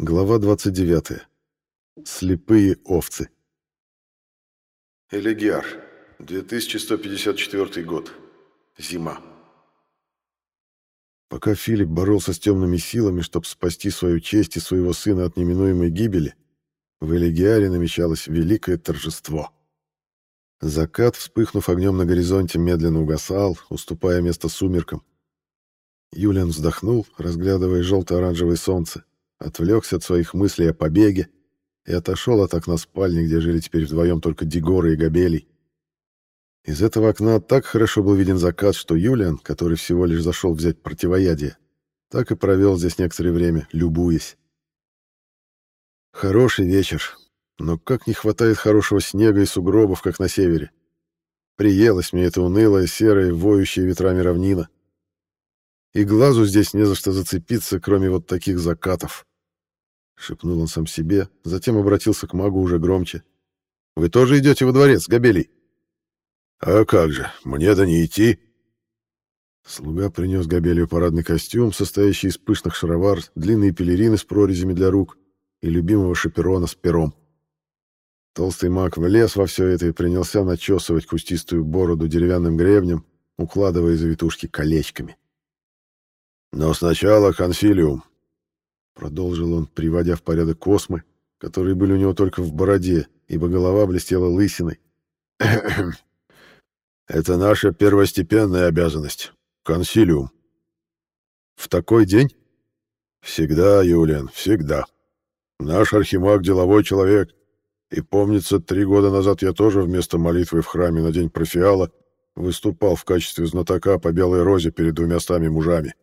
Глава 29. Слепые овцы. Элегиар. 2154 год. Зима. Пока Филипп боролся с темными силами, чтобы спасти свою честь и своего сына от неминуемой гибели, в Элегиаре намечалось великое торжество. Закат, вспыхнув огнем на горизонте, медленно угасал, уступая место сумеркам. Юлиан вздохнул, разглядывая желто-оранжевое солнце отвлекся от своих мыслей о побеге и отошел от окна спальни, где жили теперь вдвоем только Дегора и Габелий. Из этого окна так хорошо был виден закат, что Юлиан, который всего лишь зашел взять противоядие, так и провел здесь некоторое время, любуясь. Хороший вечер, но как не хватает хорошего снега и сугробов, как на севере. Приелась мне эта унылая, серая, воющая ветрами равнина. И глазу здесь не за что зацепиться, кроме вот таких закатов. — шепнул он сам себе, затем обратился к магу уже громче. «Вы тоже идете во дворец, Габелий?» «А как же, мне да не идти!» Слуга принес Габелию парадный костюм, состоящий из пышных шаровар, длинные пелерины с прорезями для рук и любимого шаперона с пером. Толстый маг влез во все это и принялся начесывать кустистую бороду деревянным гребнем, укладывая завитушки колечками. «Но сначала консилиум», Продолжил он, приводя в порядок космы, которые были у него только в бороде, ибо голова блестела лысиной. «Это наша первостепенная обязанность. Консилиум». «В такой день?» «Всегда, Юлиан, всегда. Наш архимаг — деловой человек, и, помнится, три года назад я тоже вместо молитвы в храме на День Профиала выступал в качестве знатока по Белой Розе перед двумястами мужами.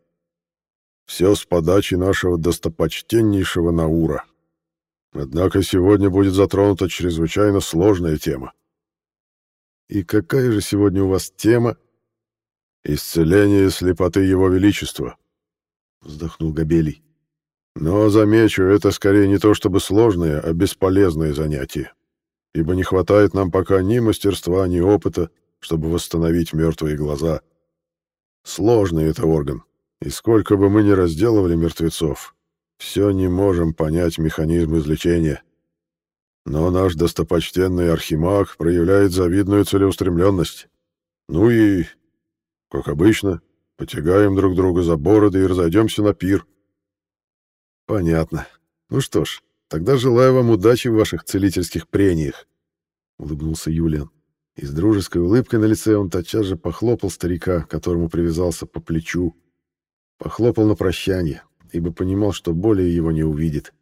Все с подачи нашего достопочтеннейшего Наура. Однако сегодня будет затронута чрезвычайно сложная тема. И какая же сегодня у вас тема? Исцеление слепоты Его Величества, вздохнул Габелий. Но, замечу, это скорее не то чтобы сложное, а бесполезное занятие, ибо не хватает нам пока ни мастерства, ни опыта, чтобы восстановить мертвые глаза. Сложный это орган, и сколько бы мы ни разделывали мертвецов, все не можем понять механизм излечения. Но наш достопочтенный архимаг проявляет завидную целеустремленность. Ну и, как обычно, потягаем друг друга за бороды и разойдемся на пир. Понятно. Ну что ж, тогда желаю вам удачи в ваших целительских прениях, — улыбнулся Юлиан. И с дружеской улыбкой на лице он тотчас же похлопал старика, которому привязался по плечу, Похлопал на прощание, ибо понимал, что более его не увидит.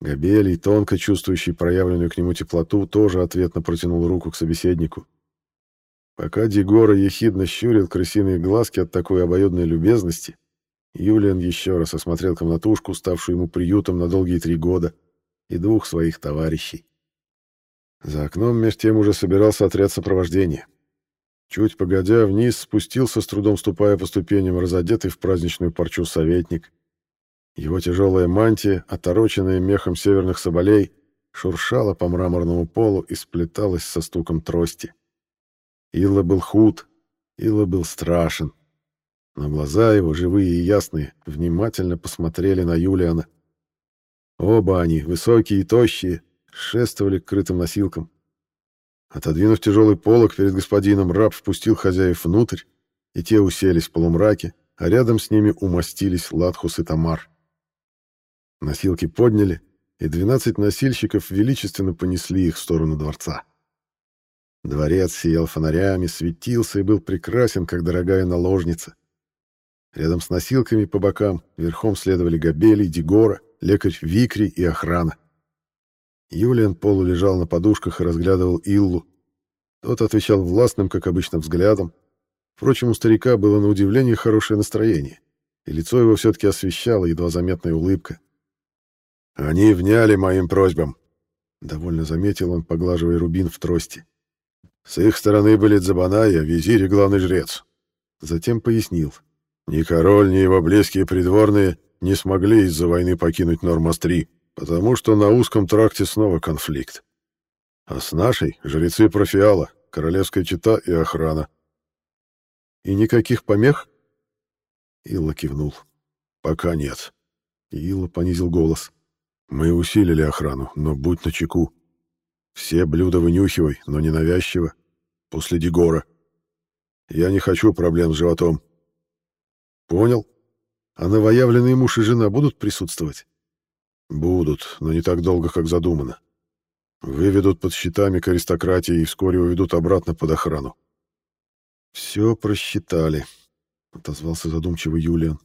Габелий, тонко чувствующий проявленную к нему теплоту, тоже ответно протянул руку к собеседнику. Пока Дегора ехидно щурил крысиные глазки от такой обоюдной любезности, Юлиан еще раз осмотрел комнатушку, ставшую ему приютом на долгие три года, и двух своих товарищей. За окном меж тем уже собирался отряд сопровождения. Чуть погодя, вниз спустился, с трудом ступая по ступеням, разодетый в праздничную парчу советник. Его тяжелая мантия, отороченная мехом северных соболей, шуршала по мраморному полу и сплеталась со стуком трости. Илла был худ, Илла был страшен. Но глаза его, живые и ясные, внимательно посмотрели на Юлиана. Оба они, высокие и тощие, шествовали к крытым носилкам. Отодвинув тяжелый полог перед господином, раб впустил хозяев внутрь, и те уселись в полумраке, а рядом с ними умостились Латхус и Тамар. Носилки подняли, и двенадцать носильщиков величественно понесли их в сторону дворца. Дворец сиял фонарями, светился и был прекрасен, как дорогая наложница. Рядом с носилками по бокам верхом следовали Габели, Дегора, лекарь Викри и охрана. Юлиан Полу лежал на подушках и разглядывал Иллу. Тот отвечал властным, как обычно, взглядом. Впрочем, у старика было на удивление хорошее настроение, и лицо его все-таки освещало едва заметная улыбка. «Они вняли моим просьбам», — довольно заметил он, поглаживая рубин в трости. «С их стороны были Дзабаная, визирь и главный жрец». Затем пояснил. «Ни король, ни его близкие придворные не смогли из-за войны покинуть Нормас-3 потому что на узком тракте снова конфликт. А с нашей — жрецы профиала, королевская чета и охрана. И никаких помех? Илла кивнул. Пока нет. Илла понизил голос. «Мы усилили охрану, но будь начеку. Все блюда вынюхивай, но не навязчиво. После Дегора. Я не хочу проблем с животом». «Понял. А новоявленные муж и жена будут присутствовать?» «Будут, но не так долго, как задумано. Выведут под щитами к аристократии и вскоре уведут обратно под охрану». «Все просчитали», — отозвался задумчиво Юлиан.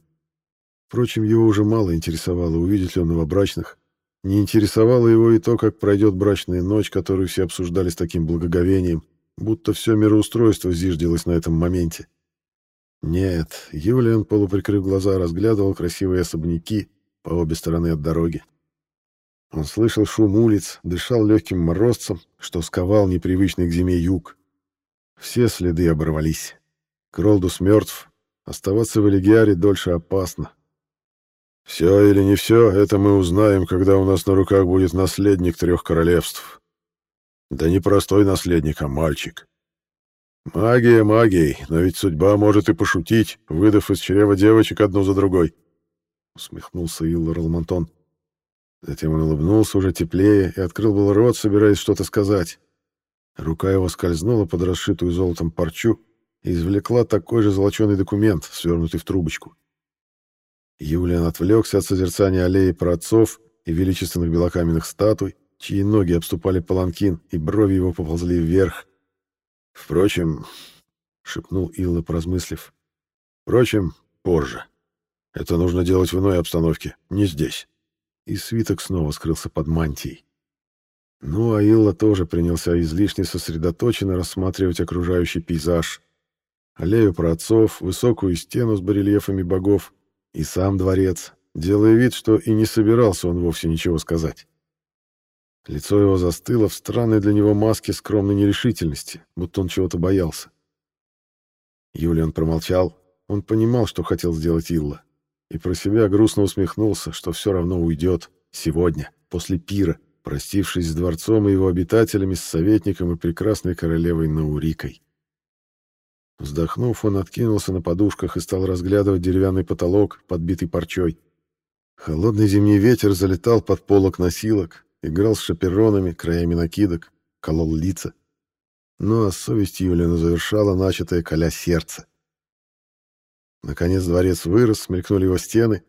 Впрочем, его уже мало интересовало, увидеть ли он новобрачных. Не интересовало его и то, как пройдет брачная ночь, которую все обсуждали с таким благоговением, будто все мироустройство зиждилось на этом моменте. Нет, Юлиан, полуприкрыв глаза, разглядывал красивые особняки по обе стороны от дороги. Он слышал шум улиц, дышал легким морозцем, что сковал непривычный к зиме юг. Все следы оборвались. Кролдус мертв. Оставаться в Элигиаре дольше опасно. Все или не все, это мы узнаем, когда у нас на руках будет наследник трех королевств. Да не простой наследник, а мальчик. Магия магией, но ведь судьба может и пошутить, выдав из чрева девочек одну за другой. Усмехнулся Иллар Алмантон. Затем он улыбнулся уже теплее и открыл был рот, собираясь что-то сказать. Рука его скользнула под расшитую золотом парчу и извлекла такой же золоченый документ, свернутый в трубочку. Юлиан отвлекся от созерцания аллеи праотцов и величественных белокаменных статуй, чьи ноги обступали паланкин, и брови его поползли вверх. «Впрочем», — шепнул Илла, поразмыслив, — «впрочем, позже. Это нужно делать в иной обстановке, не здесь». И свиток снова скрылся под мантией. Ну, а Илла тоже принялся излишне сосредоточенно рассматривать окружающий пейзаж. Аллею праотцов, высокую стену с барельефами богов, и сам дворец, делая вид, что и не собирался он вовсе ничего сказать. Лицо его застыло в странной для него маске скромной нерешительности, будто он чего-то боялся. Юлиан промолчал. Он понимал, что хотел сделать Илла, и про себя грустно усмехнулся, что все равно уйдет сегодня, после пира, простившись с дворцом и его обитателями, с советником и прекрасной королевой Наурикой. Вздохнув, он откинулся на подушках и стал разглядывать деревянный потолок, подбитый парчой. Холодный зимний ветер залетал под полок носилок, играл с шаперонами, краями накидок, колол лица. Ну а совесть Юлина завершала начатое коля сердце. Наконец дворец вырос, смелькнули его стены,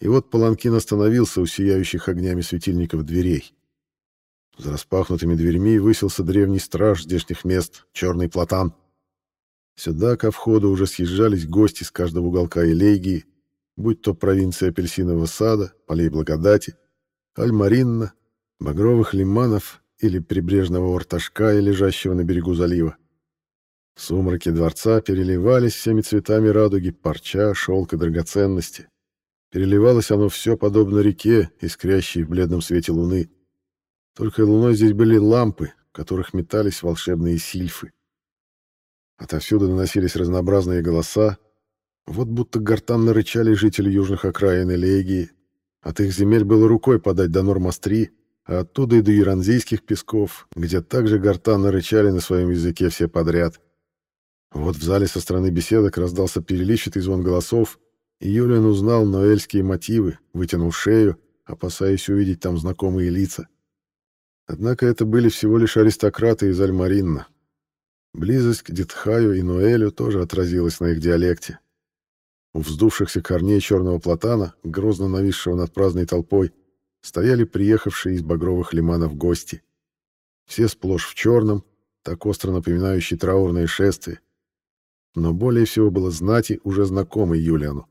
и вот Паланкин остановился у сияющих огнями светильников дверей. За распахнутыми дверьми высился древний страж здешних мест, черный платан — Сюда, ко входу, уже съезжались гости с каждого уголка Элегии, будь то провинция апельсинового сада, полей благодати, Альмаринна, багровых лиманов или прибрежного Орташка, лежащего на берегу залива. В сумраке дворца переливались всеми цветами радуги парча, шелк и драгоценности. Переливалось оно все подобно реке, искрящей в бледном свете луны. Только луной здесь были лампы, в которых метались волшебные сильфы. Отовсюду доносились разнообразные голоса. Вот будто гортанно рычали жители южных окраин Элегии. От их земель было рукой подать до Нормастри, а оттуда и до Иранзийских песков, где также гортанно рычали на своем языке все подряд. Вот в зале со стороны беседок раздался перелищитый звон голосов, и Юлиан узнал ноэльские мотивы, вытянул шею, опасаясь увидеть там знакомые лица. Однако это были всего лишь аристократы из Альмаринна, Близость к Дитхаю и Ноэлю тоже отразилась на их диалекте. У вздувшихся корней черного платана, грозно нависшего над праздной толпой, стояли приехавшие из багровых лиманов гости. Все сплошь в черном, так остро напоминающие траурное шествие. Но более всего было знати, уже знакомый Юлиану.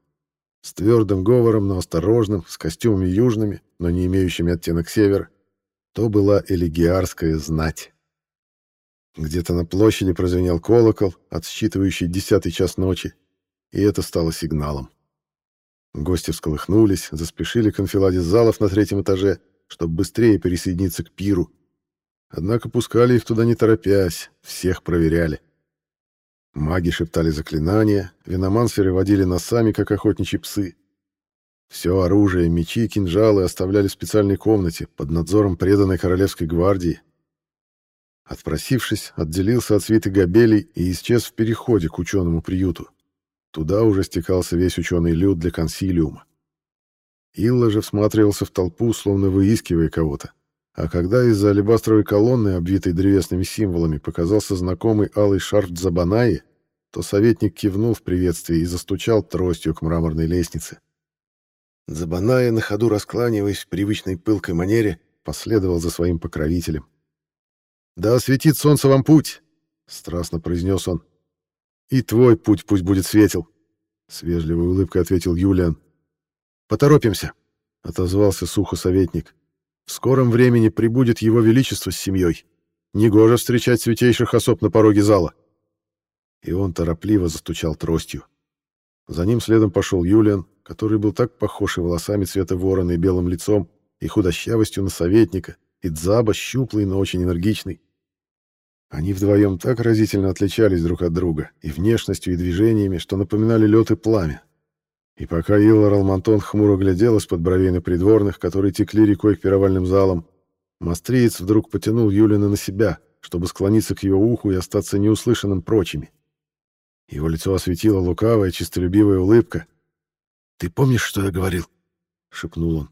С твердым говором, но осторожным, с костюмами южными, но не имеющими оттенок севера. То была элегиарская знать. Где-то на площади прозвенел колокол, отсчитывающий десятый час ночи, и это стало сигналом. Гости всколыхнулись, заспешили к анфиладе залов на третьем этаже, чтобы быстрее пересоединиться к пиру. Однако пускали их туда не торопясь, всех проверяли. Маги шептали заклинания, виномансеры водили носами, как охотничьи псы. Все оружие, мечи, кинжалы оставляли в специальной комнате под надзором преданной королевской гвардии, Отпросившись, отделился от свиты габелей и исчез в переходе к ученому приюту. Туда уже стекался весь ученый люд для консилиума. Илла же всматривался в толпу, словно выискивая кого-то. А когда из-за алебастровой колонны, обвитой древесными символами, показался знакомый алый шарф Дзабанаи, то советник кивнул в приветствии и застучал тростью к мраморной лестнице. Дзабаная, на ходу раскланиваясь в привычной пылкой манере, последовал за своим покровителем. «Да осветит солнце вам путь!» — страстно произнес он. «И твой путь пусть будет светел!» — с вежливой улыбкой ответил Юлиан. «Поторопимся!» — отозвался сухо советник. «В скором времени прибудет его величество с семьей. Негоже встречать святейших особ на пороге зала!» И он торопливо застучал тростью. За ним следом пошел Юлиан, который был так похож и волосами цвета ворона, и белым лицом, и худощавостью на советника, и Дзаба щуплый, но очень энергичный. Они вдвоем так разительно отличались друг от друга и внешностью, и движениями, что напоминали лед и пламя. И пока Илла Ралмантон хмуро глядел из-под бровей на придворных, которые текли рекой к пировальным залам, Мастриец вдруг потянул Юлина на себя, чтобы склониться к его уху и остаться неуслышанным прочими. Его лицо осветила лукавая, чистолюбивая улыбка. «Ты помнишь, что я говорил?» — шепнул он.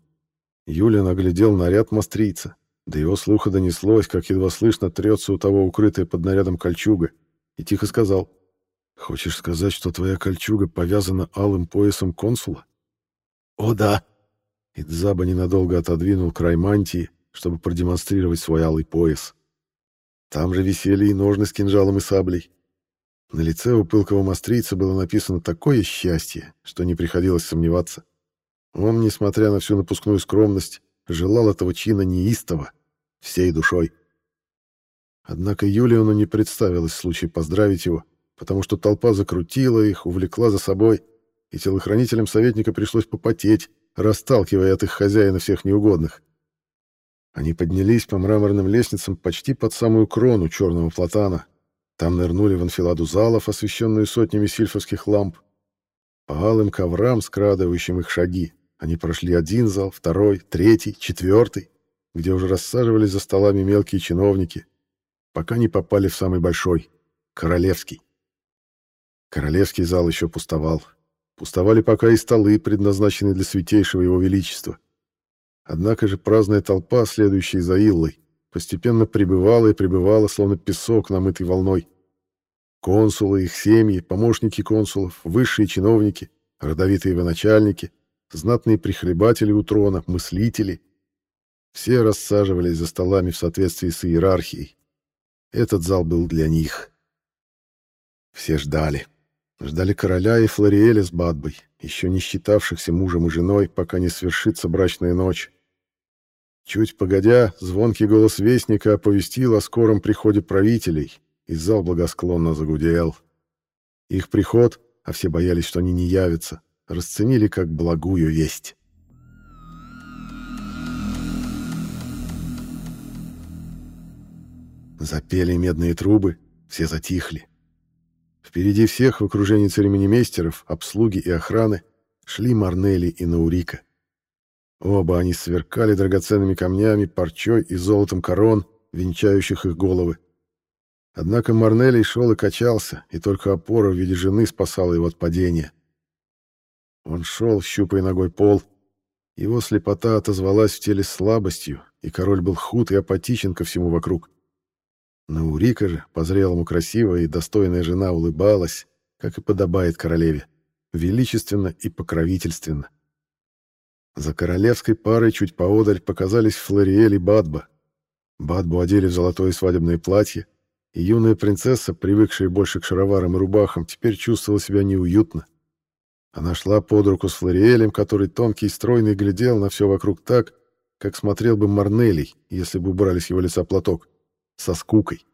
Юлиан оглядел наряд мастрийца. До его слуха донеслось, как едва слышно трется у того укрытая под нарядом кольчуга, и тихо сказал. «Хочешь сказать, что твоя кольчуга повязана алым поясом консула?» «О, да!» Идзаба ненадолго отодвинул край мантии, чтобы продемонстрировать свой алый пояс. Там же висели и ножны с кинжалом и саблей. На лице у пылкого мастрийца было написано такое счастье, что не приходилось сомневаться. Он, несмотря на всю напускную скромность, желал этого чина неистово, всей душой. Однако Юлиону не представилось случай поздравить его, потому что толпа закрутила их, увлекла за собой, и телохранителям советника пришлось попотеть, расталкивая от их хозяина всех неугодных. Они поднялись по мраморным лестницам почти под самую крону черного платана, там нырнули в анфиладу залов, освещенную сотнями сильфовских ламп. По алым коврам, скрадывающим их шаги, они прошли один зал, второй, третий, четвертый, где уже рассаживались за столами мелкие чиновники, пока не попали в самый большой — королевский. Королевский зал еще пустовал. Пустовали пока и столы, предназначенные для святейшего его величества. Однако же праздная толпа, следующая за Иллой, постепенно прибывало и прибывало, словно песок, намытый волной. Консулы, их семьи, помощники консулов, высшие чиновники, родовитые военачальники, знатные прихлебатели у трона, мыслители. Все рассаживались за столами в соответствии с иерархией. Этот зал был для них. Все ждали. Ждали короля и Флориэля с Бадбой, еще не считавшихся мужем и женой, пока не свершится брачная ночь. Чуть погодя, звонкий голос вестника оповестил о скором приходе правителей, и зал благосклонно загудел. Их приход, а все боялись, что они не явятся, расценили как благую весть. Запели медные трубы, все затихли. Впереди всех в окружении церемонимейстеров, обслуги и охраны шли Марнели и Наурика. Оба они сверкали драгоценными камнями, парчой и золотом корон, венчающих их головы. Однако Марнелий шел и качался, и только опора в виде жены спасала его от падения. Он шел, щупая ногой пол. Его слепота отозвалась в теле слабостью, и король был худ и апатичен ко всему вокруг. Наурика же, по-зрелому красивая и достойная жена, улыбалась, как и подобает королеве, величественно и покровительственно. За королевской парой чуть поодаль показались Флориэль и Бадба. Бадбу одели в золотое свадебное платье, и юная принцесса, привыкшая больше к шароварам и рубахам, теперь чувствовала себя неуютно. Она шла под руку с Флориэлем, который тонкий и стройный глядел на все вокруг так, как смотрел бы Марнелий, если бы убрали с его лица платок, со скукой.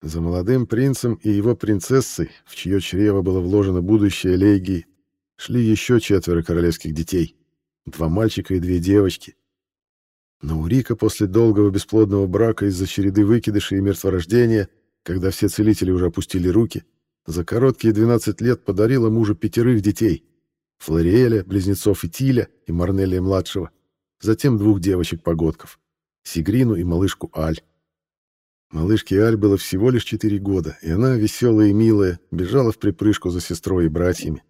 За молодым принцем и его принцессой, в чье чрево было вложено будущее Лейгии, шли еще четверо королевских детей — Два мальчика и две девочки. Но у Рика после долгого бесплодного брака из-за череды выкидышей и мертворождения, когда все целители уже опустили руки, за короткие 12 лет подарила мужу пятерых детей. Флориэля, близнецов Итиля и Марнелия-младшего, затем двух девочек-погодков, Сигрину и малышку Аль. Малышке Аль было всего лишь 4 года, и она, веселая и милая, бежала в припрыжку за сестрой и братьями.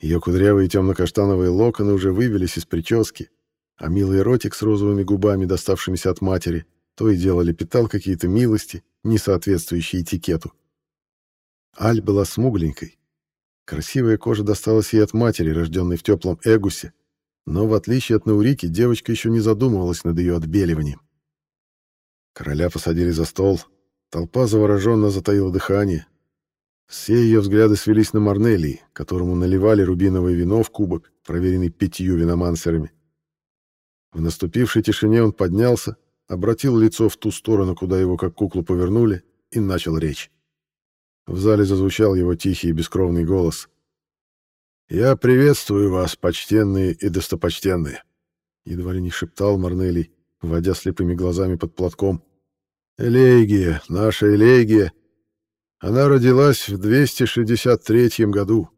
Ее кудрявые темно-каштановые локоны уже выбились из прически, а милый ротик с розовыми губами, доставшимися от матери, то и дело лепетал какие-то милости, не соответствующие этикету. Аль была смугленькой. Красивая кожа досталась ей от матери, рожденной в теплом Эгусе, но, в отличие от Наурики, девочка еще не задумывалась над ее отбеливанием. Короля посадили за стол. Толпа завороженно затаила дыхание. Все ее взгляды свелись на Марнелии, которому наливали рубиновое вино в кубок, проверенный пятью виномансерами. В наступившей тишине он поднялся, обратил лицо в ту сторону, куда его как куклу повернули, и начал речь. В зале зазвучал его тихий и бескровный голос. «Я приветствую вас, почтенные и достопочтенные», — едва ли не шептал Марнелий, водя слепыми глазами под платком. «Элегия, наша Элегия, она родилась в 263 году.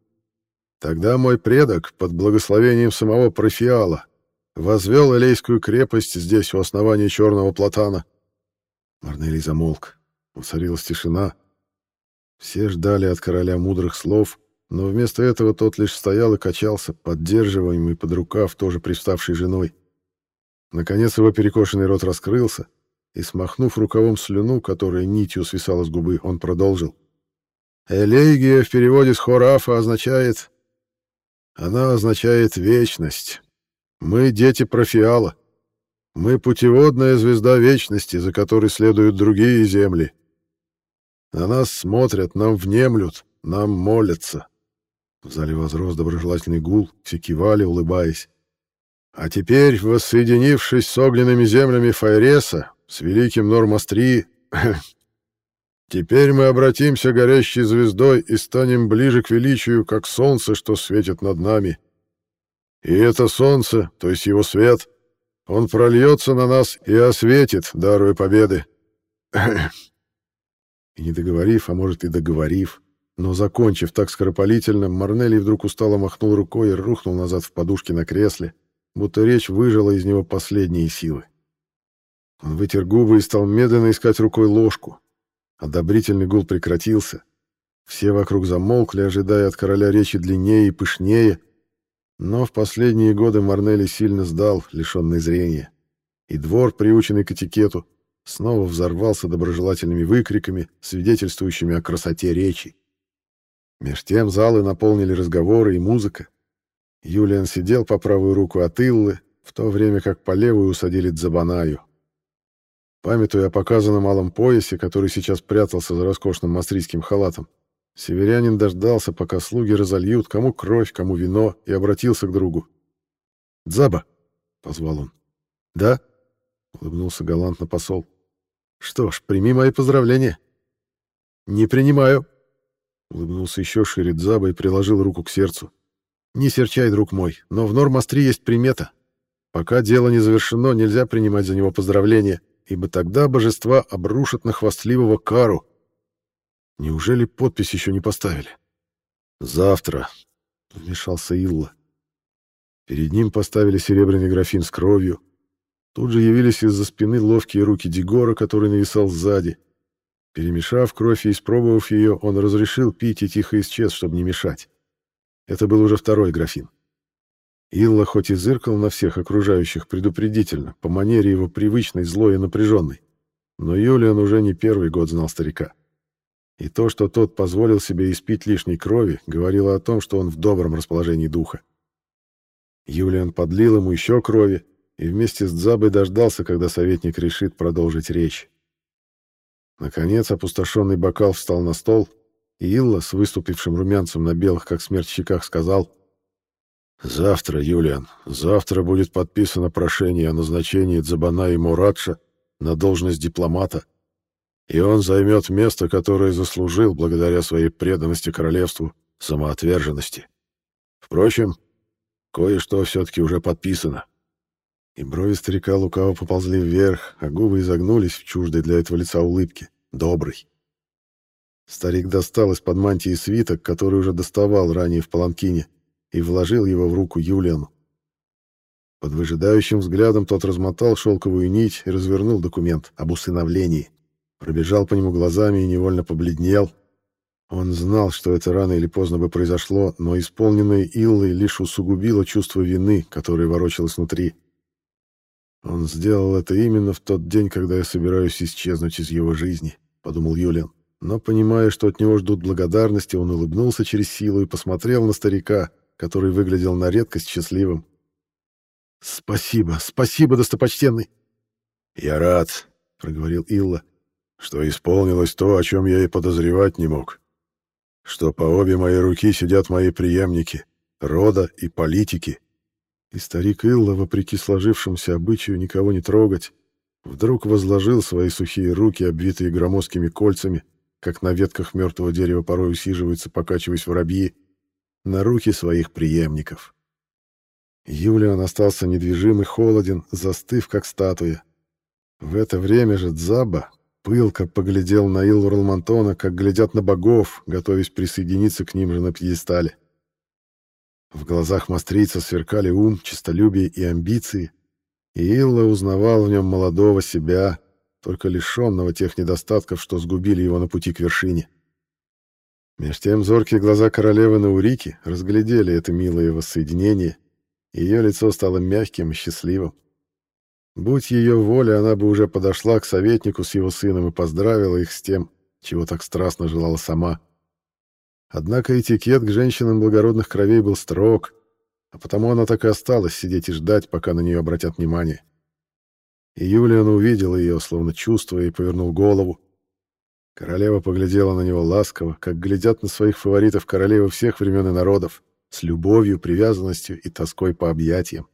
Тогда мой предок, под благословением самого Профиала, возвел Элейскую крепость здесь, у основания Черного Платана». Марнелий замолк. Уцарилась тишина. Все ждали от короля мудрых слов — но вместо этого тот лишь стоял и качался, поддерживаемый под рукав тоже привставшей женой. Наконец его перекошенный рот раскрылся, и, смахнув рукавом слюну, которая нитью свисала с губы, он продолжил. «Элегия в переводе с хорафа означает... Она означает вечность. Мы дети профиала. Мы путеводная звезда вечности, за которой следуют другие земли. На нас смотрят, нам внемлют, нам молятся. В зале возрос доброжелательный гул, все кивали, улыбаясь. А теперь, воссоединившись с огненными землями Файреса, с великим Нормастри, теперь мы обратимся горящей звездой и станем ближе к величию, как солнце, что светит над нами. И это солнце, то есть его свет, он прольется на нас и осветит, даруя победы. И не договорив, а может и договорив, но, закончив так скоропалительно, Марнелли вдруг устало махнул рукой и рухнул назад в подушке на кресле, будто речь выжила из него последние силы. Он вытер губы и стал медленно искать рукой ложку. Одобрительный гул прекратился. Все вокруг замолкли, ожидая от короля речи длиннее и пышнее, но в последние годы Марнелли сильно сдал, лишенный зрения. И двор, приученный к этикету, снова взорвался доброжелательными выкриками, свидетельствующими о красоте речи. Меж тем залы наполнили разговоры и музыка. Юлиан сидел по правую руку от Иллы, в то время как по левую усадили Дзабанаю. Памятуя о показанном малом поясе, который сейчас прятался за роскошным мастрийским халатом, северянин дождался, пока слуги разольют кому кровь, кому вино, и обратился к другу. «Дзаба!» — позвал он. «Да?» — улыбнулся галантно посол. «Что ж, прими мои поздравления». «Не принимаю», Улыбнулся еще шире Дзаба и приложил руку к сердцу. «Не серчай, друг мой, но в Нормастри есть примета. Пока дело не завершено, нельзя принимать за него поздравления, ибо тогда божества обрушат на хвастливого кару. Неужели подпись еще не поставили?» «Завтра», — вмешался Илла. Перед ним поставили серебряный графин с кровью. Тут же явились из-за спины ловкие руки Дигора, который нависал сзади. Перемешав кровь и испробовав ее, он разрешил пить и тихо исчез, чтобы не мешать. Это был уже второй графин. Илла хоть и зыркал на всех окружающих предупредительно, по манере его привычной, злой и напряженной, но Юлиан уже не первый год знал старика. И то, что тот позволил себе испить лишней крови, говорило о том, что он в добром расположении духа. Юлиан подлил ему еще крови и вместе с Дзабой дождался, когда советник решит продолжить речь. Наконец опустошенный бокал встал на стол, и Илла с выступившим румянцем на белых, как смерть, щеках сказал «Завтра, Юлиан, завтра будет подписано прошение о назначении Дзабана и Мурадша на должность дипломата, и он займет место, которое заслужил благодаря своей преданности королевству, самоотверженности. Впрочем, кое-что все-таки уже подписано. И брови старика лукаво поползли вверх, а губы изогнулись в чуждой для этого лица улыбке. Добрый. Старик достал из-под мантии свиток, который уже доставал ранее в паланкине, и вложил его в руку Юлиану. Под выжидающим взглядом тот размотал шелковую нить и развернул документ об усыновлении. Пробежал по нему глазами и невольно побледнел. Он знал, что это рано или поздно бы произошло, но исполненное Иллой лишь усугубило чувство вины, которое ворочалось внутри. «Он сделал это именно в тот день, когда я собираюсь исчезнуть из его жизни», — подумал Юлиан. Но, понимая, что от него ждут благодарности, он улыбнулся через силу и посмотрел на старика, который выглядел на редкость счастливым. «Спасибо, спасибо, достопочтенный!» «Я рад», — проговорил Илла, — «что исполнилось то, о чем я и подозревать не мог. Что по обе мои руки сидят мои преемники, рода и политики». И старик Илла, вопреки сложившемуся обычаю никого не трогать, вдруг возложил свои сухие руки, обвитые громоздкими кольцами, как на ветках мертвого дерева порой усиживаются, покачиваясь воробьи, на руки своих преемников. Юлиан остался недвижим и холоден, застыв, как статуя. В это время же Дзаба пылко поглядел на Ралмантона, как глядят на богов, готовясь присоединиться к ним же на пьедестале. В глазах мастрийца сверкали ум, честолюбие и амбиции, и Илла узнавал в нем молодого себя, только лишенного тех недостатков, что сгубили его на пути к вершине. Меж тем зоркие глаза королевы Наурики разглядели это милое воссоединение, и ее лицо стало мягким и счастливым. Будь ее воля, она бы уже подошла к советнику с его сыном и поздравила их с тем, чего так страстно желала сама. Однако этикет к женщинам благородных кровей был строг, а потому она так и осталась сидеть и ждать, пока на нее обратят внимание. И Юлиан увидел ее, словно чувствуя, и повернул голову. Королева поглядела на него ласково, как глядят на своих фаворитов королевы всех времен и народов, с любовью, привязанностью и тоской по объятиям.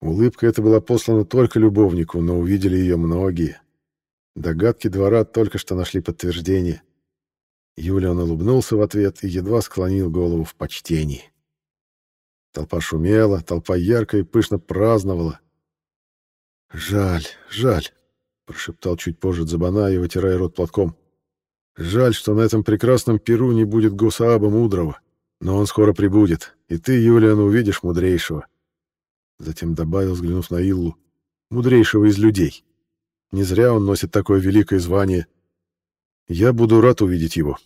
Улыбка эта была послана только любовнику, но увидели ее многие. Догадки двора только что нашли подтверждение. Юлиан улыбнулся в ответ и едва склонил голову в почтении. Толпа шумела, толпа ярко и пышно праздновала. «Жаль, жаль», прошептал чуть позже Дзабанаи, вытирая рот платком. Жаль, что на этом прекрасном перу не будет Гусааба Мудрого, но он скоро прибудет, и ты, Юлиан, увидишь мудрейшего. Затем добавил, взглянув на Иллу, мудрейшего из людей. Не зря он носит такое великое звание. Я буду рад увидеть его.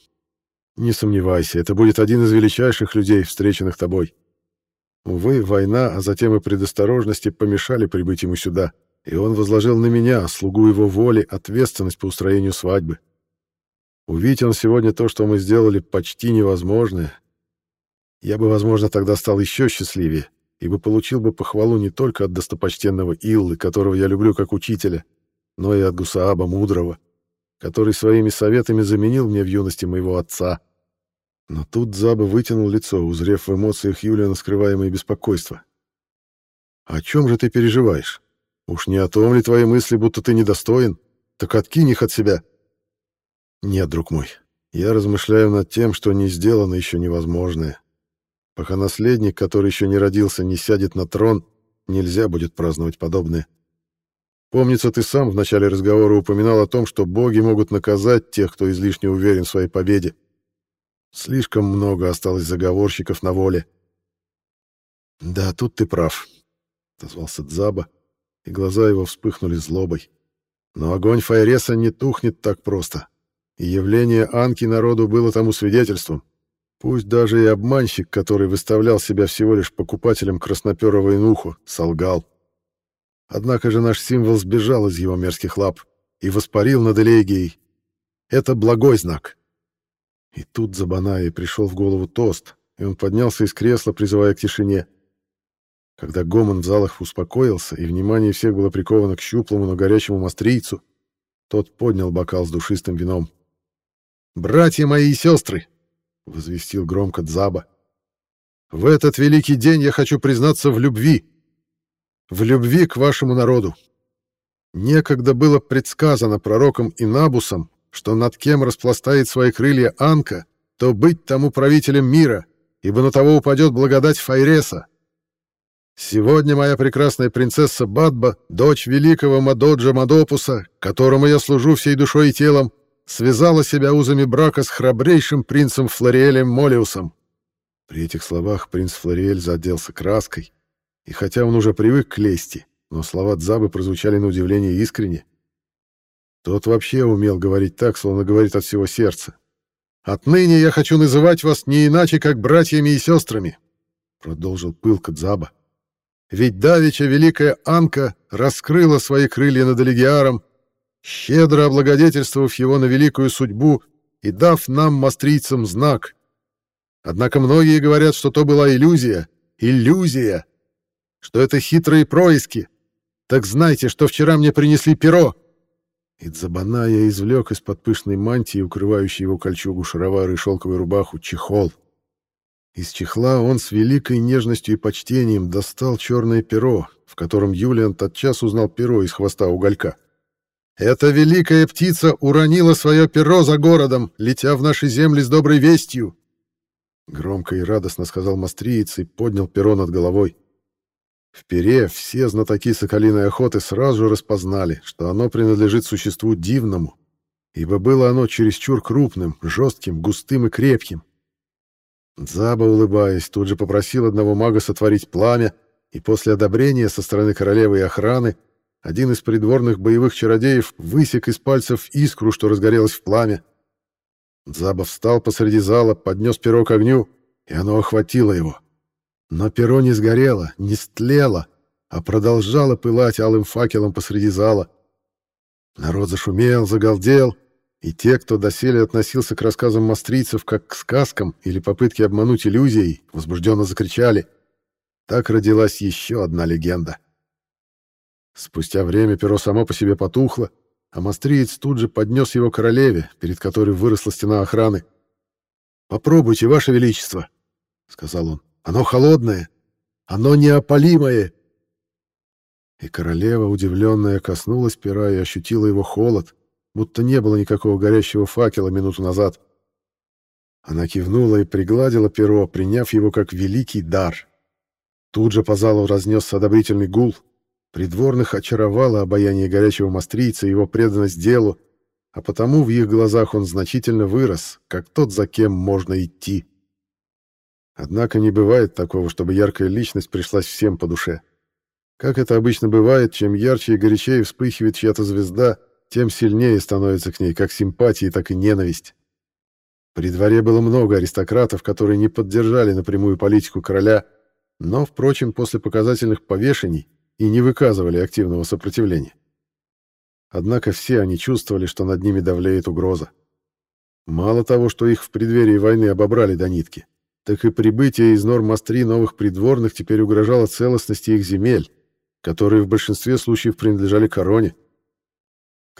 Не сомневайся, это будет один из величайших людей, встреченных тобой. Увы, война, а затем и предосторожности помешали прибыть ему сюда и он возложил на меня, слугу его воли, ответственность по устроению свадьбы. Увидеть он сегодня то, что мы сделали, почти невозможное. Я бы, возможно, тогда стал еще счастливее, ибо получил бы похвалу не только от достопочтенного Иллы, которого я люблю как учителя, но и от Гусааба Мудрого, который своими советами заменил мне в юности моего отца. Но тут Заба вытянул лицо, узрев в эмоциях Юлиана скрываемое беспокойство. «О чем же ты переживаешь?» Уж не о том ли твои мысли, будто ты недостоин? Так откинь их от себя. Нет, друг мой, я размышляю над тем, что не сделано еще невозможное. Пока наследник, который еще не родился, не сядет на трон, нельзя будет праздновать подобное. Помнится, ты сам в начале разговора упоминал о том, что боги могут наказать тех, кто излишне уверен в своей победе. Слишком много осталось заговорщиков на воле. Да, тут ты прав, отозвался Дзаба, и глаза его вспыхнули злобой. Но огонь Файреса не тухнет так просто, и явление Анки народу было тому свидетельством. Пусть даже и обманщик, который выставлял себя всего лишь покупателем красноперого инуху, солгал. Однако же наш символ сбежал из его мерзких лап и воспарил над Элегией. Это благой знак. И тут Забанаи пришел в голову тост, и он поднялся из кресла, призывая к тишине. Когда гомон в залах успокоился, и внимание всех было приковано к щуплому, но горячему мастрийцу, тот поднял бокал с душистым вином. «Братья мои и сестры!» — возвестил громко Дзаба. «В этот великий день я хочу признаться в любви. В любви к вашему народу. Некогда было предсказано пророком Инабусом, что над кем распластает свои крылья Анка, то быть тому правителем мира, ибо на того упадет благодать Файреса, Сегодня моя прекрасная принцесса Бадба, дочь великого Мадоджа Мадопуса, которому я служу всей душой и телом, связала себя узами брака с храбрейшим принцем Флориэлем Молиусом. При этих словах принц Флориэль заделся краской, и хотя он уже привык к лести, но слова Дзабы прозвучали на удивление искренне. Тот вообще умел говорить так, словно говорит от всего сердца. Отныне я хочу называть вас не иначе, как братьями и сестрами, продолжил пылко Дзаба. Ведь давеча великая Анка раскрыла свои крылья над Элегиаром, щедро облагодетельствовав его на великую судьбу и дав нам, мастрийцам, знак. Однако многие говорят, что то была иллюзия, иллюзия, что это хитрые происки. Так знайте, что вчера мне принесли перо. И Дзабана извлек из-под пышной мантии, укрывающей его кольчугу, шаровары и шелковую рубаху, чехол. Из чехла он с великой нежностью и почтением достал черное перо, в котором Юлиан тотчас узнал перо из хвоста уголька. «Эта великая птица уронила свое перо за городом, летя в наши земли с доброй вестью!» Громко и радостно сказал мастриец и поднял перо над головой. В пере все знатоки соколиной охоты сразу распознали, что оно принадлежит существу дивному, ибо было оно чересчур крупным, жестким, густым и крепким. Дзаба, улыбаясь, тут же попросил одного мага сотворить пламя, и после одобрения со стороны королевы и охраны один из придворных боевых чародеев высек из пальцев искру, что разгорелась в пламя. Дзаба встал посреди зала, поднес перо к огню, и оно охватило его. Но перо не сгорело, не стлело, а продолжало пылать алым факелом посреди зала. Народ зашумел, загалдел, и те, кто доселе относился к рассказам мастрийцев как к сказкам или попытке обмануть иллюзией, возбужденно закричали. Так родилась еще одна легенда. Спустя время перо само по себе потухло, а мастриец тут же поднес его королеве, перед которой выросла стена охраны. «Попробуйте, ваше величество», — сказал он. «Оно холодное, оно неопалимое». И королева, удивленная, коснулась пера и ощутила его холод, будто не было никакого горящего факела минуту назад. Она кивнула и пригладила перо, приняв его как великий дар. Тут же по залу разнесся одобрительный гул. Придворных очаровало обаяние горячего мастрийца и его преданность делу, а потому в их глазах он значительно вырос, как тот, за кем можно идти. Однако не бывает такого, чтобы яркая личность пришлась всем по душе. Как это обычно бывает, чем ярче и горячее вспыхивает чья-то звезда — тем сильнее становится к ней как симпатия, так и ненависть. При дворе было много аристократов, которые не поддержали напрямую политику короля, но, впрочем, после показательных повешений и не выказывали активного сопротивления. Однако все они чувствовали, что над ними давляет угроза. Мало того, что их в преддверии войны обобрали до нитки, так и прибытие из Нормастри новых придворных теперь угрожало целостности их земель, которые в большинстве случаев принадлежали короне.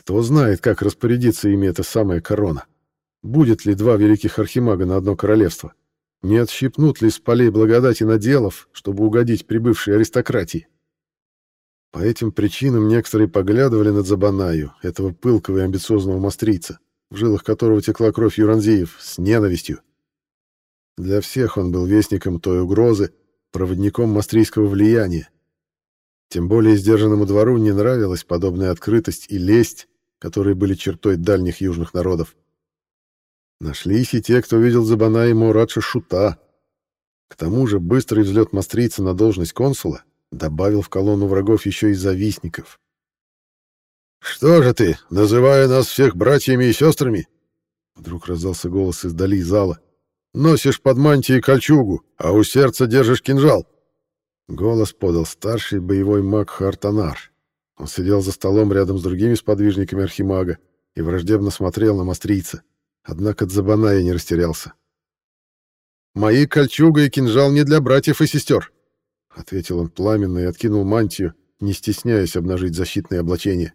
Кто знает, как распорядиться ими эта самая корона? Будет ли два великих архимага на одно королевство? Не отщипнут ли с полей благодати наделов, чтобы угодить прибывшей аристократии? По этим причинам некоторые поглядывали на Забанаю, этого пылкого и амбициозного мастрийца, в жилах которого текла кровь юранзиев, с ненавистью. Для всех он был вестником той угрозы, проводником мастрийского влияния, тем более сдержанному двору не нравилась подобная открытость и лесть, которые были чертой дальних южных народов. Нашлись и те, кто видел Забана и Мурадша Шута. К тому же быстрый взлет мастрийца на должность консула добавил в колонну врагов еще и завистников. «Что же ты, называя нас всех братьями и сестрами?» Вдруг раздался голос издали зала. «Носишь под мантией кольчугу, а у сердца держишь кинжал». Голос подал старший боевой маг Хартанар. Он сидел за столом рядом с другими сподвижниками архимага и враждебно смотрел на мастрийца. Однако Дзабаная не растерялся. «Мои кольчуга и кинжал не для братьев и сестер», — ответил он пламенно и откинул мантию, не стесняясь обнажить защитное облачение.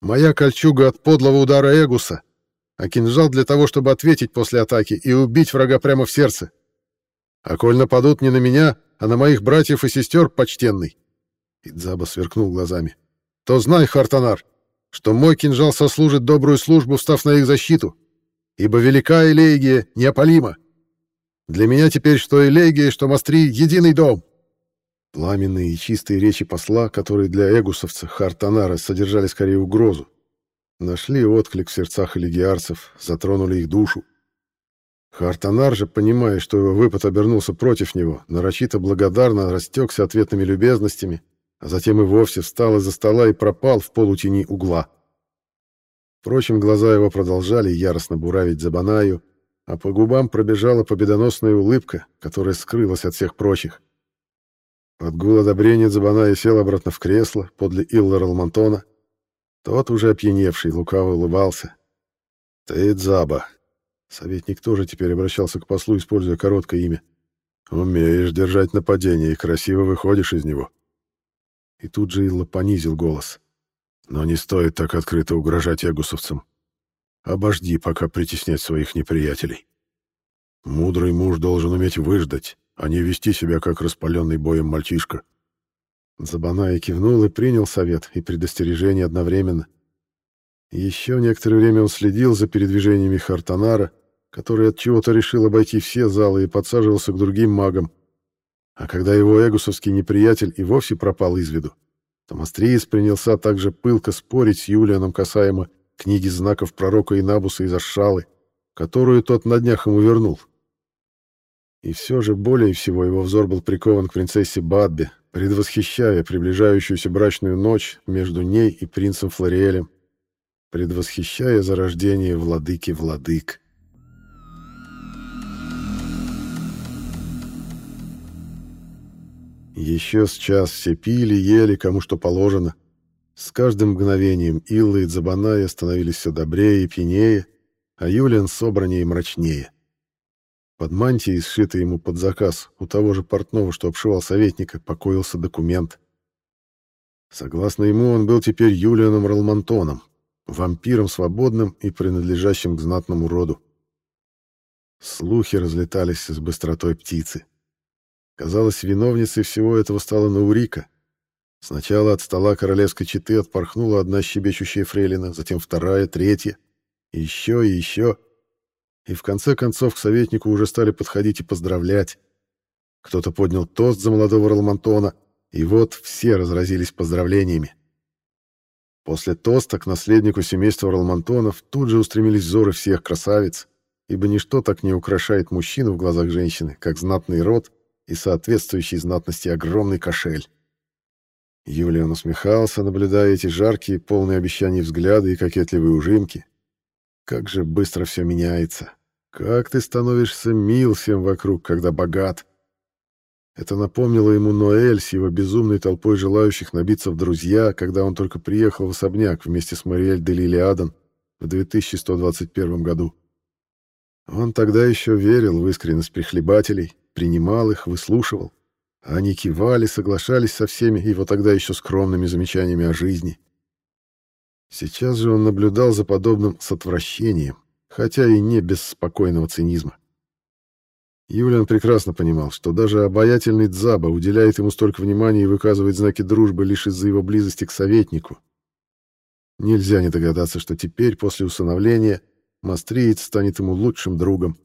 «Моя кольчуга от подлого удара Эгуса, а кинжал для того, чтобы ответить после атаки и убить врага прямо в сердце. А коль нападут не на меня, а на моих братьев и сестер, почтенный, Идзаба сверкнул глазами, то знай, Хартанар, что мой кинжал сослужит добрую службу, встав на их защиту, ибо велика Элегия неопалима. Для меня теперь что Элегия, что Мастри — единый дом. Пламенные и чистые речи посла, которые для эгусовца Хартанара содержали скорее угрозу, нашли отклик в сердцах элегиарцев, затронули их душу. Хартанар же, понимая, что его выпад обернулся против него, нарочито благодарно растекся ответными любезностями, а затем и вовсе встал из-за стола и пропал в полутени угла. Впрочем, глаза его продолжали яростно буравить Забанаю, а по губам пробежала победоносная улыбка, которая скрылась от всех прочих. Под гул одобрения Дзабаная сел обратно в кресло подле Илла Ралмонтона. Тот, уже опьяневший, лукаво улыбался. «Ты Дзаба». Советник тоже теперь обращался к послу, используя короткое имя. «Умеешь держать нападение и красиво выходишь из него». И тут же Илла понизил голос. «Но не стоит так открыто угрожать ягусовцам. Обожди, пока притеснять своих неприятелей. Мудрый муж должен уметь выждать, а не вести себя, как распаленный боем мальчишка. Забаная кивнул и принял совет и предостережение одновременно. Еще некоторое время он следил за передвижениями Хартанара, который от чего-то решил обойти все залы и подсаживался к другим магам. А когда его эгусовский неприятель и вовсе пропал из виду, Томастриец принялся также пылко спорить с Юлианом касаемо книги знаков пророка Инабуса из Ашшалы, которую тот на днях ему вернул. И все же более всего его взор был прикован к принцессе Бадбе, предвосхищая приближающуюся брачную ночь между ней и принцем Флориэлем, предвосхищая зарождение владыки Еще с час все пили, ели, кому что положено. С каждым мгновением Илла и Дзабаная становились все добрее и пьянее, а Юлиан собраннее и мрачнее. Под мантией, сшитой ему под заказ, у того же портного, что обшивал советника, покоился документ. Согласно ему, он был теперь Юлианом Ралмонтоном, вампиром свободным и принадлежащим к знатному роду. Слухи разлетались с быстротой птицы. Казалось, виновницей всего этого стала Наурика. Сначала от стола королевской четы отпорхнула одна щебечущая фрейлина, затем вторая, третья, еще и еще — и в конце концов к советнику уже стали подходить и поздравлять. Кто-то поднял тост за молодого Ралмонтона, и вот все разразились поздравлениями. После тоста к наследнику семейства Ралмонтонов тут же устремились взоры всех красавиц, ибо ничто так не украшает мужчину в глазах женщины, как знатный род и соответствующий знатности огромный кошель. Юлиан усмехался, наблюдая эти жаркие, полные обещаний взгляды и кокетливые ужимки, как же быстро все меняется. Как ты становишься мил всем вокруг, когда богат. Это напомнило ему Ноэль с его безумной толпой желающих набиться в друзья, когда он только приехал в особняк вместе с Мариэль де Лилиадан в 2121 году. Он тогда еще верил в искренность прихлебателей, принимал их, выслушивал. Они кивали, соглашались со всеми его тогда еще скромными замечаниями о жизни. Сейчас же он наблюдал за подобным с отвращением, хотя и не без спокойного цинизма. Юлиан прекрасно понимал, что даже обаятельный Дзаба уделяет ему столько внимания и выказывает знаки дружбы лишь из-за его близости к советнику. Нельзя не догадаться, что теперь, после усыновления, Мастриец станет ему лучшим другом.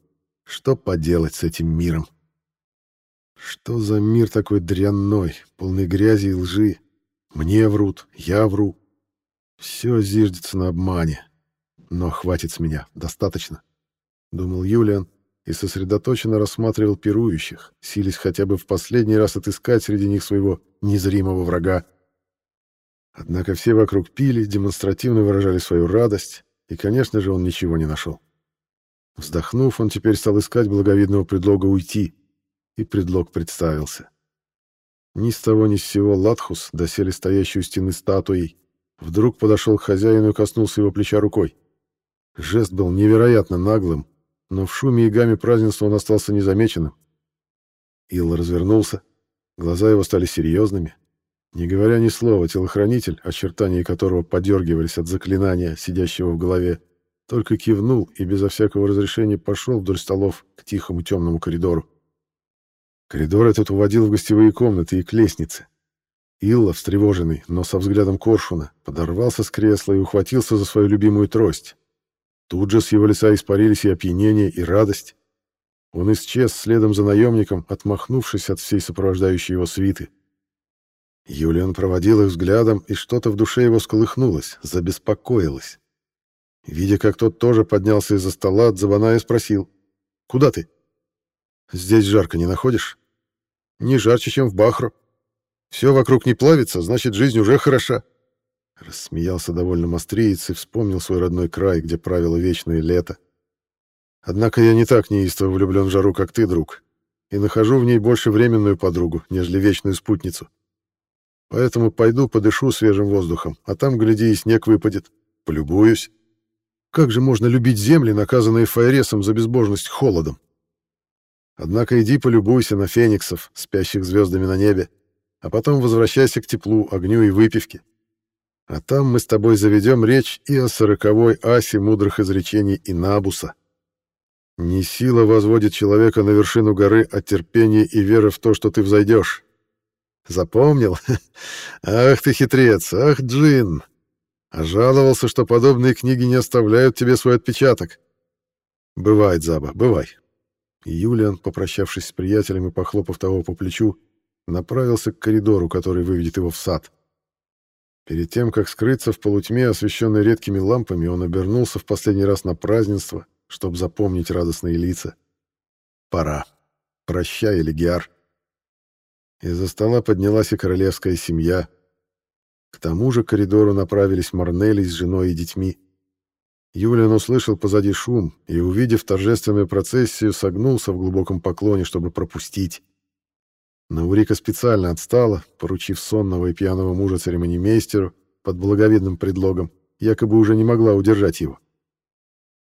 Что поделать с этим миром? Что за мир такой дрянной, полный грязи и лжи? Мне врут, я вру, все зиждется на обмане. Но хватит с меня, достаточно. Думал Юлиан и сосредоточенно рассматривал пирующих, сились хотя бы в последний раз отыскать среди них своего незримого врага. Однако все вокруг пили, демонстративно выражали свою радость, и, конечно же, он ничего не нашел. Вздохнув, он теперь стал искать благовидного предлога уйти, и предлог представился. Ни с того ни с сего Латхус, доселе стоящий у стены статуей, Вдруг подошел к хозяину и коснулся его плеча рукой. Жест был невероятно наглым, но в шуме и гамме празднества он остался незамеченным. Ил развернулся, глаза его стали серьезными. Не говоря ни слова, телохранитель, очертания которого подергивались от заклинания, сидящего в голове, только кивнул и безо всякого разрешения пошел вдоль столов к тихому темному коридору. Коридор этот уводил в гостевые комнаты и к лестнице. Илла, встревоженный, но со взглядом коршуна, подорвался с кресла и ухватился за свою любимую трость. Тут же с его лица испарились и опьянение, и радость. Он исчез следом за наемником, отмахнувшись от всей сопровождающей его свиты. Юлиан проводил их взглядом, и что-то в душе его сколыхнулось, забеспокоилось. Видя, как тот тоже поднялся из-за стола, Дзабаная спросил. «Куда ты?» «Здесь жарко не находишь?» «Не жарче, чем в Бахру», все вокруг не плавится, значит, жизнь уже хороша. Рассмеялся довольно мастриец и вспомнил свой родной край, где правило вечное лето. Однако я не так неистово влюблен в жару, как ты, друг, и нахожу в ней больше временную подругу, нежели вечную спутницу. Поэтому пойду подышу свежим воздухом, а там, гляди, и снег выпадет. Полюбуюсь. Как же можно любить земли, наказанные Фаересом за безбожность холодом? Однако иди полюбуйся на фениксов, спящих звездами на небе, а потом возвращайся к теплу, огню и выпивке. А там мы с тобой заведем речь и о сороковой асе мудрых изречений Инабуса. Не сила возводит человека на вершину горы, а терпение и вера в то, что ты взойдешь. Запомнил? Ах ты хитрец, ах, Джин! А жаловался, что подобные книги не оставляют тебе свой отпечаток. Бывает, Заба, бывай. И Юлиан, попрощавшись с приятелем и похлопав того по плечу, направился к коридору, который выведет его в сад. Перед тем, как скрыться в полутьме, освещенной редкими лампами, он обернулся в последний раз на празднество, чтобы запомнить радостные лица. Пора. Прощай, Элигиар. Из-за стола поднялась и королевская семья. К тому же коридору направились Марнели с женой и детьми. Юлиан услышал позади шум и, увидев торжественную процессию, согнулся в глубоком поклоне, чтобы пропустить. Наурика специально отстала, поручив сонного и пьяного мужа церемонимейстеру под благовидным предлогом, якобы уже не могла удержать его.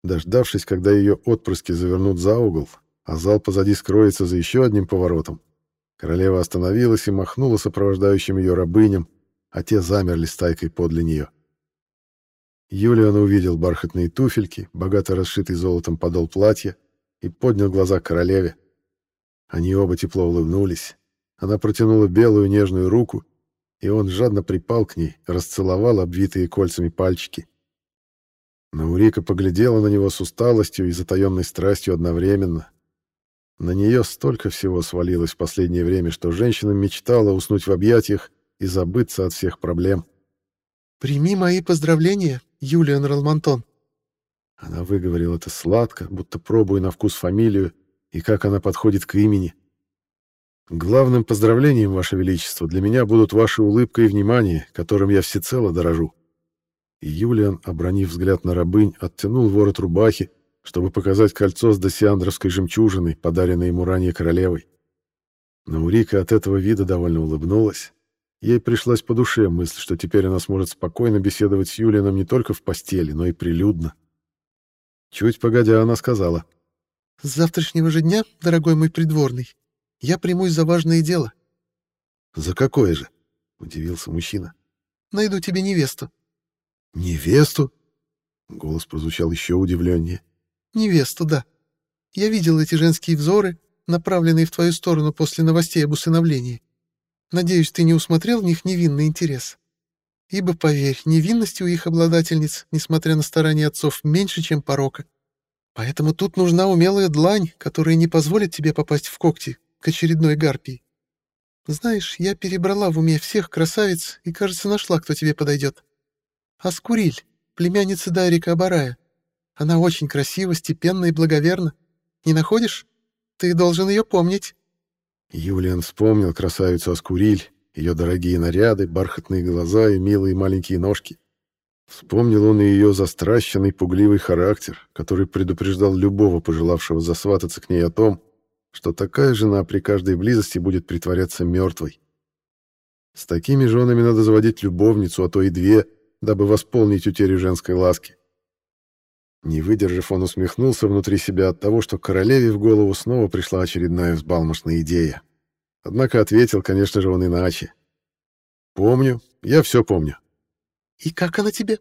Дождавшись, когда ее отпрыски завернут за угол, а зал позади скроется за еще одним поворотом, королева остановилась и махнула сопровождающим ее рабыням, а те замерли стайкой подле нее. Юлиан увидел бархатные туфельки, богато расшитый золотом подол платья, и поднял глаза к королеве. Они оба тепло улыбнулись. Она протянула белую нежную руку, и он жадно припал к ней, расцеловал обвитые кольцами пальчики. Наурика поглядела на него с усталостью и затаенной страстью одновременно. На нее столько всего свалилось в последнее время, что женщина мечтала уснуть в объятиях и забыться от всех проблем. «Прими мои поздравления, Юлиан Ралмантон». Она выговорила это сладко, будто пробуя на вкус фамилию и как она подходит к имени. Главным поздравлением, Ваше Величество, для меня будут ваша улыбка и внимание, которым я всецело дорожу. И Юлиан, обронив взгляд на рабынь, оттянул ворот рубахи, чтобы показать кольцо с досиандровской жемчужиной, подаренной ему ранее королевой. Наурика от этого вида довольно улыбнулась. Ей пришлась по душе мысль, что теперь она сможет спокойно беседовать с Юлианом не только в постели, но и прилюдно. Чуть погодя, она сказала. «С завтрашнего же дня, дорогой мой придворный, я примусь за важное дело. За какое же? Удивился мужчина. Найду тебе невесту. Невесту? Голос прозвучал еще удивленнее. Невесту, да. Я видел эти женские взоры, направленные в твою сторону после новостей об усыновлении. Надеюсь, ты не усмотрел в них невинный интерес. Ибо, поверь, невинности у их обладательниц, несмотря на старания отцов, меньше, чем порока. Поэтому тут нужна умелая длань, которая не позволит тебе попасть в когти, к очередной гарпии. Знаешь, я перебрала в уме всех красавиц и, кажется, нашла, кто тебе подойдет. Аскуриль, племянница Дайрика Абарая. Она очень красива, степенна и благоверна. Не находишь? Ты должен ее помнить». Юлиан вспомнил красавицу Аскуриль, ее дорогие наряды, бархатные глаза и милые маленькие ножки. Вспомнил он и ее застращенный, пугливый характер, который предупреждал любого пожелавшего засвататься к ней о том, что такая жена при каждой близости будет притворяться мертвой. С такими женами надо заводить любовницу, а то и две, дабы восполнить утерю женской ласки. Не выдержав, он усмехнулся внутри себя от того, что королеве в голову снова пришла очередная взбалмошная идея. Однако ответил, конечно же, он иначе. «Помню, я все помню». «И как она тебе?»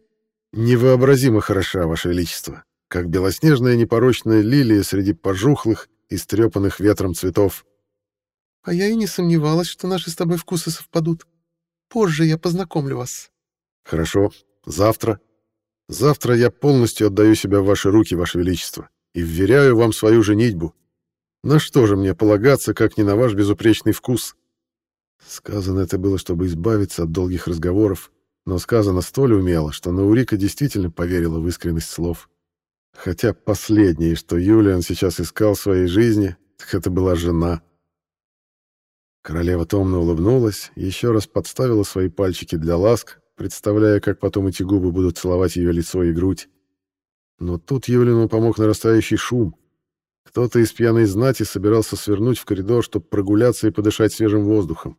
«Невообразимо хороша, Ваше Величество, как белоснежная непорочная лилия среди пожухлых истрепанных ветром цветов. А я и не сомневалась, что наши с тобой вкусы совпадут. Позже я познакомлю вас. Хорошо. Завтра. Завтра я полностью отдаю себя в ваши руки, ваше величество, и вверяю вам свою женитьбу. На что же мне полагаться, как не на ваш безупречный вкус? Сказано это было, чтобы избавиться от долгих разговоров, но сказано столь умело, что Наурика действительно поверила в искренность слов. Хотя последнее, что Юлиан сейчас искал в своей жизни, так это была жена. Королева томно улыбнулась, еще раз подставила свои пальчики для ласк, представляя, как потом эти губы будут целовать ее лицо и грудь. Но тут Юлину помог нарастающий шум. Кто-то из пьяной знати собирался свернуть в коридор, чтобы прогуляться и подышать свежим воздухом.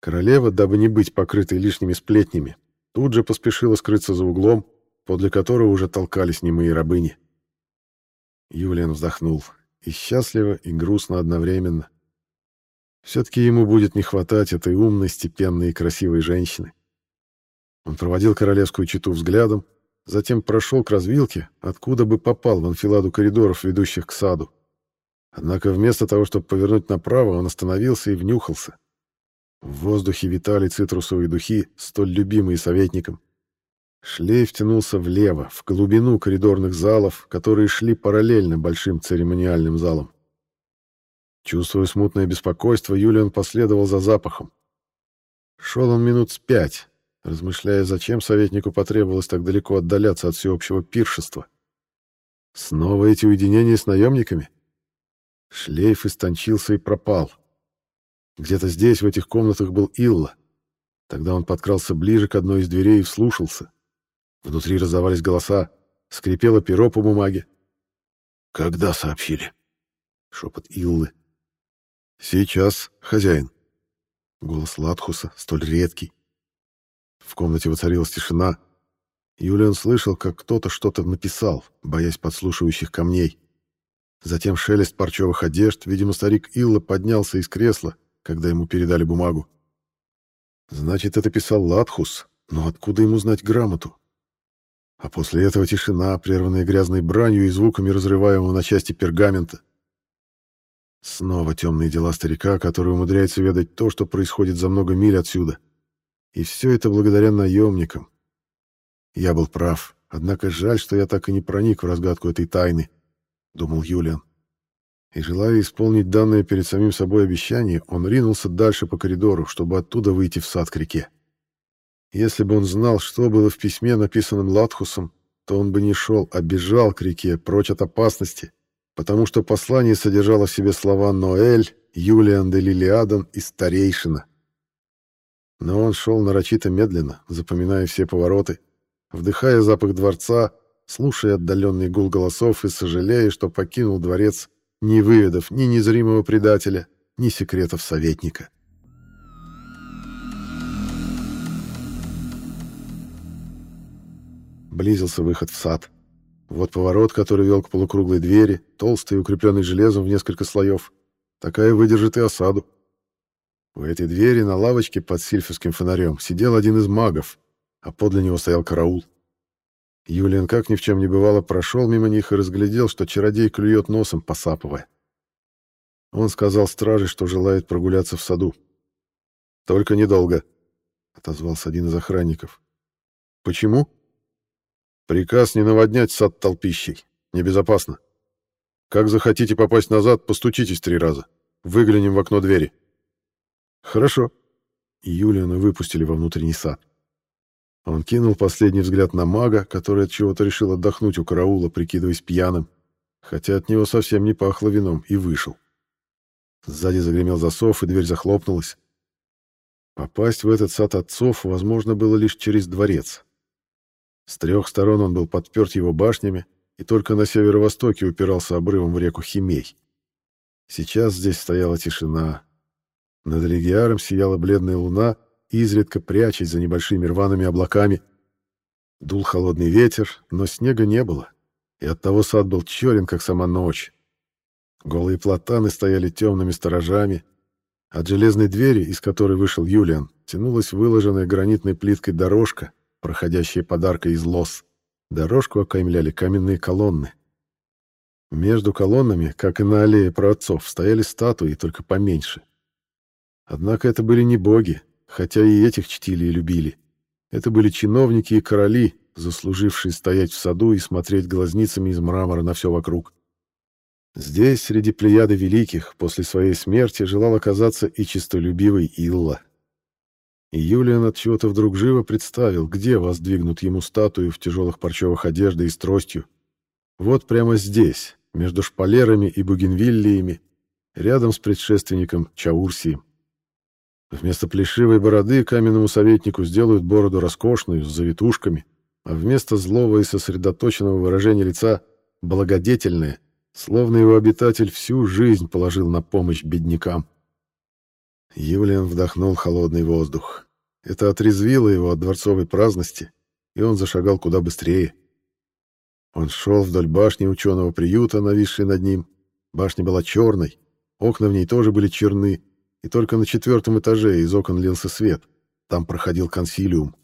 Королева, дабы не быть покрытой лишними сплетнями, тут же поспешила скрыться за углом, подле которого уже толкались немые рабыни. Юлиан вздохнул. И счастливо, и грустно одновременно. Все-таки ему будет не хватать этой умной, степенной и красивой женщины. Он проводил королевскую читу взглядом, затем прошел к развилке, откуда бы попал в анфиладу коридоров, ведущих к саду. Однако вместо того, чтобы повернуть направо, он остановился и внюхался. В воздухе витали цитрусовые духи, столь любимые советником. Шлейф тянулся влево, в глубину коридорных залов, которые шли параллельно большим церемониальным залам. Чувствуя смутное беспокойство, Юлиан последовал за запахом. Шел он минут с пять, размышляя, зачем советнику потребовалось так далеко отдаляться от всеобщего пиршества. Снова эти уединения с наемниками? Шлейф истончился и пропал. Где-то здесь, в этих комнатах, был Илла. Тогда он подкрался ближе к одной из дверей и вслушался. Внутри раздавались голоса, скрипело перо по бумаге. «Когда сообщили?» — шепот Иллы. «Сейчас, хозяин». Голос Латхуса, столь редкий, в комнате воцарилась тишина. Юлиан слышал, как кто-то что-то написал, боясь подслушивающих камней. Затем шелест парчевых одежд. Видимо, старик Илла поднялся из кресла, когда ему передали бумагу. Значит, это писал Латхус, но откуда ему знать грамоту? А после этого тишина, прерванная грязной бранью и звуками разрываемого на части пергамента. Снова темные дела старика, который умудряется ведать то, что происходит за много миль отсюда. И все это благодаря наемникам. Я был прав, однако жаль, что я так и не проник в разгадку этой тайны, думал Юлиан. И желая исполнить данное перед самим собой обещание, он ринулся дальше по коридору, чтобы оттуда выйти в сад к реке. Если бы он знал, что было в письме, написанном Латхусом, то он бы не шел, а бежал к реке, прочь от опасности, потому что послание содержало в себе слова «Ноэль», «Юлиан де Лилиадан» и «Старейшина». Но он шел нарочито медленно, запоминая все повороты, вдыхая запах дворца, слушая отдаленный гул голосов и сожалея, что покинул дворец, не выведав ни незримого предателя, ни секретов советника. Близился выход в сад. Вот поворот, который вел к полукруглой двери, толстый, укрепленный железом в несколько слоев. Такая выдержит и осаду. В этой двери на лавочке под сильфовским фонарем сидел один из магов, а подле него стоял караул. Юлиан, как ни в чем не бывало, прошел мимо них и разглядел, что чародей клюет носом, посапывая. Он сказал страже, что желает прогуляться в саду. «Только недолго», — отозвался один из охранников. «Почему?» «Приказ не наводнять сад толпищей. Небезопасно. Как захотите попасть назад, постучитесь три раза. Выглянем в окно двери». «Хорошо». Юлиана выпустили во внутренний сад. Он кинул последний взгляд на мага, который от чего-то решил отдохнуть у караула, прикидываясь пьяным, хотя от него совсем не пахло вином, и вышел. Сзади загремел засов, и дверь захлопнулась. Попасть в этот сад отцов возможно было лишь через дворец. С трех сторон он был подперт его башнями, и только на северо-востоке упирался обрывом в реку Химей. Сейчас здесь стояла тишина, над Легиаром сияла бледная луна, изредка прячась за небольшими рваными облаками. Дул холодный ветер, но снега не было, и оттого сад был черен, как сама ночь. Голые платаны стояли темными сторожами. От железной двери, из которой вышел Юлиан, тянулась выложенная гранитной плиткой дорожка, проходящая подарка из лос. Дорожку окаймляли каменные колонны. Между колоннами, как и на аллее праотцов, стояли статуи, только поменьше — Однако это были не боги, хотя и этих чтили и любили. Это были чиновники и короли, заслужившие стоять в саду и смотреть глазницами из мрамора на все вокруг. Здесь, среди плеяды великих, после своей смерти желал оказаться и чистолюбивый Илла. И Юлиан от чего-то вдруг живо представил, где воздвигнут ему статую в тяжелых парчевых одеждах и с тростью. Вот прямо здесь, между шпалерами и бугенвиллиями, рядом с предшественником Чаурсием. Вместо плешивой бороды каменному советнику сделают бороду роскошную, с завитушками, а вместо злого и сосредоточенного выражения лица — благодетельное, словно его обитатель всю жизнь положил на помощь беднякам. Юлиан вдохнул холодный воздух. Это отрезвило его от дворцовой праздности, и он зашагал куда быстрее. Он шел вдоль башни ученого приюта, нависшей над ним. Башня была черной, окна в ней тоже были черны, и только на четвертом этаже из окон лился свет. Там проходил консилиум.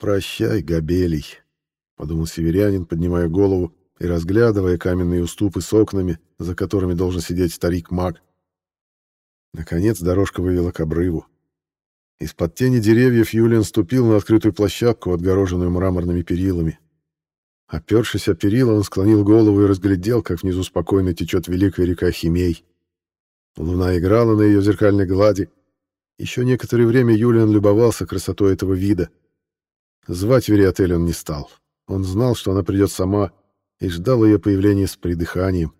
«Прощай, Габелий», — подумал северянин, поднимая голову и разглядывая каменные уступы с окнами, за которыми должен сидеть старик-маг. Наконец дорожка вывела к обрыву. Из-под тени деревьев Юлиан ступил на открытую площадку, отгороженную мраморными перилами. Опершись о перила, он склонил голову и разглядел, как внизу спокойно течет великая река Химей. Луна играла на ее зеркальной глади. Еще некоторое время Юлиан любовался красотой этого вида. Звать Вериотель он не стал. Он знал, что она придет сама, и ждал ее появления с придыханием.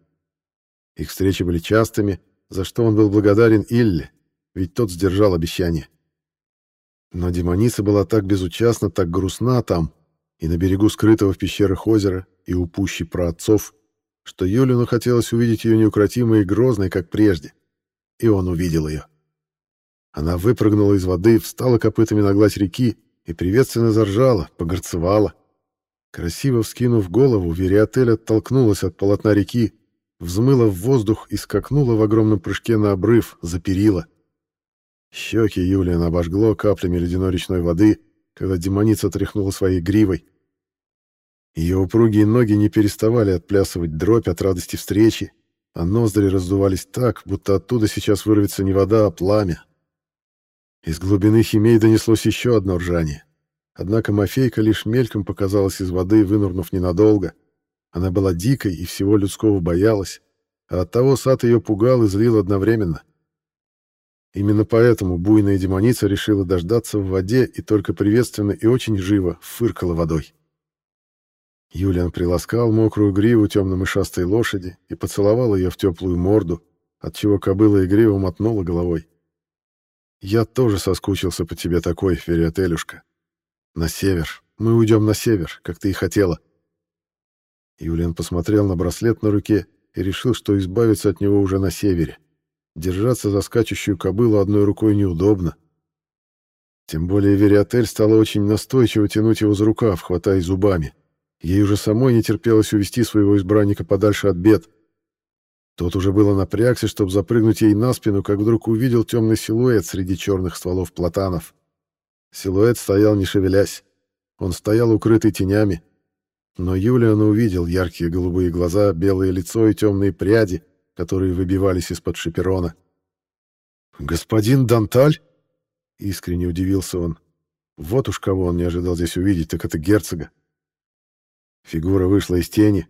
Их встречи были частыми, за что он был благодарен Илле, ведь тот сдержал обещание. Но демоница была так безучастна, так грустна там, и на берегу скрытого в пещерах озера, и у пущи праотцов, что Юлину хотелось увидеть ее неукротимой и грозной, как прежде. И он увидел ее. Она выпрыгнула из воды, встала копытами на гладь реки и приветственно заржала, погорцевала. Красиво вскинув голову, Вериотель оттолкнулась от полотна реки, взмыла в воздух и скакнула в огромном прыжке на обрыв, за перила. Щеки Юлиан обожгло каплями ледяной речной воды, когда демоница тряхнула своей гривой. Ее упругие ноги не переставали отплясывать дробь от радости встречи, а ноздри раздувались так, будто оттуда сейчас вырвется не вода, а пламя. Из глубины химей донеслось еще одно ржание. Однако Мафейка лишь мельком показалась из воды, вынурнув ненадолго — она была дикой и всего людского боялась, а оттого сад ее пугал и злил одновременно. Именно поэтому буйная демоница решила дождаться в воде и только приветственно и очень живо фыркала водой. Юлиан приласкал мокрую гриву темно-мышастой лошади и поцеловал ее в теплую морду, отчего кобыла игриво мотнула головой. «Я тоже соскучился по тебе такой, Фериотелюшка. На север. Мы уйдем на север, как ты и хотела». Юлиан посмотрел на браслет на руке и решил, что избавиться от него уже на севере. Держаться за скачущую кобылу одной рукой неудобно. Тем более Вериотель стала очень настойчиво тянуть его за рукав, хватая зубами. Ей уже самой не терпелось увести своего избранника подальше от бед. Тот уже было напрягся, чтобы запрыгнуть ей на спину, как вдруг увидел темный силуэт среди черных стволов платанов. Силуэт стоял, не шевелясь. Он стоял укрытый тенями, но Юлиан увидел яркие голубые глаза, белое лицо и темные пряди, которые выбивались из-под шиперона. «Господин Данталь?» — искренне удивился он. Вот уж кого он не ожидал здесь увидеть, так это герцога. Фигура вышла из тени.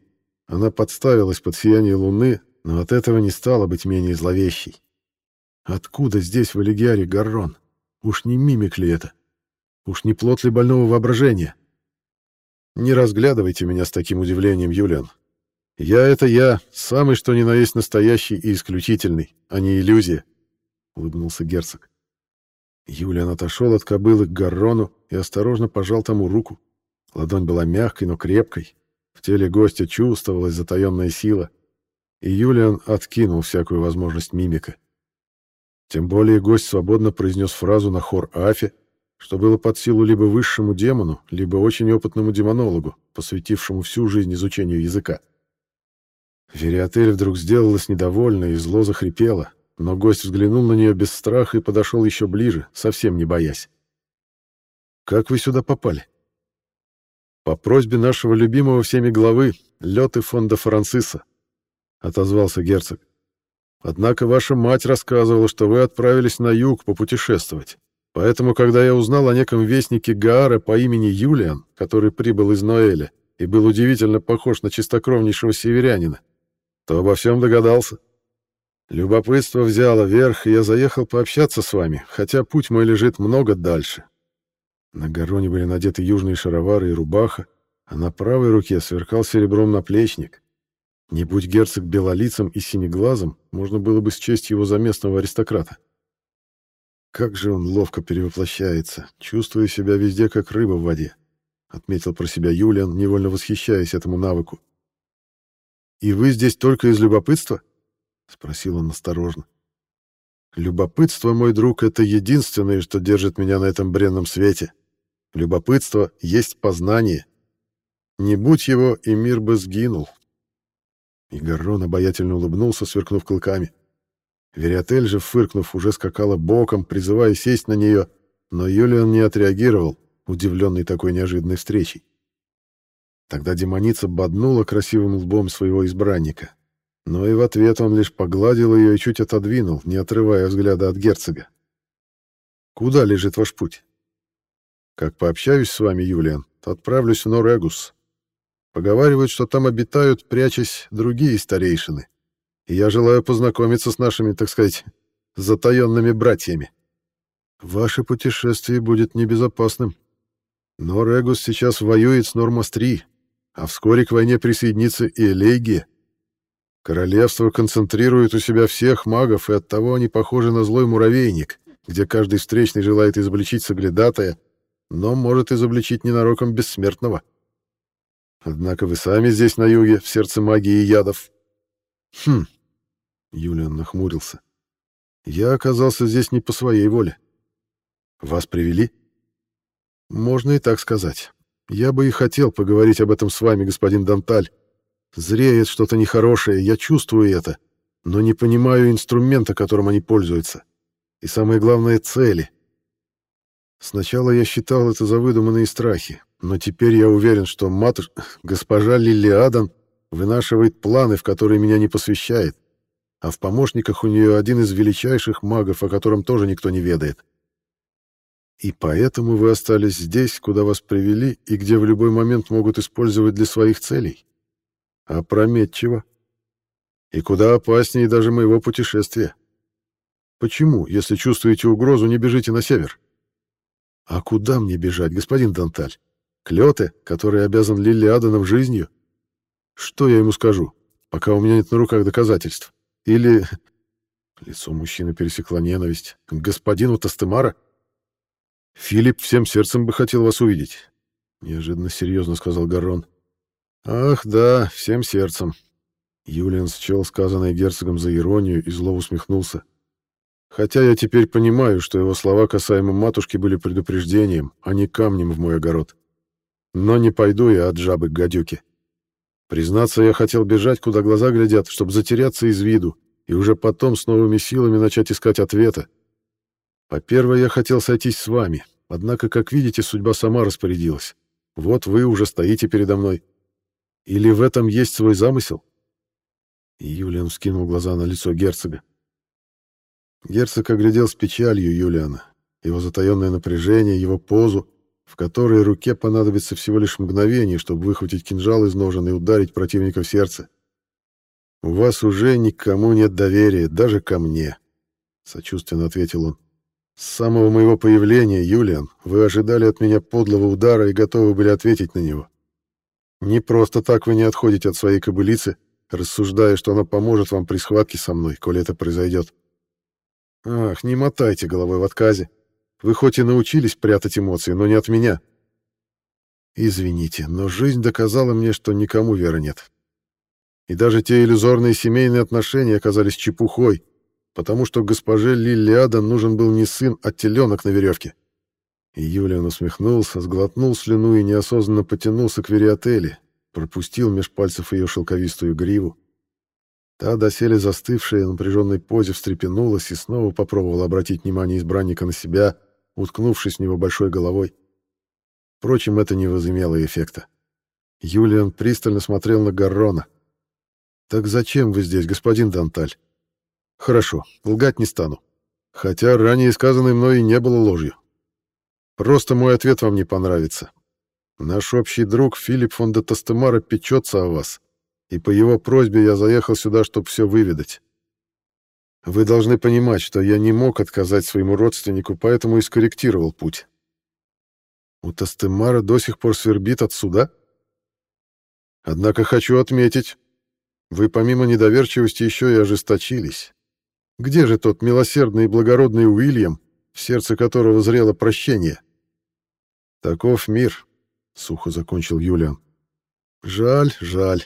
Она подставилась под сияние луны, но от этого не стала быть менее зловещей. Откуда здесь в Элегиаре Гаррон? Уж не мимик ли это? Уж не плод ли больного воображения? Не разглядывайте меня с таким удивлением, Юлиан. Я — это я, самый что ни на есть настоящий и исключительный, а не иллюзия, — улыбнулся герцог. Юлиан отошел от кобылы к Гаррону и осторожно пожал тому руку. Ладонь была мягкой, но крепкой. В теле гостя чувствовалась затаенная сила, и Юлиан откинул всякую возможность мимика. Тем более гость свободно произнес фразу на хор Афи, что было под силу либо высшему демону, либо очень опытному демонологу, посвятившему всю жизнь изучению языка. Вериотель вдруг сделалась недовольна и зло захрипела, но гость взглянул на нее без страха и подошел еще ближе, совсем не боясь. «Как вы сюда попали?» «По просьбе нашего любимого всеми главы, Леты фонда Франциса», — отозвался герцог. «Однако ваша мать рассказывала, что вы отправились на юг попутешествовать. Поэтому, когда я узнал о неком вестнике Гаара по имени Юлиан, который прибыл из Ноэля и был удивительно похож на чистокровнейшего северянина, то обо всем догадался. Любопытство взяло верх, и я заехал пообщаться с вами, хотя путь мой лежит много дальше. На гороне были надеты южные шаровары и рубаха, а на правой руке сверкал серебром наплечник. Не будь герцог белолицем и синеглазым, можно было бы счесть его за местного аристократа. Как же он ловко перевоплощается, чувствуя себя везде как рыба в воде. отметил про себя Юлиан, невольно восхищаясь этому навыку. И вы здесь только из любопытства? спросил он осторожно. Любопытство, мой друг, это единственное, что держит меня на этом бренном свете. Любопытство есть познание. Не будь его, и мир бы сгинул. И обаятельно улыбнулся, сверкнув клыками. Вериотель же, фыркнув, уже скакала боком, призывая сесть на нее, но Юлиан не отреагировал, удивленный такой неожиданной встречей. Тогда демоница боднула красивым лбом своего избранника. Но и в ответ он лишь погладил ее и чуть отодвинул, не отрывая взгляда от герцога. «Куда лежит ваш путь?» «Как пообщаюсь с вами, Юлиан, то отправлюсь в Норегус. Поговаривают, что там обитают, прячась, другие старейшины. И я желаю познакомиться с нашими, так сказать, затаенными братьями. Ваше путешествие будет небезопасным. Но Регус сейчас воюет с Нормас-3, а вскоре к войне присоединится и Элейгия. Королевство концентрирует у себя всех магов, и оттого они похожи на злой муравейник, где каждый встречный желает изобличить соглядатая, но может изобличить ненароком бессмертного. Однако вы сами здесь, на юге, в сердце магии и ядов. Хм. Юлиан нахмурился. Я оказался здесь не по своей воле. Вас привели? Можно и так сказать. Я бы и хотел поговорить об этом с вами, господин Данталь. Зреет что-то нехорошее, я чувствую это, но не понимаю инструмента, которым они пользуются. И самое главное — цели. Сначала я считал это за выдуманные страхи, но теперь я уверен, что матуш... госпожа Лилиадан вынашивает планы, в которые меня не посвящает, а в помощниках у нее один из величайших магов, о котором тоже никто не ведает. И поэтому вы остались здесь, куда вас привели, и где в любой момент могут использовать для своих целей. Опрометчиво. И куда опаснее даже моего путешествия. Почему, если чувствуете угрозу, не бежите на север? А куда мне бежать, господин Данталь? Клёте, который обязан Лилиаданом жизнью? Что я ему скажу, пока у меня нет на руках доказательств? Или... Лицо мужчины пересекла ненависть. К господину Тастемара? Филипп всем сердцем бы хотел вас увидеть. Неожиданно серьезно сказал Гаррон. Ах, да, всем сердцем. Юлиан счел сказанное герцогом за иронию и зло усмехнулся. Хотя я теперь понимаю, что его слова касаемо матушки были предупреждением, а не камнем в мой огород. Но не пойду я от жабы к гадюке. Признаться, я хотел бежать, куда глаза глядят, чтобы затеряться из виду, и уже потом с новыми силами начать искать ответа. По-первое, я хотел сойтись с вами, однако, как видите, судьба сама распорядилась. Вот вы уже стоите передо мной. Или в этом есть свой замысел? Юлиан вскинул глаза на лицо герцога. Герцог оглядел с печалью Юлиана, его затаенное напряжение, его позу, в которой руке понадобится всего лишь мгновение, чтобы выхватить кинжал из ножен и ударить противника в сердце. «У вас уже никому нет доверия, даже ко мне», — сочувственно ответил он. «С самого моего появления, Юлиан, вы ожидали от меня подлого удара и готовы были ответить на него. Не просто так вы не отходите от своей кобылицы, рассуждая, что она поможет вам при схватке со мной, коли это произойдет. Ах, не мотайте головой в отказе. Вы хоть и научились прятать эмоции, но не от меня. Извините, но жизнь доказала мне, что никому веры нет. И даже те иллюзорные семейные отношения оказались чепухой, потому что госпоже Лилиада нужен был не сын, а теленок на веревке. И Юлиан усмехнулся, сглотнул слюну и неосознанно потянулся к Вериотели, пропустил меж пальцев ее шелковистую гриву. Та, доселе застывшая в напряженной позе, встрепенулась и снова попробовала обратить внимание избранника на себя, уткнувшись в него большой головой. Впрочем, это не возымело эффекта. Юлиан пристально смотрел на Гаррона. «Так зачем вы здесь, господин Данталь?» «Хорошо, лгать не стану. Хотя ранее сказанное мной и не было ложью. Просто мой ответ вам не понравится. Наш общий друг Филипп фон де Тастемара печется о вас, и по его просьбе я заехал сюда, чтобы все выведать. Вы должны понимать, что я не мог отказать своему родственнику, поэтому и скорректировал путь. У Тастемара до сих пор свербит от суда? Однако хочу отметить, вы помимо недоверчивости еще и ожесточились. Где же тот милосердный и благородный Уильям, в сердце которого зрело прощение? Таков мир. — сухо закончил Юлиан. «Жаль, жаль.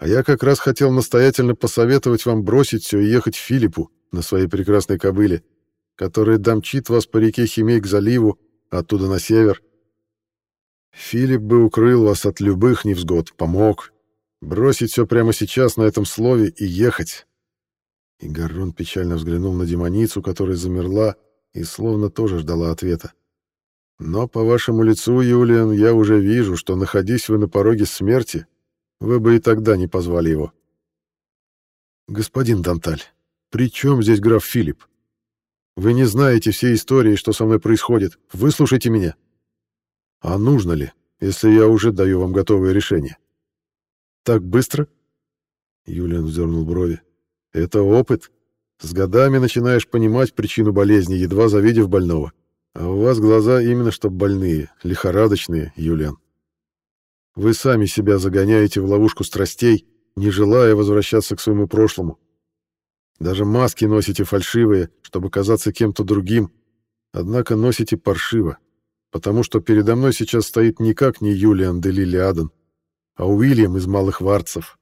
А я как раз хотел настоятельно посоветовать вам бросить все и ехать в Филиппу на своей прекрасной кобыле, которая домчит вас по реке Химей к заливу, оттуда на север. Филипп бы укрыл вас от любых невзгод, помог. Бросить все прямо сейчас на этом слове и ехать». И Гаррон печально взглянул на демоницу, которая замерла и словно тоже ждала ответа. Но по вашему лицу, Юлиан, я уже вижу, что, находясь вы на пороге смерти, вы бы и тогда не позвали его. Господин Данталь, при чем здесь граф Филипп? Вы не знаете всей истории, что со мной происходит. Выслушайте меня. А нужно ли, если я уже даю вам готовое решение? Так быстро? Юлиан вздернул брови. Это опыт. С годами начинаешь понимать причину болезни, едва завидев больного. А у вас глаза именно что больные, лихорадочные, Юлиан. Вы сами себя загоняете в ловушку страстей, не желая возвращаться к своему прошлому. Даже маски носите фальшивые, чтобы казаться кем-то другим, однако носите паршиво, потому что передо мной сейчас стоит никак не Юлиан де Лилиаден, а Уильям из Малых Варцев,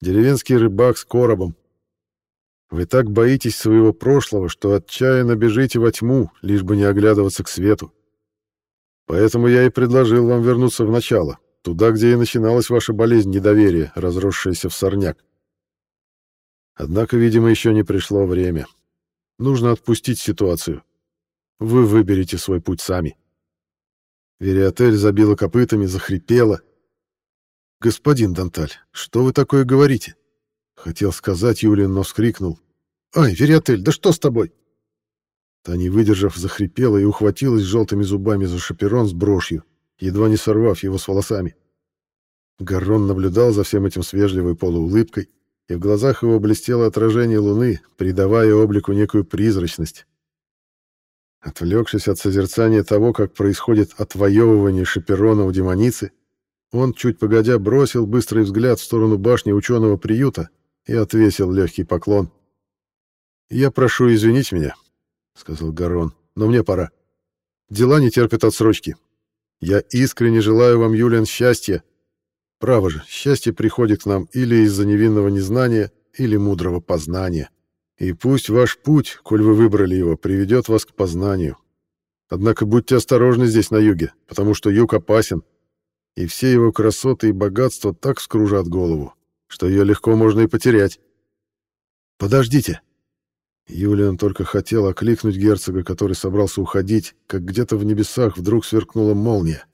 деревенский рыбак с коробом, вы так боитесь своего прошлого, что отчаянно бежите во тьму, лишь бы не оглядываться к свету. Поэтому я и предложил вам вернуться в начало, туда, где и начиналась ваша болезнь недоверия, разросшаяся в сорняк. Однако, видимо, еще не пришло время. Нужно отпустить ситуацию. Вы выберете свой путь сами. Вериотель забила копытами, захрипела. «Господин Данталь, что вы такое говорите?» Хотел сказать Юлин, но вскрикнул. «Ай, Вериотель, да что с тобой?» Та, не выдержав, захрипела и ухватилась желтыми зубами за шаперон с брошью, едва не сорвав его с волосами. Гаррон наблюдал за всем этим с вежливой полуулыбкой, и в глазах его блестело отражение луны, придавая облику некую призрачность. Отвлекшись от созерцания того, как происходит отвоевывание шаперона у демоницы, он, чуть погодя, бросил быстрый взгляд в сторону башни ученого приюта и отвесил легкий поклон. «Я прошу извинить меня», — сказал Гарон, — «но мне пора. Дела не терпят отсрочки. Я искренне желаю вам, Юлиан, счастья. Право же, счастье приходит к нам или из-за невинного незнания, или мудрого познания. И пусть ваш путь, коль вы выбрали его, приведет вас к познанию. Однако будьте осторожны здесь, на юге, потому что юг опасен, и все его красоты и богатства так скружат голову, что ее легко можно и потерять. «Подождите!» Юлиан только хотел окликнуть герцога, который собрался уходить, как где-то в небесах вдруг сверкнула молния.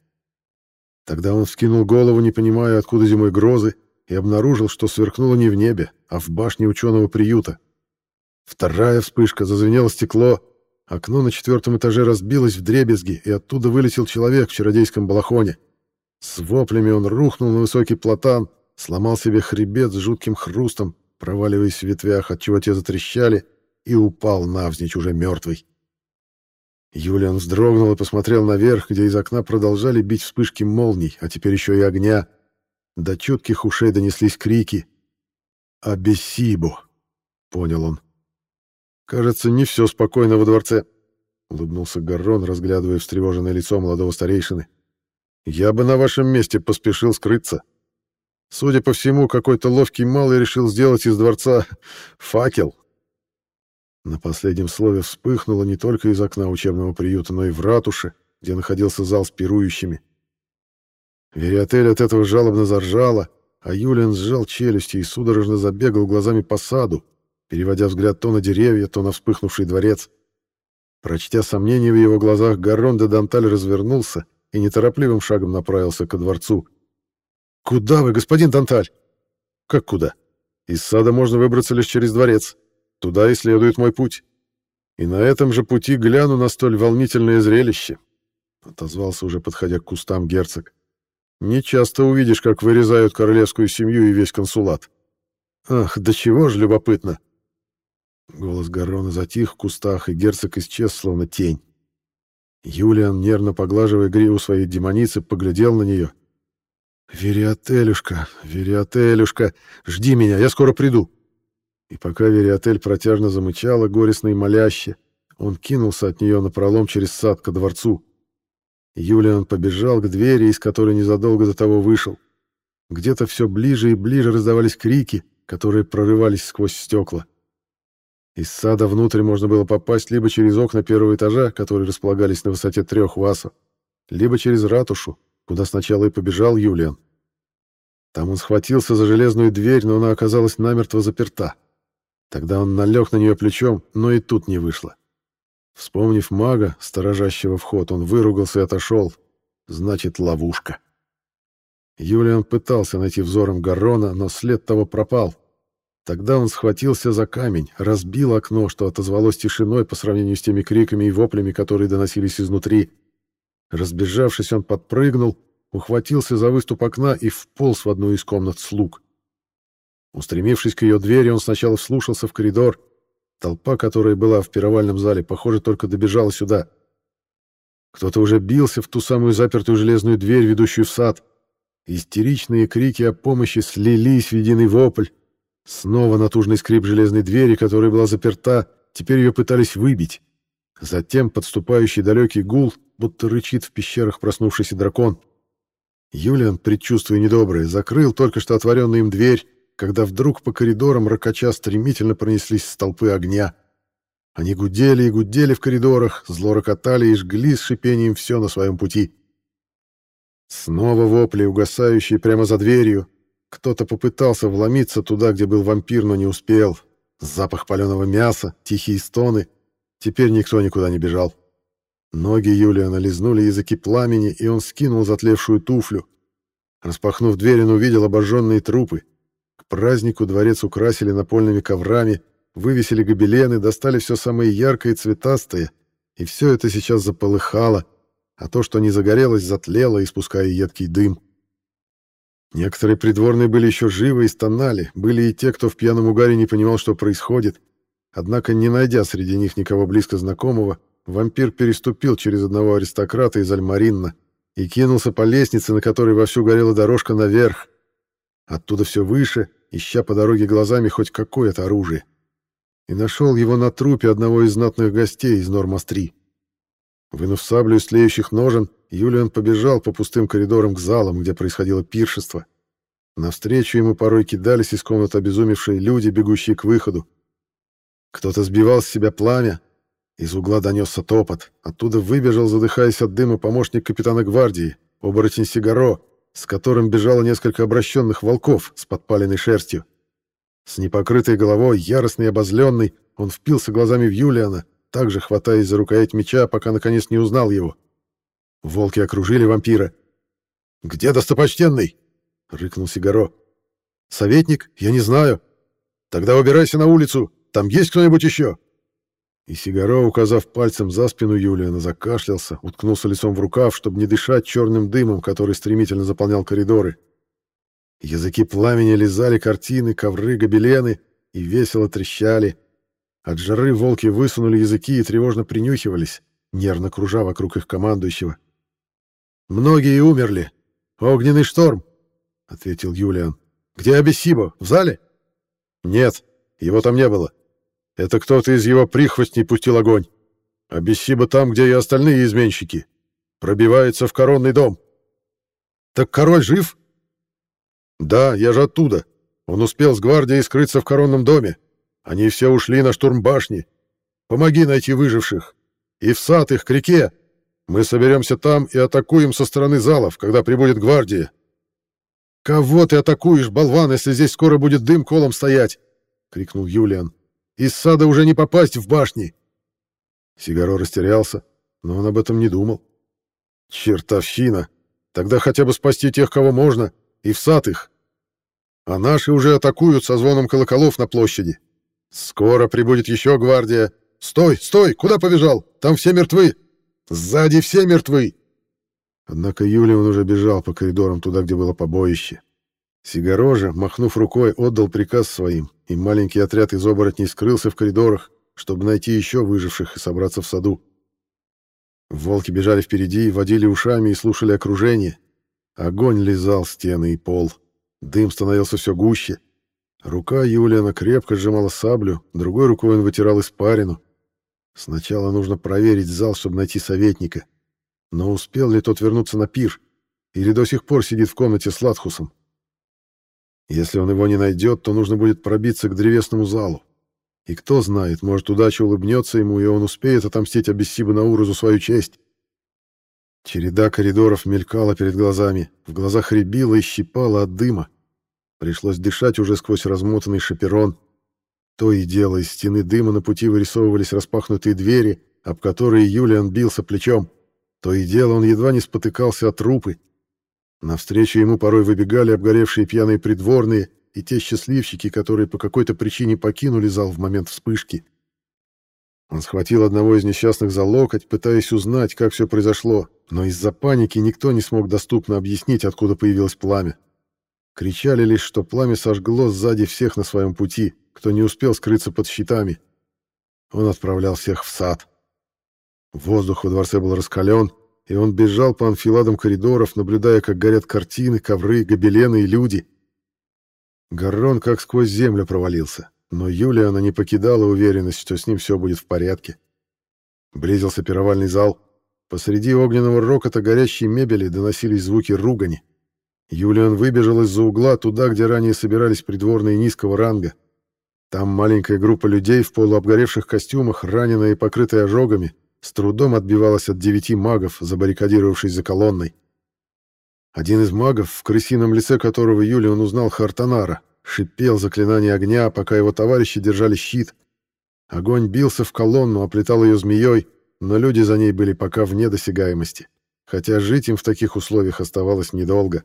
Тогда он вскинул голову, не понимая, откуда зимой грозы, и обнаружил, что сверкнуло не в небе, а в башне ученого приюта. Вторая вспышка, зазвенело стекло, окно на четвертом этаже разбилось в дребезги, и оттуда вылетел человек в чародейском балахоне. С воплями он рухнул на высокий платан, сломал себе хребет с жутким хрустом, проваливаясь в ветвях, отчего те затрещали, и упал навзничь уже мертвый. Юлиан вздрогнул и посмотрел наверх, где из окна продолжали бить вспышки молний, а теперь еще и огня. До чутких ушей донеслись крики. «Абессибо!» — понял он. «Кажется, не все спокойно во дворце», — улыбнулся Гаррон, разглядывая встревоженное лицо молодого старейшины. «Я бы на вашем месте поспешил скрыться. Судя по всему, какой-то ловкий малый решил сделать из дворца факел, на последнем слове вспыхнуло не только из окна учебного приюта, но и в ратуше, где находился зал с пирующими. Вериотель от этого жалобно заржала, а Юлиан сжал челюсти и судорожно забегал глазами по саду, переводя взгляд то на деревья, то на вспыхнувший дворец. Прочтя сомнения в его глазах, Гаррон де Данталь развернулся и неторопливым шагом направился ко дворцу. «Куда вы, господин Данталь?» «Как куда? Из сада можно выбраться лишь через дворец. Туда и следует мой путь. И на этом же пути гляну на столь волнительное зрелище, — отозвался уже, подходя к кустам герцог. Не часто увидишь, как вырезают королевскую семью и весь консулат. Ах, да чего ж любопытно! Голос Гаррона затих в кустах, и герцог исчез, словно тень. Юлиан, нервно поглаживая гриву своей демоницы, поглядел на нее. «Вериотелюшка, Вериотелюшка, жди меня, я скоро приду!» И пока Вериотель протяжно замычала, горестно и моляще, он кинулся от нее на пролом через сад ко дворцу. Юлиан побежал к двери, из которой незадолго до того вышел. Где-то все ближе и ближе раздавались крики, которые прорывались сквозь стекла. Из сада внутрь можно было попасть либо через окна первого этажа, которые располагались на высоте трех васов, либо через ратушу, куда сначала и побежал Юлиан. Там он схватился за железную дверь, но она оказалась намертво заперта. Тогда он налег на нее плечом, но и тут не вышло. Вспомнив мага, сторожащего вход, он выругался и отошел. Значит, ловушка. Юлиан пытался найти взором Гаррона, но след того пропал. Тогда он схватился за камень, разбил окно, что отозвалось тишиной по сравнению с теми криками и воплями, которые доносились изнутри. Разбежавшись, он подпрыгнул, ухватился за выступ окна и вполз в одну из комнат слуг. Устремившись к ее двери, он сначала вслушался в коридор. Толпа, которая была в пировальном зале, похоже, только добежала сюда. Кто-то уже бился в ту самую запертую железную дверь, ведущую в сад. Истеричные крики о помощи слились в единый вопль. Снова натужный скрип железной двери, которая была заперта, теперь ее пытались выбить. Затем подступающий далекий гул, будто рычит в пещерах проснувшийся дракон. Юлиан, предчувствуя недоброе, закрыл только что отворенную им дверь, когда вдруг по коридорам ракача стремительно пронеслись столпы огня. Они гудели и гудели в коридорах, зло рокотали и жгли с шипением все на своем пути. Снова вопли, угасающие прямо за дверью. Кто-то попытался вломиться туда, где был вампир, но не успел. Запах паленого мяса, тихие стоны. Теперь никто никуда не бежал. Ноги Юлиана лизнули языки пламени, и он скинул затлевшую туфлю. Распахнув дверь, он увидел обожженные трупы. К празднику дворец украсили напольными коврами, вывесили гобелены, достали все самое яркое и цветастое, и все это сейчас заполыхало, а то, что не загорелось, затлело, испуская едкий дым. Некоторые придворные были еще живы и стонали, были и те, кто в пьяном угаре не понимал, что происходит. Однако, не найдя среди них никого близко знакомого, вампир переступил через одного аристократа из Альмаринна и кинулся по лестнице, на которой вовсю горела дорожка наверх. Оттуда все выше, ища по дороге глазами хоть какое-то оружие. И нашел его на трупе одного из знатных гостей из Нормастри. Вынув саблю из тлеющих ножен, Юлиан побежал по пустым коридорам к залам, где происходило пиршество. Навстречу ему порой кидались из комнат обезумевшие люди, бегущие к выходу. Кто-то сбивал с себя пламя, из угла донесся топот. Оттуда выбежал, задыхаясь от дыма, помощник капитана гвардии, оборотень Сигаро, с которым бежало несколько обращенных волков с подпаленной шерстью. С непокрытой головой, яростный и обозленный, он впился глазами в Юлиана, также хватаясь за рукоять меча, пока наконец не узнал его. Волки окружили вампира. «Где достопочтенный?» — рыкнул Сигаро. «Советник? Я не знаю. Тогда убирайся на улицу. Там есть кто-нибудь еще?» И Сигаро, указав пальцем за спину Юлиана, закашлялся, уткнулся лицом в рукав, чтобы не дышать черным дымом, который стремительно заполнял коридоры. Языки пламени лизали картины, ковры, гобелены и весело трещали. От жары волки высунули языки и тревожно принюхивались, нервно кружа вокруг их командующего. «Многие умерли. Огненный шторм», — ответил Юлиан. «Где Абиссибо? В зале?» «Нет, его там не было. Это кто-то из его прихвостней пустил огонь. А Бессиба там, где и остальные изменщики. Пробивается в коронный дом. Так король жив? Да, я же оттуда. Он успел с гвардией скрыться в коронном доме. Они все ушли на штурм башни. Помоги найти выживших. И в сад их, к реке. Мы соберемся там и атакуем со стороны залов, когда прибудет гвардия. «Кого ты атакуешь, болван, если здесь скоро будет дым колом стоять?» — крикнул Юлиан. Из сада уже не попасть в башни. Сигаро растерялся, но он об этом не думал. Чертовщина! Тогда хотя бы спасти тех, кого можно, и в сад их. А наши уже атакуют со звоном колоколов на площади. Скоро прибудет еще гвардия. Стой, стой, куда побежал? Там все мертвы. Сзади все мертвы. Однако Юлиан уже бежал по коридорам туда, где было побоище. Сигаро же, махнув рукой, отдал приказ своим, и маленький отряд из оборотней скрылся в коридорах, чтобы найти еще выживших и собраться в саду. Волки бежали впереди, водили ушами и слушали окружение. Огонь лизал стены и пол. Дым становился все гуще. Рука Юлиана крепко сжимала саблю, другой рукой он вытирал испарину. Сначала нужно проверить зал, чтобы найти советника. Но успел ли тот вернуться на пир? Или до сих пор сидит в комнате с Латхусом? Если он его не найдет, то нужно будет пробиться к древесному залу. И кто знает, может, удача улыбнется ему, и он успеет отомстить Абиссибу Науру за свою честь. Череда коридоров мелькала перед глазами, в глазах рябило и щипало от дыма. Пришлось дышать уже сквозь размотанный шаперон. То и дело, из стены дыма на пути вырисовывались распахнутые двери, об которые Юлиан бился плечом. То и дело, он едва не спотыкался от трупы. Навстречу ему порой выбегали обгоревшие пьяные придворные и те счастливчики, которые по какой-то причине покинули зал в момент вспышки. Он схватил одного из несчастных за локоть, пытаясь узнать, как все произошло, но из-за паники никто не смог доступно объяснить, откуда появилось пламя. Кричали лишь, что пламя сожгло сзади всех на своем пути, кто не успел скрыться под щитами. Он отправлял всех в сад. Воздух во дворце был раскален, и он бежал по анфиладам коридоров, наблюдая, как горят картины, ковры, гобелены и люди. Гаррон как сквозь землю провалился. Но Юлиана не покидала уверенность, что с ним все будет в порядке. Близился пировальный зал. Посреди огненного рокота горящей мебели доносились звуки ругани. Юлиан выбежал из-за угла туда, где ранее собирались придворные низкого ранга. Там маленькая группа людей в полуобгоревших костюмах, раненая и покрытая ожогами, с трудом отбивалась от девяти магов, забаррикадировавшись за колонной. Один из магов, в крысином лице которого Юлиан узнал Хартанара, Шипел заклинание огня, пока его товарищи держали щит. Огонь бился в колонну, оплетал ее змеей, но люди за ней были пока вне досягаемости, хотя жить им в таких условиях оставалось недолго.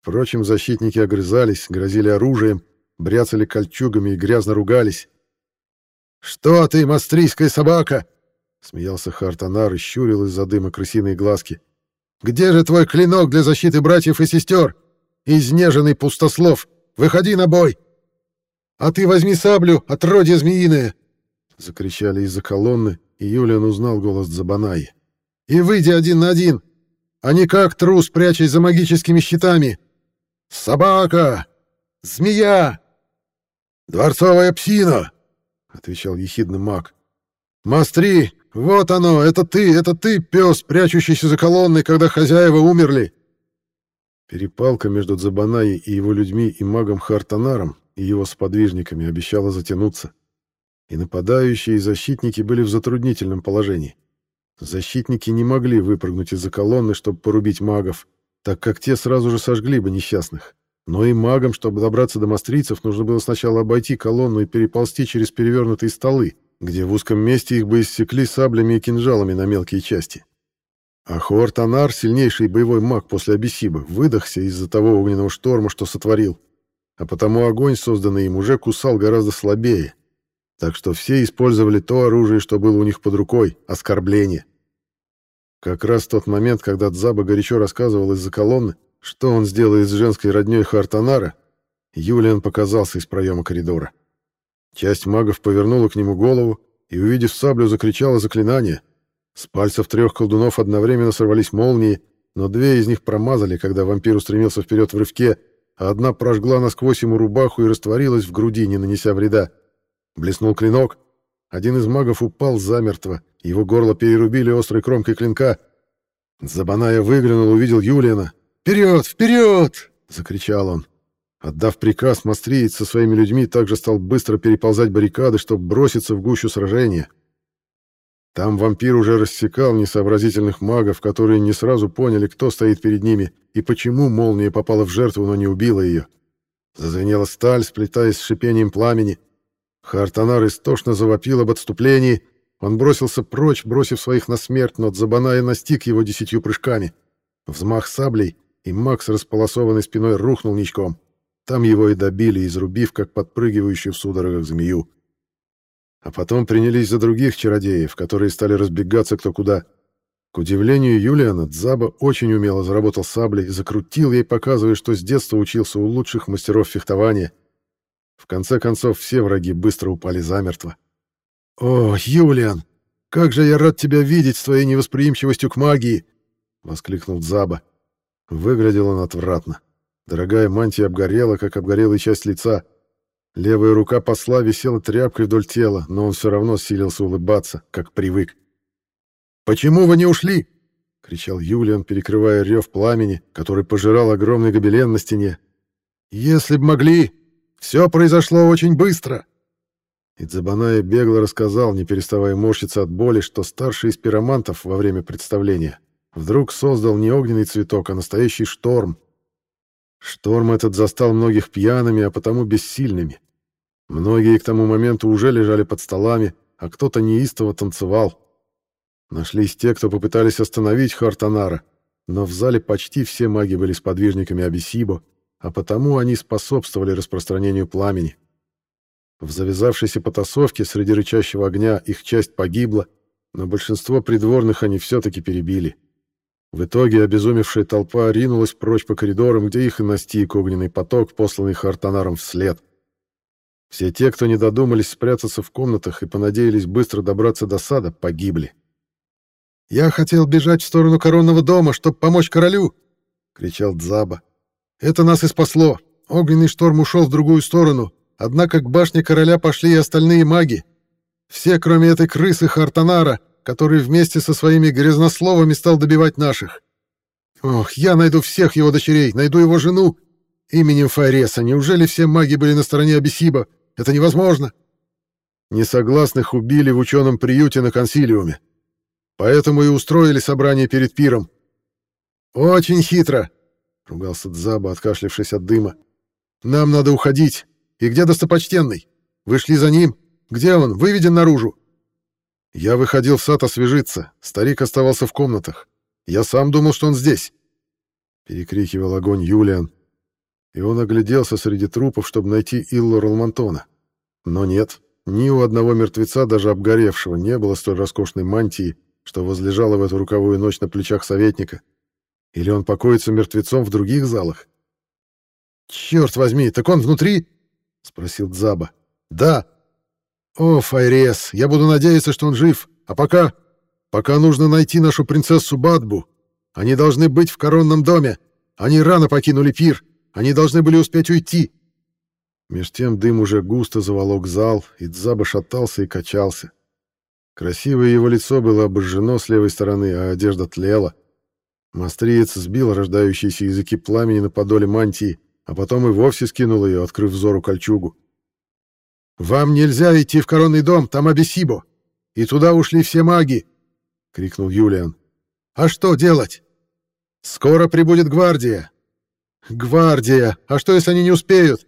Впрочем, защитники огрызались, грозили оружием, бряцали кольчугами и грязно ругались. «Что ты, мастрийская собака?» — смеялся Хартанар и щурил из-за дыма крысиные глазки. «Где же твой клинок для защиты братьев и сестер? Изнеженный пустослов!» Выходи на бой! А ты возьми саблю, отродье змеиное!» Закричали из-за колонны, и Юлиан узнал голос Забанаи. «И выйди один на один, а не как трус, прячась за магическими щитами! Собака! Змея! Дворцовая псина!» — отвечал ехидный маг. «Мастри, вот оно, это ты, это ты, пес, прячущийся за колонной, когда хозяева умерли!» Перепалка между Дзабанаей и его людьми и магом Хартанаром и его сподвижниками обещала затянуться. И нападающие и защитники были в затруднительном положении. Защитники не могли выпрыгнуть из-за колонны, чтобы порубить магов, так как те сразу же сожгли бы несчастных. Но и магам, чтобы добраться до мастрийцев, нужно было сначала обойти колонну и переползти через перевернутые столы, где в узком месте их бы иссекли саблями и кинжалами на мелкие части. А Хуартанар, сильнейший боевой маг после Абисиба, выдохся из-за того огненного шторма, что сотворил. А потому огонь, созданный им, уже кусал гораздо слабее. Так что все использовали то оружие, что было у них под рукой — оскорбление. Как раз в тот момент, когда Дзаба горячо рассказывал из-за колонны, что он сделает с женской роднёй Хартанара, Юлиан показался из проема коридора. Часть магов повернула к нему голову и, увидев саблю, закричала заклинание — с пальцев трех колдунов одновременно сорвались молнии, но две из них промазали, когда вампир устремился вперед в рывке, а одна прожгла насквозь ему рубаху и растворилась в груди, не нанеся вреда. Блеснул клинок. Один из магов упал замертво, его горло перерубили острой кромкой клинка. Забаная выглянул, увидел Юлиана. «Вперед! Вперед!» — закричал он. Отдав приказ, мастриец со своими людьми также стал быстро переползать баррикады, чтобы броситься в гущу сражения. Там вампир уже рассекал несообразительных магов, которые не сразу поняли, кто стоит перед ними и почему молния попала в жертву, но не убила ее. Зазвенела сталь, сплетаясь с шипением пламени. Хартанар истошно завопил об отступлении. Он бросился прочь, бросив своих на смерть, но Дзабаная настиг его десятью прыжками. Взмах саблей, и Макс, располосованный спиной, рухнул ничком. Там его и добили, изрубив, как подпрыгивающую в судорогах змею а потом принялись за других чародеев, которые стали разбегаться кто куда. К удивлению Юлиана, Дзаба очень умело заработал саблей и закрутил ей, показывая, что с детства учился у лучших мастеров фехтования. В конце концов, все враги быстро упали замертво. «О, Юлиан, как же я рад тебя видеть с твоей невосприимчивостью к магии!» — воскликнул Дзаба. Выглядел он отвратно. Дорогая мантия обгорела, как обгорела часть лица — Левая рука посла висела тряпкой вдоль тела, но он все равно силился улыбаться, как привык. «Почему вы не ушли?» — кричал Юлиан, перекрывая рев пламени, который пожирал огромный гобелен на стене. «Если б могли! Все произошло очень быстро!» И Дзабаная бегло рассказал, не переставая морщиться от боли, что старший из пиромантов во время представления вдруг создал не огненный цветок, а настоящий шторм. Шторм этот застал многих пьяными, а потому бессильными. Многие к тому моменту уже лежали под столами, а кто-то неистово танцевал. Нашлись те, кто попытались остановить Хартанара, но в зале почти все маги были сподвижниками Абисибо, а потому они способствовали распространению пламени. В завязавшейся потасовке среди рычащего огня их часть погибла, но большинство придворных они все-таки перебили. В итоге обезумевшая толпа ринулась прочь по коридорам, где их и настиг огненный поток, посланный Хартанаром вслед. Все те, кто не додумались спрятаться в комнатах и понадеялись быстро добраться до сада, погибли. «Я хотел бежать в сторону коронного дома, чтобы помочь королю!» — кричал Дзаба. «Это нас и спасло. Огненный шторм ушел в другую сторону, однако к башне короля пошли и остальные маги. Все, кроме этой крысы Хартанара, который вместе со своими грязнословами стал добивать наших. Ох, я найду всех его дочерей, найду его жену. Именем Файреса, неужели все маги были на стороне Абисиба? Это невозможно!» Несогласных убили в ученом приюте на консилиуме. Поэтому и устроили собрание перед пиром. Очень хитро, ругался Дзаба, откашлившись от дыма. Нам надо уходить. И где достопочтенный? Вы шли за ним? Где он? Выведен наружу. Я выходил в сад освежиться. Старик оставался в комнатах. Я сам думал, что он здесь. Перекрикивал огонь Юлиан. И он огляделся среди трупов, чтобы найти Иллу Ролмантона. Но нет, ни у одного мертвеца, даже обгоревшего, не было столь роскошной мантии, что возлежало в эту руковую ночь на плечах советника? Или он покоится мертвецом в других залах? «Черт возьми, так он внутри?» — спросил Дзаба. «Да». «О, Файрес, я буду надеяться, что он жив. А пока... Пока нужно найти нашу принцессу Бадбу. Они должны быть в коронном доме. Они рано покинули пир. Они должны были успеть уйти». Меж тем дым уже густо заволок зал, и Дзаба шатался и качался. Красивое его лицо было обожжено с левой стороны, а одежда тлела. Мастриец сбил рождающиеся языки пламени на подоле мантии, а потом и вовсе скинул ее, открыв взору кольчугу. «Вам нельзя идти в коронный дом, там Абисибо, и туда ушли все маги!» — крикнул Юлиан. «А что делать? Скоро прибудет гвардия!» «Гвардия! А что, если они не успеют?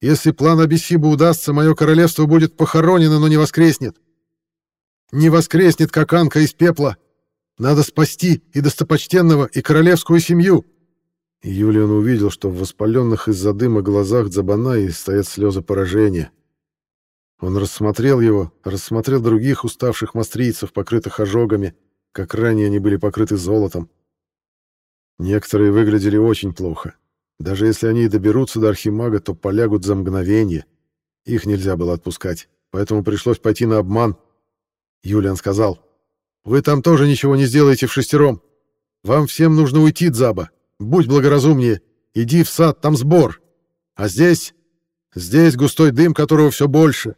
Если план Абисибо удастся, мое королевство будет похоронено, но не воскреснет. Не воскреснет, как Анка из пепла. Надо спасти и достопочтенного, и королевскую семью. Юлиан увидел, что в воспаленных из-за дыма глазах Дзабанаи стоят слезы поражения. Он рассмотрел его, рассмотрел других уставших мастрийцев, покрытых ожогами, как ранее они были покрыты золотом. Некоторые выглядели очень плохо. Даже если они и доберутся до Архимага, то полягут за мгновение. Их нельзя было отпускать, поэтому пришлось пойти на обман, Юлиан сказал. «Вы там тоже ничего не сделаете в шестером. Вам всем нужно уйти, Дзаба. Будь благоразумнее. Иди в сад, там сбор. А здесь... Здесь густой дым, которого все больше.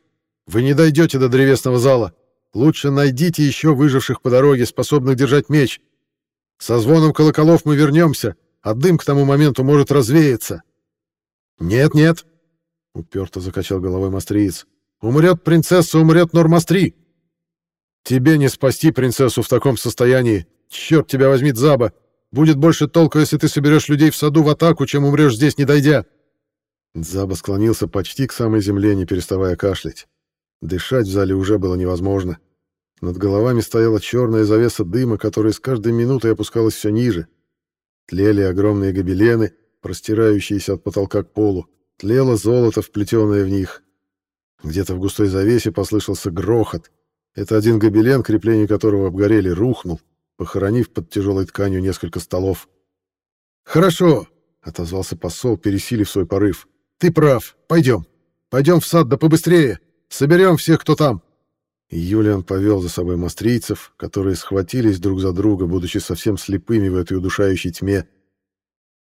Вы не дойдете до древесного зала. Лучше найдите еще выживших по дороге, способных держать меч. Со звоном колоколов мы вернемся, а дым к тому моменту может развеяться». «Нет-нет», — уперто закачал головой мастриец. «Умрет принцесса, умрет Нормастри. Тебе не спасти принцессу в таком состоянии. Черт тебя возьми, Заба. Будет больше толку, если ты соберешь людей в саду в атаку, чем умрешь здесь, не дойдя. Заба склонился почти к самой земле, не переставая кашлять. Дышать в зале уже было невозможно. Над головами стояла черная завеса дыма, которая с каждой минутой опускалась все ниже. Тлели огромные гобелены, простирающиеся от потолка к полу. Тлело золото, вплетенное в них. Где-то в густой завесе послышался грохот. Это один гобелен, крепления которого обгорели, рухнул, похоронив под тяжелой тканью несколько столов. «Хорошо», — отозвался посол, пересилив свой порыв. «Ты прав. Пойдем. Пойдем в сад, да побыстрее. Соберем всех, кто там». Юлиан повел за собой мастрийцев, которые схватились друг за друга, будучи совсем слепыми в этой удушающей тьме.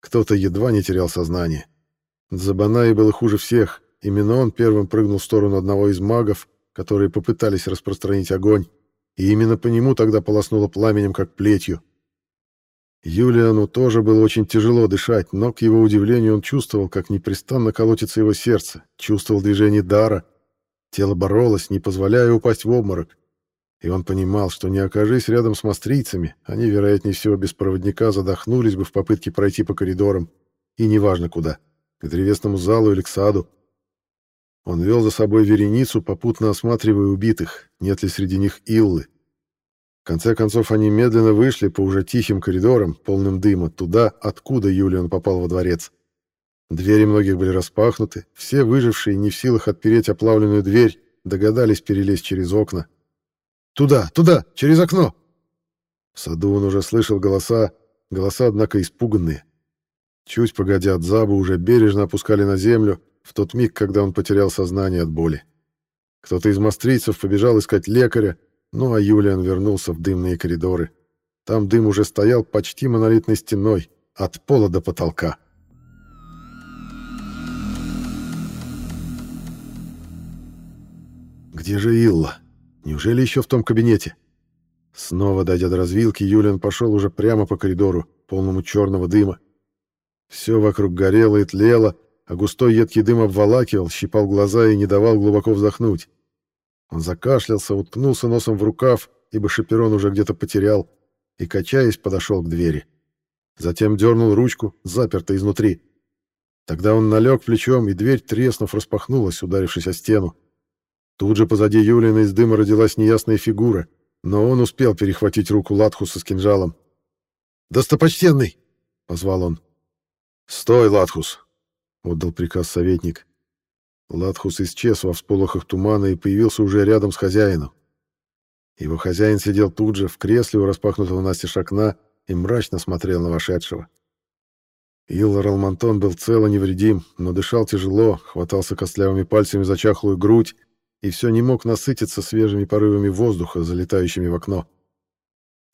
Кто-то едва не терял сознание. Забанаи было хуже всех. Именно он первым прыгнул в сторону одного из магов, которые попытались распространить огонь, и именно по нему тогда полоснуло пламенем, как плетью. Юлиану тоже было очень тяжело дышать, но, к его удивлению, он чувствовал, как непрестанно колотится его сердце, чувствовал движение дара. Тело боролось, не позволяя упасть в обморок. И он понимал, что не окажись рядом с мастрийцами, они, вероятнее всего, без проводника задохнулись бы в попытке пройти по коридорам, и неважно куда, к древесному залу или к саду. Он вел за собой вереницу, попутно осматривая убитых, нет ли среди них Иллы. В конце концов, они медленно вышли по уже тихим коридорам, полным дыма, туда, откуда Юлиан попал во дворец. Двери многих были распахнуты, все выжившие, не в силах отпереть оплавленную дверь, догадались перелезть через окна. «Туда, туда, через окно!» В саду он уже слышал голоса, голоса, однако, испуганные. Чуть погодя от Забу, уже бережно опускали на землю, в тот миг, когда он потерял сознание от боли. Кто-то из мастрийцев побежал искать лекаря, ну а Юлиан вернулся в дымные коридоры. Там дым уже стоял почти монолитной стеной, от пола до потолка. Где же Илла? Неужели еще в том кабинете? Снова дойдя до развилки, Юлиан пошел уже прямо по коридору, полному черного дыма. Все вокруг горело и тлело, а густой едкий дым обволакивал, щипал глаза и не давал глубоко вздохнуть. Он закашлялся, уткнулся носом в рукав, ибо шаперон уже где-то потерял, и, качаясь, подошел к двери. Затем дернул ручку, заперто изнутри. Тогда он налег плечом, и дверь, треснув, распахнулась, ударившись о стену. Тут же позади Юлина из дыма родилась неясная фигура, но он успел перехватить руку Латхуса с кинжалом. «Достопочтенный!» — позвал он. «Стой, Латхус!» отдал приказ советник. Латхус исчез во всполохах тумана и появился уже рядом с хозяином. Его хозяин сидел тут же, в кресле у распахнутого настежь окна, и мрачно смотрел на вошедшего. Иллар Алмантон был цел и невредим, но дышал тяжело, хватался костлявыми пальцами за чахлую грудь и все не мог насытиться свежими порывами воздуха, залетающими в окно.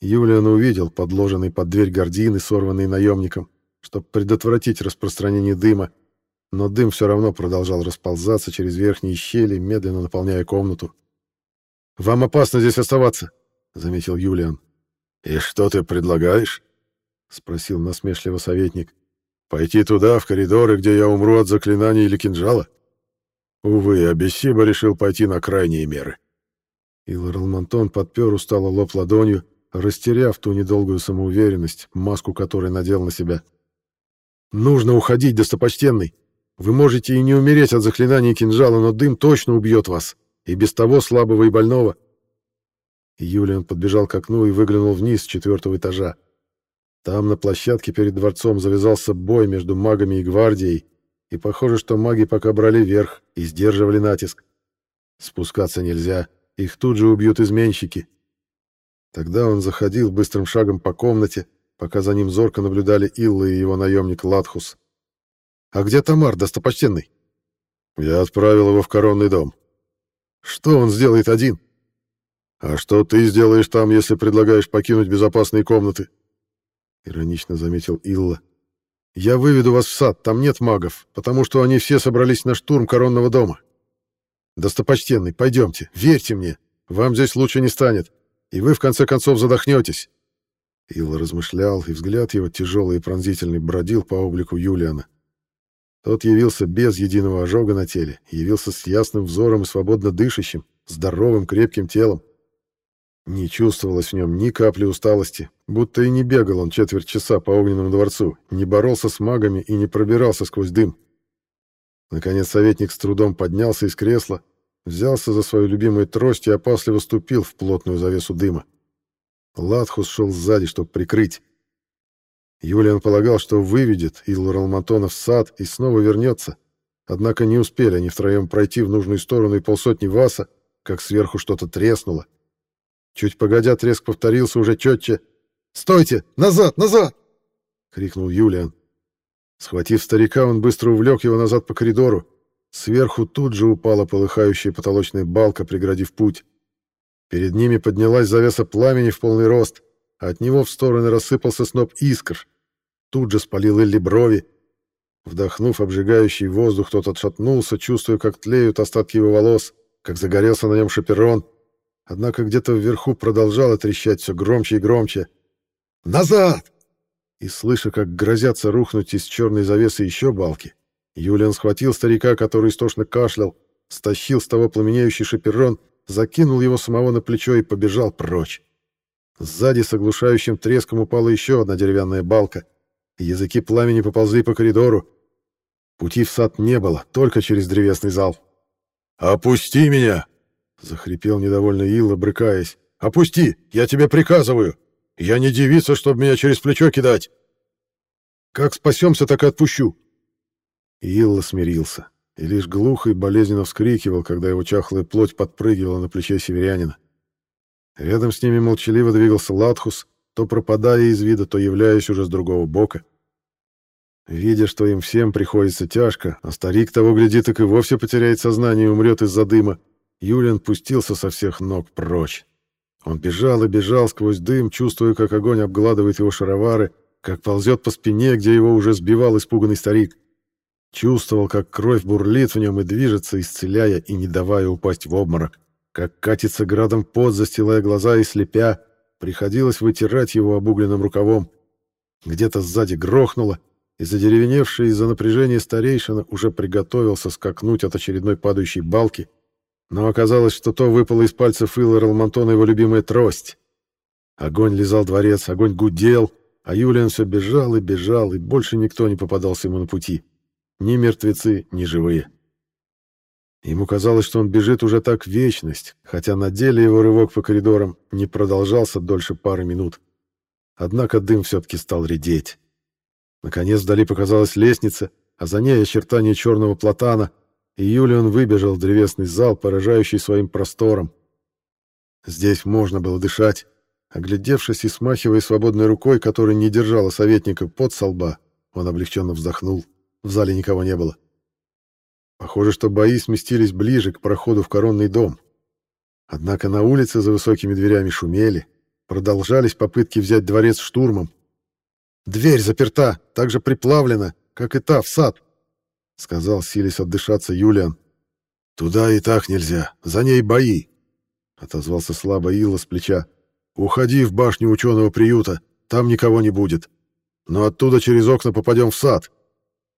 Юлиан увидел подложенный под дверь гордины, сорванный наемником, чтобы предотвратить распространение дыма, но дым все равно продолжал расползаться через верхние щели, медленно наполняя комнату. «Вам опасно здесь оставаться», — заметил Юлиан. «И что ты предлагаешь?» — спросил насмешливо советник. «Пойти туда, в коридоры, где я умру от заклинания или кинжала?» Увы, Абессиба решил пойти на крайние меры. Илар Алмантон подпер устало лоб ладонью, растеряв ту недолгую самоуверенность, маску которой надел на себя. «Нужно уходить, достопочтенный!» Вы можете и не умереть от заклинания кинжала, но дым точно убьет вас, и без того слабого и больного. Юлиан подбежал к окну и выглянул вниз с четвертого этажа. Там, на площадке перед дворцом, завязался бой между магами и гвардией, и похоже, что маги пока брали верх и сдерживали натиск. Спускаться нельзя, их тут же убьют изменщики. Тогда он заходил быстрым шагом по комнате, пока за ним зорко наблюдали Илла и его наемник Латхус. «А где Тамар, достопочтенный?» «Я отправил его в коронный дом». «Что он сделает один?» «А что ты сделаешь там, если предлагаешь покинуть безопасные комнаты?» Иронично заметил Илла. «Я выведу вас в сад, там нет магов, потому что они все собрались на штурм коронного дома. Достопочтенный, пойдемте, верьте мне, вам здесь лучше не станет, и вы в конце концов задохнетесь». Илла размышлял, и взгляд его тяжелый и пронзительный бродил по облику Юлиана. Тот явился без единого ожога на теле, явился с ясным взором и свободно дышащим, здоровым, крепким телом. Не чувствовалось в нем ни капли усталости, будто и не бегал он четверть часа по огненному дворцу, не боролся с магами и не пробирался сквозь дым. Наконец советник с трудом поднялся из кресла, взялся за свою любимую трость и опасливо ступил в плотную завесу дыма. Латхус шел сзади, чтобы прикрыть. Юлиан полагал, что выведет Иллу Ралматона в сад и снова вернется. Однако не успели они втроем пройти в нужную сторону и полсотни васа, как сверху что-то треснуло. Чуть погодя, треск повторился уже четче. «Стойте! Назад! Назад!» — крикнул Юлиан. Схватив старика, он быстро увлек его назад по коридору. Сверху тут же упала полыхающая потолочная балка, преградив путь. Перед ними поднялась завеса пламени в полный рост, а от него в стороны рассыпался сноп искр, Тут же спалил Элли брови. Вдохнув обжигающий воздух, тот отшатнулся, чувствуя, как тлеют остатки его волос, как загорелся на нем шаперон. Однако где-то вверху продолжало трещать все громче и громче. «Назад!» и, слыша, как грозятся рухнуть из черной завесы еще балки, Юлиан схватил старика, который истошно кашлял, стащил с того пламенеющий шаперон, закинул его самого на плечо и побежал прочь. Сзади с оглушающим треском упала еще одна деревянная балка, языки пламени поползли по коридору. Пути в сад не было, только через древесный зал. «Опусти меня!» — захрипел недовольно Илла, брыкаясь. «Опусти! Я тебе приказываю! Я не девица, чтобы меня через плечо кидать!» «Как спасемся, так и отпущу!» Илла смирился и лишь глухо и болезненно вскрикивал, когда его чахлая плоть подпрыгивала на плече северянина. Рядом с ними молчаливо двигался Латхус, то пропадая из вида, то являясь уже с другого бока. Видя, что им всем приходится тяжко, а старик того гляди, так и вовсе потеряет сознание и умрет из-за дыма, Юлиан пустился со всех ног прочь. Он бежал и бежал сквозь дым, чувствуя, как огонь обгладывает его шаровары, как ползет по спине, где его уже сбивал испуганный старик. Чувствовал, как кровь бурлит в нем и движется, исцеляя и не давая упасть в обморок как катится градом пот, застилая глаза и слепя, приходилось вытирать его обугленным рукавом. Где-то сзади грохнуло, и задеревеневший из-за напряжения старейшина уже приготовился скакнуть от очередной падающей балки, но оказалось, что то выпало из пальцев Илла Ралмонтона его любимая трость. Огонь лизал дворец, огонь гудел, а Юлиан все бежал и бежал, и больше никто не попадался ему на пути. Ни мертвецы, ни живые. Ему казалось, что он бежит уже так вечность, хотя на деле его рывок по коридорам не продолжался дольше пары минут. Однако дым все-таки стал редеть. Наконец вдали показалась лестница, а за ней очертания черного платана, и Юлиан выбежал в древесный зал, поражающий своим простором. Здесь можно было дышать. Оглядевшись и смахивая свободной рукой, которая не держала советника под солба, он облегченно вздохнул. В зале никого не было. Похоже, что бои сместились ближе к проходу в коронный дом. Однако на улице за высокими дверями шумели, продолжались попытки взять дворец штурмом. «Дверь заперта, так же приплавлена, как и та в сад», — сказал, силясь отдышаться Юлиан. «Туда и так нельзя, за ней бои», — отозвался слабо Илла с плеча. «Уходи в башню ученого приюта, там никого не будет. Но оттуда через окна попадем в сад».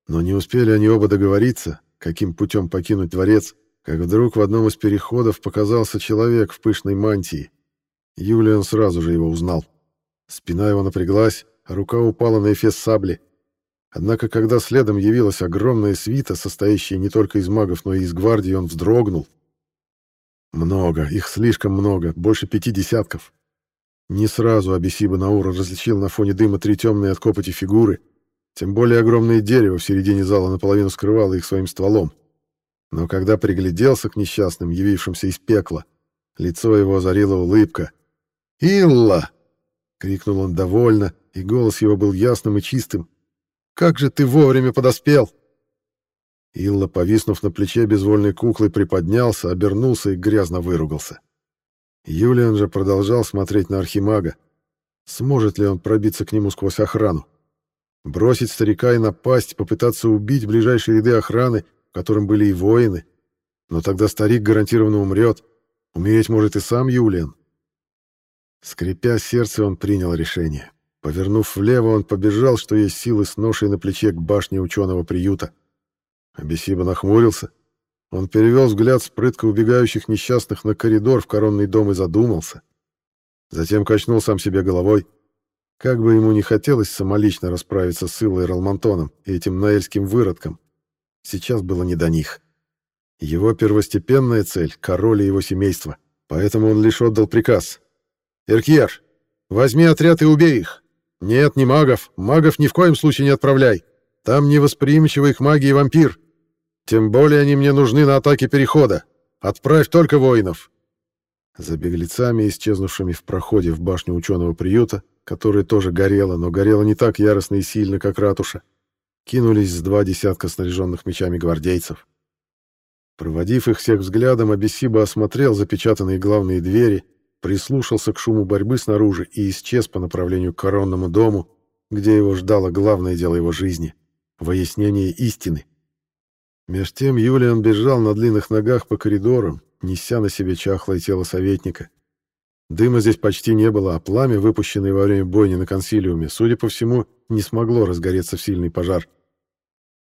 Но не успели они оба договориться, каким путем покинуть дворец, как вдруг в одном из переходов показался человек в пышной мантии. Юлиан сразу же его узнал. Спина его напряглась, а рука упала на эфес сабли. Однако, когда следом явилась огромная свита, состоящая не только из магов, но и из гвардии, он вздрогнул. Много, их слишком много, больше пяти десятков. Не сразу Абисиба Наура различил на фоне дыма три темные от копоти фигуры — тем более огромное дерево в середине зала наполовину скрывало их своим стволом. Но когда пригляделся к несчастным, явившимся из пекла, лицо его озарила улыбка. «Илла!» — крикнул он довольно, и голос его был ясным и чистым. «Как же ты вовремя подоспел!» Илла, повиснув на плече безвольной куклы, приподнялся, обернулся и грязно выругался. Юлиан же продолжал смотреть на Архимага. Сможет ли он пробиться к нему сквозь охрану? Бросить старика и напасть, попытаться убить ближайшие ряды охраны, в котором были и воины. Но тогда старик гарантированно умрет. Умереть может и сам Юлиан. Скрипя сердце, он принял решение. Повернув влево, он побежал, что есть силы с ношей на плече к башне ученого приюта. Абисиба нахмурился. Он перевел взгляд с прытко убегающих несчастных на коридор в коронный дом и задумался. Затем качнул сам себе головой. Как бы ему не хотелось самолично расправиться с Иллой Ралмонтоном и этим наэльским выродком, сейчас было не до них. Его первостепенная цель — король и его семейство, поэтому он лишь отдал приказ. «Эркьер, возьми отряд и убей их! Нет, не магов, магов ни в коем случае не отправляй. Там невосприимчивый к магии вампир. Тем более они мне нужны на атаке перехода. Отправь только воинов». За беглецами, исчезнувшими в проходе в башню ученого приюта, которая тоже горела, но горела не так яростно и сильно, как ратуша, кинулись с два десятка снаряженных мечами гвардейцев. Проводив их всех взглядом, Абиссиба осмотрел запечатанные главные двери, прислушался к шуму борьбы снаружи и исчез по направлению к коронному дому, где его ждало главное дело его жизни — выяснение истины. Меж тем Юлиан бежал на длинных ногах по коридорам, неся на себе чахлое тело советника. Дыма здесь почти не было, а пламя, выпущенное во время бойни на консилиуме, судя по всему, не смогло разгореться в сильный пожар.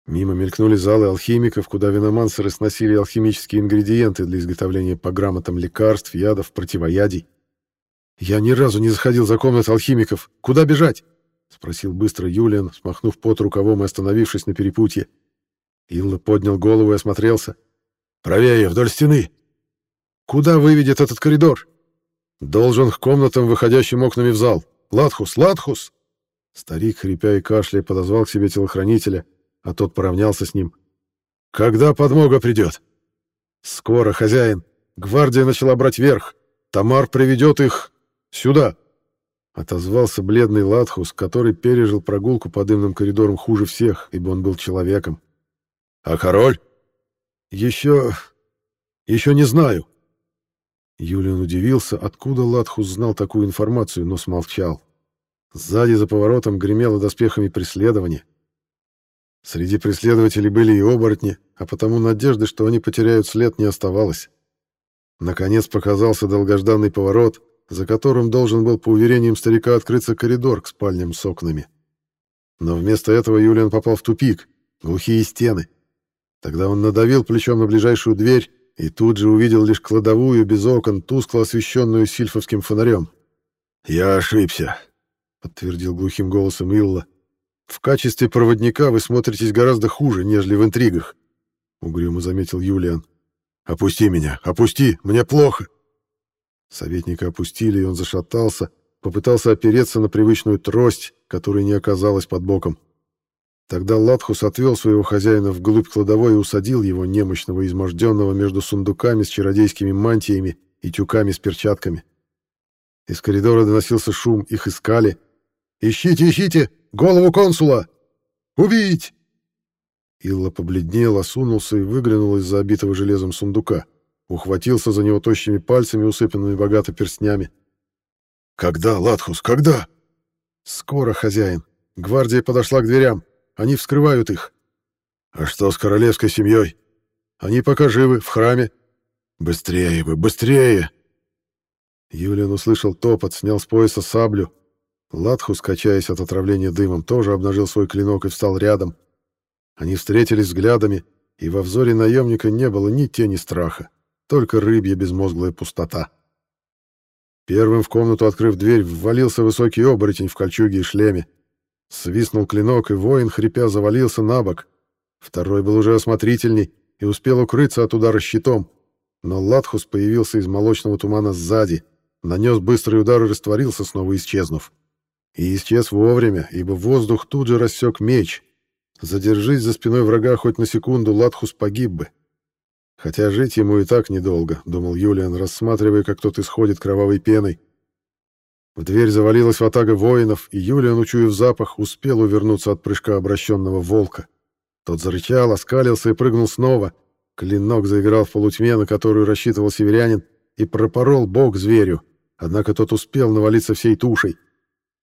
Мимо мелькнули залы алхимиков, куда виномансеры сносили алхимические ингредиенты для изготовления по грамотам лекарств, ядов, противоядий. «Я ни разу не заходил за комнат алхимиков. Куда бежать?» — спросил быстро Юлиан, смахнув пот рукавом и остановившись на перепутье. Илла поднял голову и осмотрелся. «Правее, вдоль стены!» «Куда выведет этот коридор?» «Должен к комнатам, выходящим окнами в зал. Латхус, Латхус!» Старик, хрипя и кашляя, подозвал к себе телохранителя, а тот поравнялся с ним. «Когда подмога придет?» «Скоро, хозяин. Гвардия начала брать верх. Тамар приведет их сюда!» Отозвался бледный Латхус, который пережил прогулку по дымным коридорам хуже всех, ибо он был человеком. «А король?» «Еще... еще не знаю». Юлиан удивился, откуда Латхус знал такую информацию, но смолчал. Сзади за поворотом гремело доспехами преследование. Среди преследователей были и оборотни, а потому надежды, что они потеряют след, не оставалось. Наконец показался долгожданный поворот, за которым должен был, по уверениям старика, открыться коридор к спальням с окнами. Но вместо этого Юлиан попал в тупик, глухие стены. Тогда он надавил плечом на ближайшую дверь и тут же увидел лишь кладовую без окон, тускло освещенную сильфовским фонарем. «Я ошибся», — подтвердил глухим голосом Илла. В качестве проводника вы смотритесь гораздо хуже, нежели в интригах, угрюмо заметил Юлиан. Опусти меня, опусти, мне плохо. Советника опустили, и он зашатался, попытался опереться на привычную трость, которая не оказалась под боком. Тогда Латхус отвел своего хозяина вглубь кладовой и усадил его, немощного изможденного, между сундуками с чародейскими мантиями и тюками с перчатками. Из коридора доносился шум, их искали. «Ищите, ищите! Голову консула! Убить!» Илла побледнел, осунулся и выглянул из-за обитого железом сундука. Ухватился за него тощими пальцами, усыпанными богато перстнями. «Когда, Латхус, когда?» «Скоро, хозяин. Гвардия подошла к дверям. Они вскрывают их». «А что с королевской семьей?» «Они пока живы, в храме». «Быстрее вы, быстрее!» Юлиан услышал топот, снял с пояса саблю, Латху, скачаясь от отравления дымом, тоже обнажил свой клинок и встал рядом. Они встретились взглядами, и во взоре наемника не было ни тени страха, только рыбья безмозглая пустота. Первым в комнату, открыв дверь, ввалился высокий оборотень в кольчуге и шлеме. Свистнул клинок, и воин, хрипя, завалился на бок. Второй был уже осмотрительней и успел укрыться от удара щитом, но Латхус появился из молочного тумана сзади, нанес быстрый удар и растворился, снова исчезнув. И исчез вовремя, ибо воздух тут же рассек меч. Задержись за спиной врага хоть на секунду, Латхус погиб бы. Хотя жить ему и так недолго, думал Юлиан, рассматривая, как тот исходит кровавой пеной. В дверь завалилась ватага воинов, и Юлиан, учуяв запах, успел увернуться от прыжка обращенного волка. Тот зарычал, оскалился и прыгнул снова. Клинок заиграл в полутьме, на которую рассчитывал северянин, и пропорол бок зверю, однако тот успел навалиться всей тушей.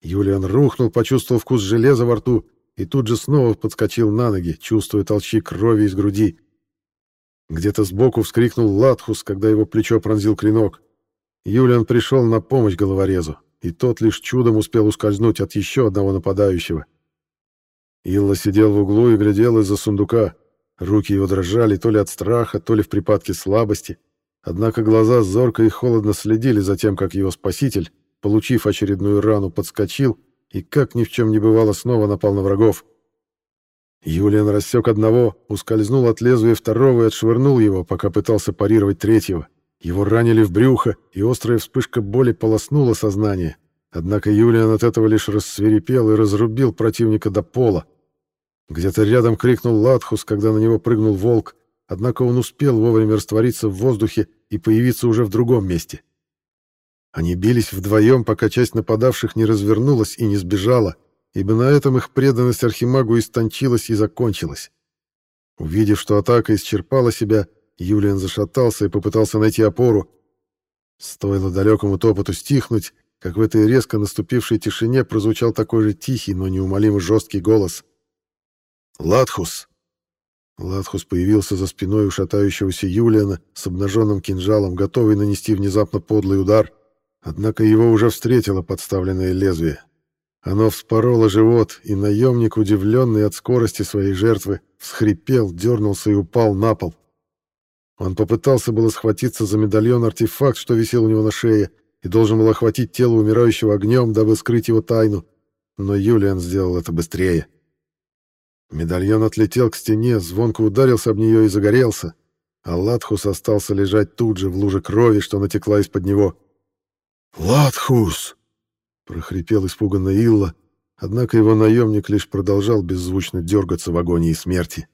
Юлиан рухнул, почувствовал вкус железа во рту и тут же снова подскочил на ноги, чувствуя толчки крови из груди. Где-то сбоку вскрикнул Латхус, когда его плечо пронзил клинок. Юлиан пришел на помощь головорезу, и тот лишь чудом успел ускользнуть от еще одного нападающего. Илла сидел в углу и глядел из-за сундука. Руки его дрожали то ли от страха, то ли в припадке слабости. Однако глаза зорко и холодно следили за тем, как его спаситель, получив очередную рану, подскочил и, как ни в чем не бывало, снова напал на врагов. Юлиан рассек одного, ускользнул от лезвия второго и отшвырнул его, пока пытался парировать третьего. Его ранили в брюхо, и острая вспышка боли полоснула сознание. Однако Юлиан от этого лишь рассверепел и разрубил противника до пола. Где-то рядом крикнул Латхус, когда на него прыгнул волк, однако он успел вовремя раствориться в воздухе и появиться уже в другом месте. Они бились вдвоем, пока часть нападавших не развернулась и не сбежала, ибо на этом их преданность Архимагу истончилась и закончилась. Увидев, что атака исчерпала себя, Юлиан зашатался и попытался найти опору. Стоило далекому топоту стихнуть, как в этой резко наступившей тишине прозвучал такой же тихий, но неумолимо жесткий голос. «Латхус!» Латхус появился за спиной у шатающегося Юлиана с обнаженным кинжалом, готовый нанести внезапно подлый удар — Однако его уже встретило подставленное лезвие. Оно вспороло живот, и наемник, удивленный от скорости своей жертвы, всхрипел, дернулся и упал на пол. Он попытался было схватиться за медальон-артефакт, что висел у него на шее, и должен был охватить тело умирающего огнем, дабы скрыть его тайну, но Юлиан сделал это быстрее. Медальон отлетел к стене, звонко ударился об нее и загорелся, а Латхус остался лежать тут же в луже крови, что натекла из-под него. «Латхус!» — прохрипел испуганно Илла, однако его наемник лишь продолжал беззвучно дергаться в агонии смерти.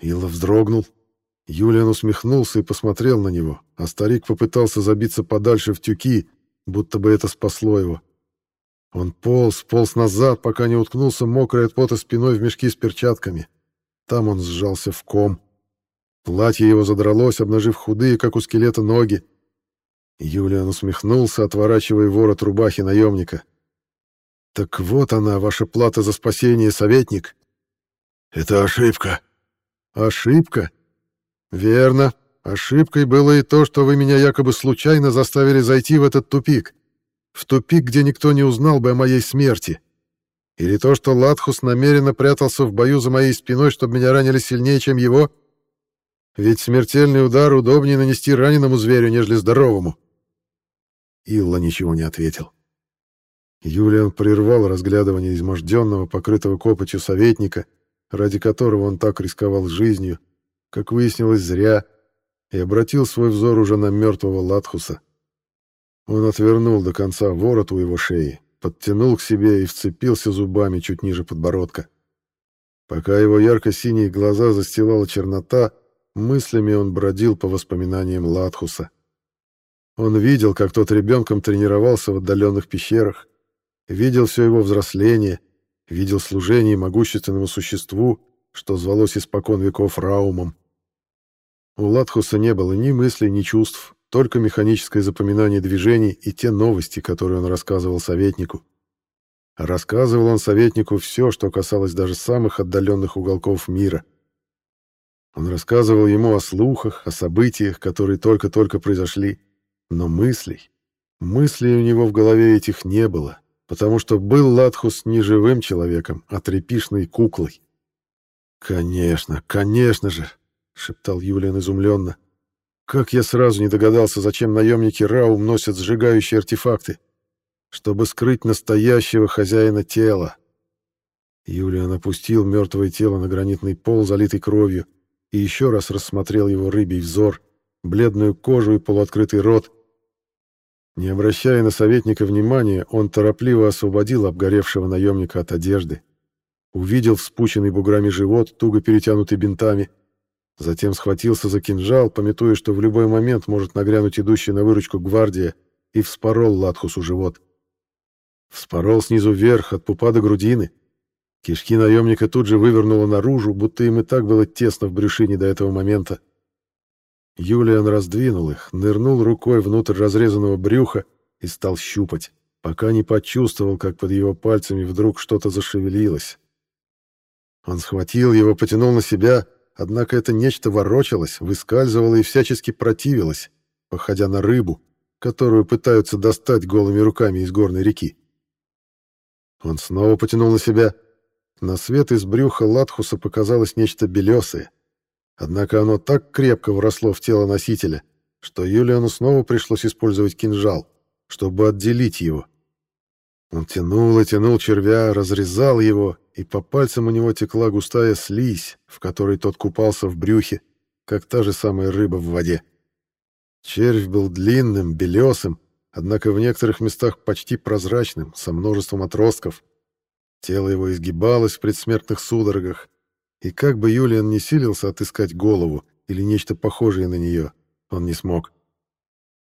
Илла вздрогнул. Юлиан усмехнулся и посмотрел на него, а старик попытался забиться подальше в тюки, будто бы это спасло его. Он полз, полз назад, пока не уткнулся мокрой от пота спиной в мешки с перчатками. Там он сжался в ком. Платье его задралось, обнажив худые, как у скелета, ноги. Юлиан усмехнулся, отворачивая ворот рубахи наемника. «Так вот она, ваша плата за спасение, советник!» «Это ошибка!» «Ошибка?» «Верно. Ошибкой было и то, что вы меня якобы случайно заставили зайти в этот тупик. В тупик, где никто не узнал бы о моей смерти. Или то, что Латхус намеренно прятался в бою за моей спиной, чтобы меня ранили сильнее, чем его?» Ведь смертельный удар удобнее нанести раненому зверю, нежели здоровому. Илла ничего не ответил. Юлиан прервал разглядывание изможденного, покрытого копотью советника, ради которого он так рисковал жизнью, как выяснилось, зря, и обратил свой взор уже на мертвого Латхуса. Он отвернул до конца ворот у его шеи, подтянул к себе и вцепился зубами чуть ниже подбородка. Пока его ярко-синие глаза застилала чернота, Мыслями он бродил по воспоминаниям Латхуса. Он видел, как тот ребенком тренировался в отдаленных пещерах, видел все его взросление, видел служение могущественному существу, что звалось испокон веков Раумом. У Латхуса не было ни мыслей, ни чувств, только механическое запоминание движений и те новости, которые он рассказывал советнику. Рассказывал он советнику все, что касалось даже самых отдаленных уголков мира — он рассказывал ему о слухах, о событиях, которые только-только произошли. Но мыслей, мыслей у него в голове этих не было, потому что был Латхус не живым человеком, а трепишной куклой. «Конечно, конечно же!» — шептал Юлиан изумленно. «Как я сразу не догадался, зачем наемники Раум носят сжигающие артефакты? Чтобы скрыть настоящего хозяина тела». Юлиан опустил мертвое тело на гранитный пол, залитый кровью, и еще раз рассмотрел его рыбий взор, бледную кожу и полуоткрытый рот. Не обращая на советника внимания, он торопливо освободил обгоревшего наемника от одежды. Увидел вспученный буграми живот, туго перетянутый бинтами. Затем схватился за кинжал, пометуя, что в любой момент может нагрянуть идущая на выручку гвардия, и вспорол Латхусу живот. Вспорол снизу вверх, от пупа до грудины, Кишки наемника тут же вывернуло наружу, будто им и так было тесно в брюшине до этого момента. Юлиан раздвинул их, нырнул рукой внутрь разрезанного брюха и стал щупать, пока не почувствовал, как под его пальцами вдруг что-то зашевелилось. Он схватил его, потянул на себя, однако это нечто ворочалось, выскальзывало и всячески противилось, походя на рыбу, которую пытаются достать голыми руками из горной реки. Он снова потянул на себя — на свет из брюха Латхуса показалось нечто белесое. Однако оно так крепко вросло в тело носителя, что Юлиану снова пришлось использовать кинжал, чтобы отделить его. Он тянул и тянул червя, разрезал его, и по пальцам у него текла густая слизь, в которой тот купался в брюхе, как та же самая рыба в воде. Червь был длинным, белесым, однако в некоторых местах почти прозрачным, со множеством отростков. Тело его изгибалось в предсмертных судорогах, и как бы Юлиан не силился отыскать голову или нечто похожее на нее, он не смог.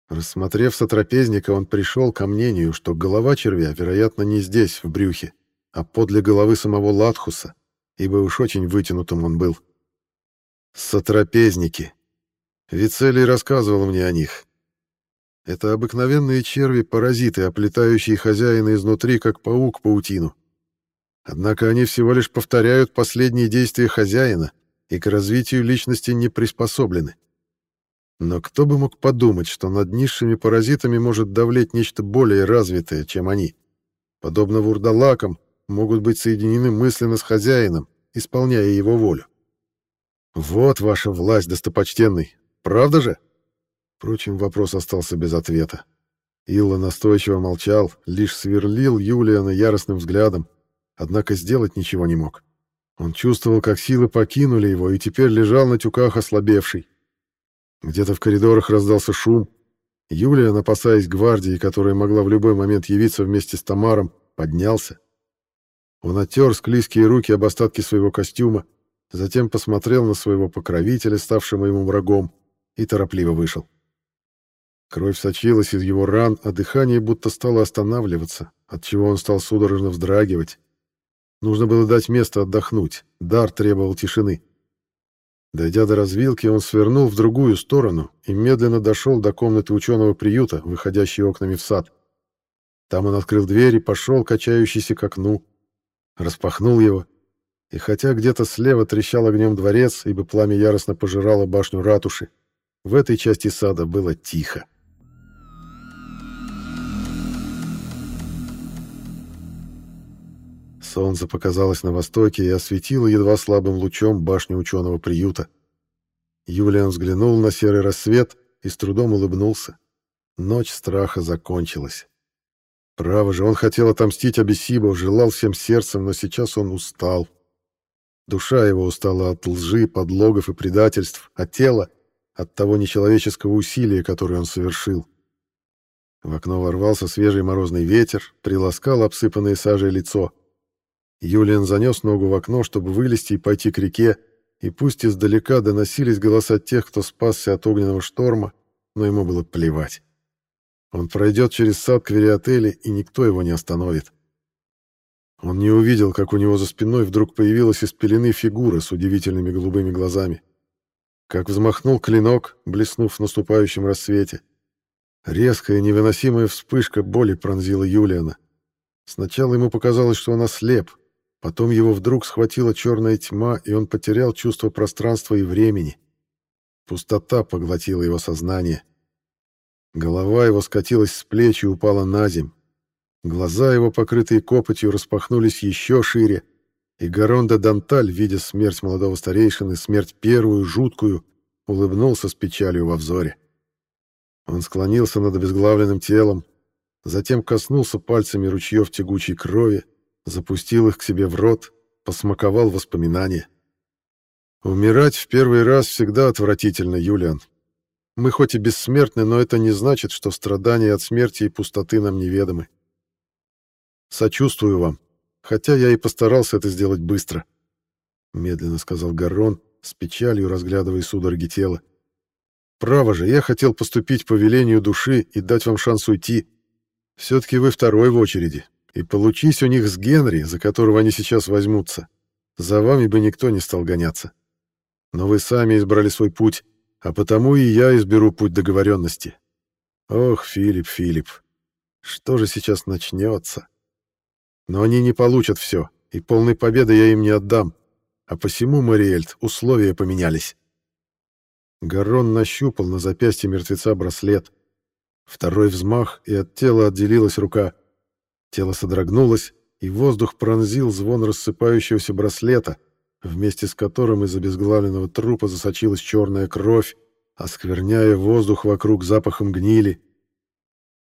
Рассмотрев сотрапезника, он пришел ко мнению, что голова червя, вероятно, не здесь, в брюхе, а подле головы самого Латхуса, ибо уж очень вытянутым он был. Сотрапезники. Вицелий рассказывал мне о них. Это обыкновенные черви-паразиты, оплетающие хозяина изнутри, как паук паутину. Однако они всего лишь повторяют последние действия хозяина и к развитию личности не приспособлены. Но кто бы мог подумать, что над низшими паразитами может давлеть нечто более развитое, чем они? подобно вурдалакам, могут быть соединены мысленно с хозяином, исполняя его волю. Вот ваша власть, достопочтенный, правда же? Впрочем, вопрос остался без ответа. Илла настойчиво молчал, лишь сверлил Юлиана яростным взглядом, однако сделать ничего не мог. Он чувствовал, как силы покинули его, и теперь лежал на тюках ослабевший. Где-то в коридорах раздался шум. Юлия, опасаясь гвардии, которая могла в любой момент явиться вместе с Тамаром, поднялся. Он оттер склизкие руки об остатки своего костюма, затем посмотрел на своего покровителя, ставшего ему врагом, и торопливо вышел. Кровь сочилась из его ран, а дыхание будто стало останавливаться, отчего он стал судорожно вздрагивать. Нужно было дать место отдохнуть, дар требовал тишины. Дойдя до развилки, он свернул в другую сторону и медленно дошел до комнаты ученого приюта, выходящей окнами в сад. Там он открыл дверь и пошел, качающийся к окну. Распахнул его, и хотя где-то слева трещал огнем дворец, ибо пламя яростно пожирало башню ратуши, в этой части сада было тихо. Солнце показалось на востоке и осветило едва слабым лучом башню ученого приюта. Юлиан взглянул на серый рассвет и с трудом улыбнулся. Ночь страха закончилась. Право же, он хотел отомстить Абиссибу, желал всем сердцем, но сейчас он устал. Душа его устала от лжи, подлогов и предательств, а тело — от того нечеловеческого усилия, которое он совершил. В окно ворвался свежий морозный ветер, приласкал обсыпанное сажей лицо — Юлиан занес ногу в окно, чтобы вылезти и пойти к реке, и пусть издалека доносились голоса тех, кто спасся от огненного шторма, но ему было плевать. Он пройдет через сад к Вериотеле, и никто его не остановит. Он не увидел, как у него за спиной вдруг появилась из пелены фигура с удивительными голубыми глазами. Как взмахнул клинок, блеснув в наступающем рассвете. Резкая невыносимая вспышка боли пронзила Юлиана. Сначала ему показалось, что он ослеп, Потом его вдруг схватила черная тьма, и он потерял чувство пространства и времени. Пустота поглотила его сознание. Голова его скатилась с плеч и упала на земь. Глаза его, покрытые копотью, распахнулись еще шире, и Гаронда Данталь, видя смерть молодого старейшины, смерть первую, жуткую, улыбнулся с печалью во взоре. Он склонился над обезглавленным телом, затем коснулся пальцами ручьев тягучей крови, запустил их к себе в рот, посмаковал воспоминания. Умирать в первый раз всегда отвратительно, Юлиан. Мы хоть и бессмертны, но это не значит, что страдания от смерти и пустоты нам неведомы. Сочувствую вам, хотя я и постарался это сделать быстро, медленно сказал Гаррон, с печалью разглядывая судороги тела. Право же, я хотел поступить по велению души и дать вам шанс уйти. Все-таки вы второй в очереди, и получись у них с Генри, за которого они сейчас возьмутся, за вами бы никто не стал гоняться. Но вы сами избрали свой путь, а потому и я изберу путь договоренности. Ох, Филипп, Филипп, что же сейчас начнется? Но они не получат все, и полной победы я им не отдам, а посему, Мариэльт, условия поменялись. Гарон нащупал на запястье мертвеца браслет. Второй взмах, и от тела отделилась рука — Тело содрогнулось, и воздух пронзил звон рассыпающегося браслета, вместе с которым из обезглавленного трупа засочилась черная кровь, оскверняя воздух вокруг запахом гнили.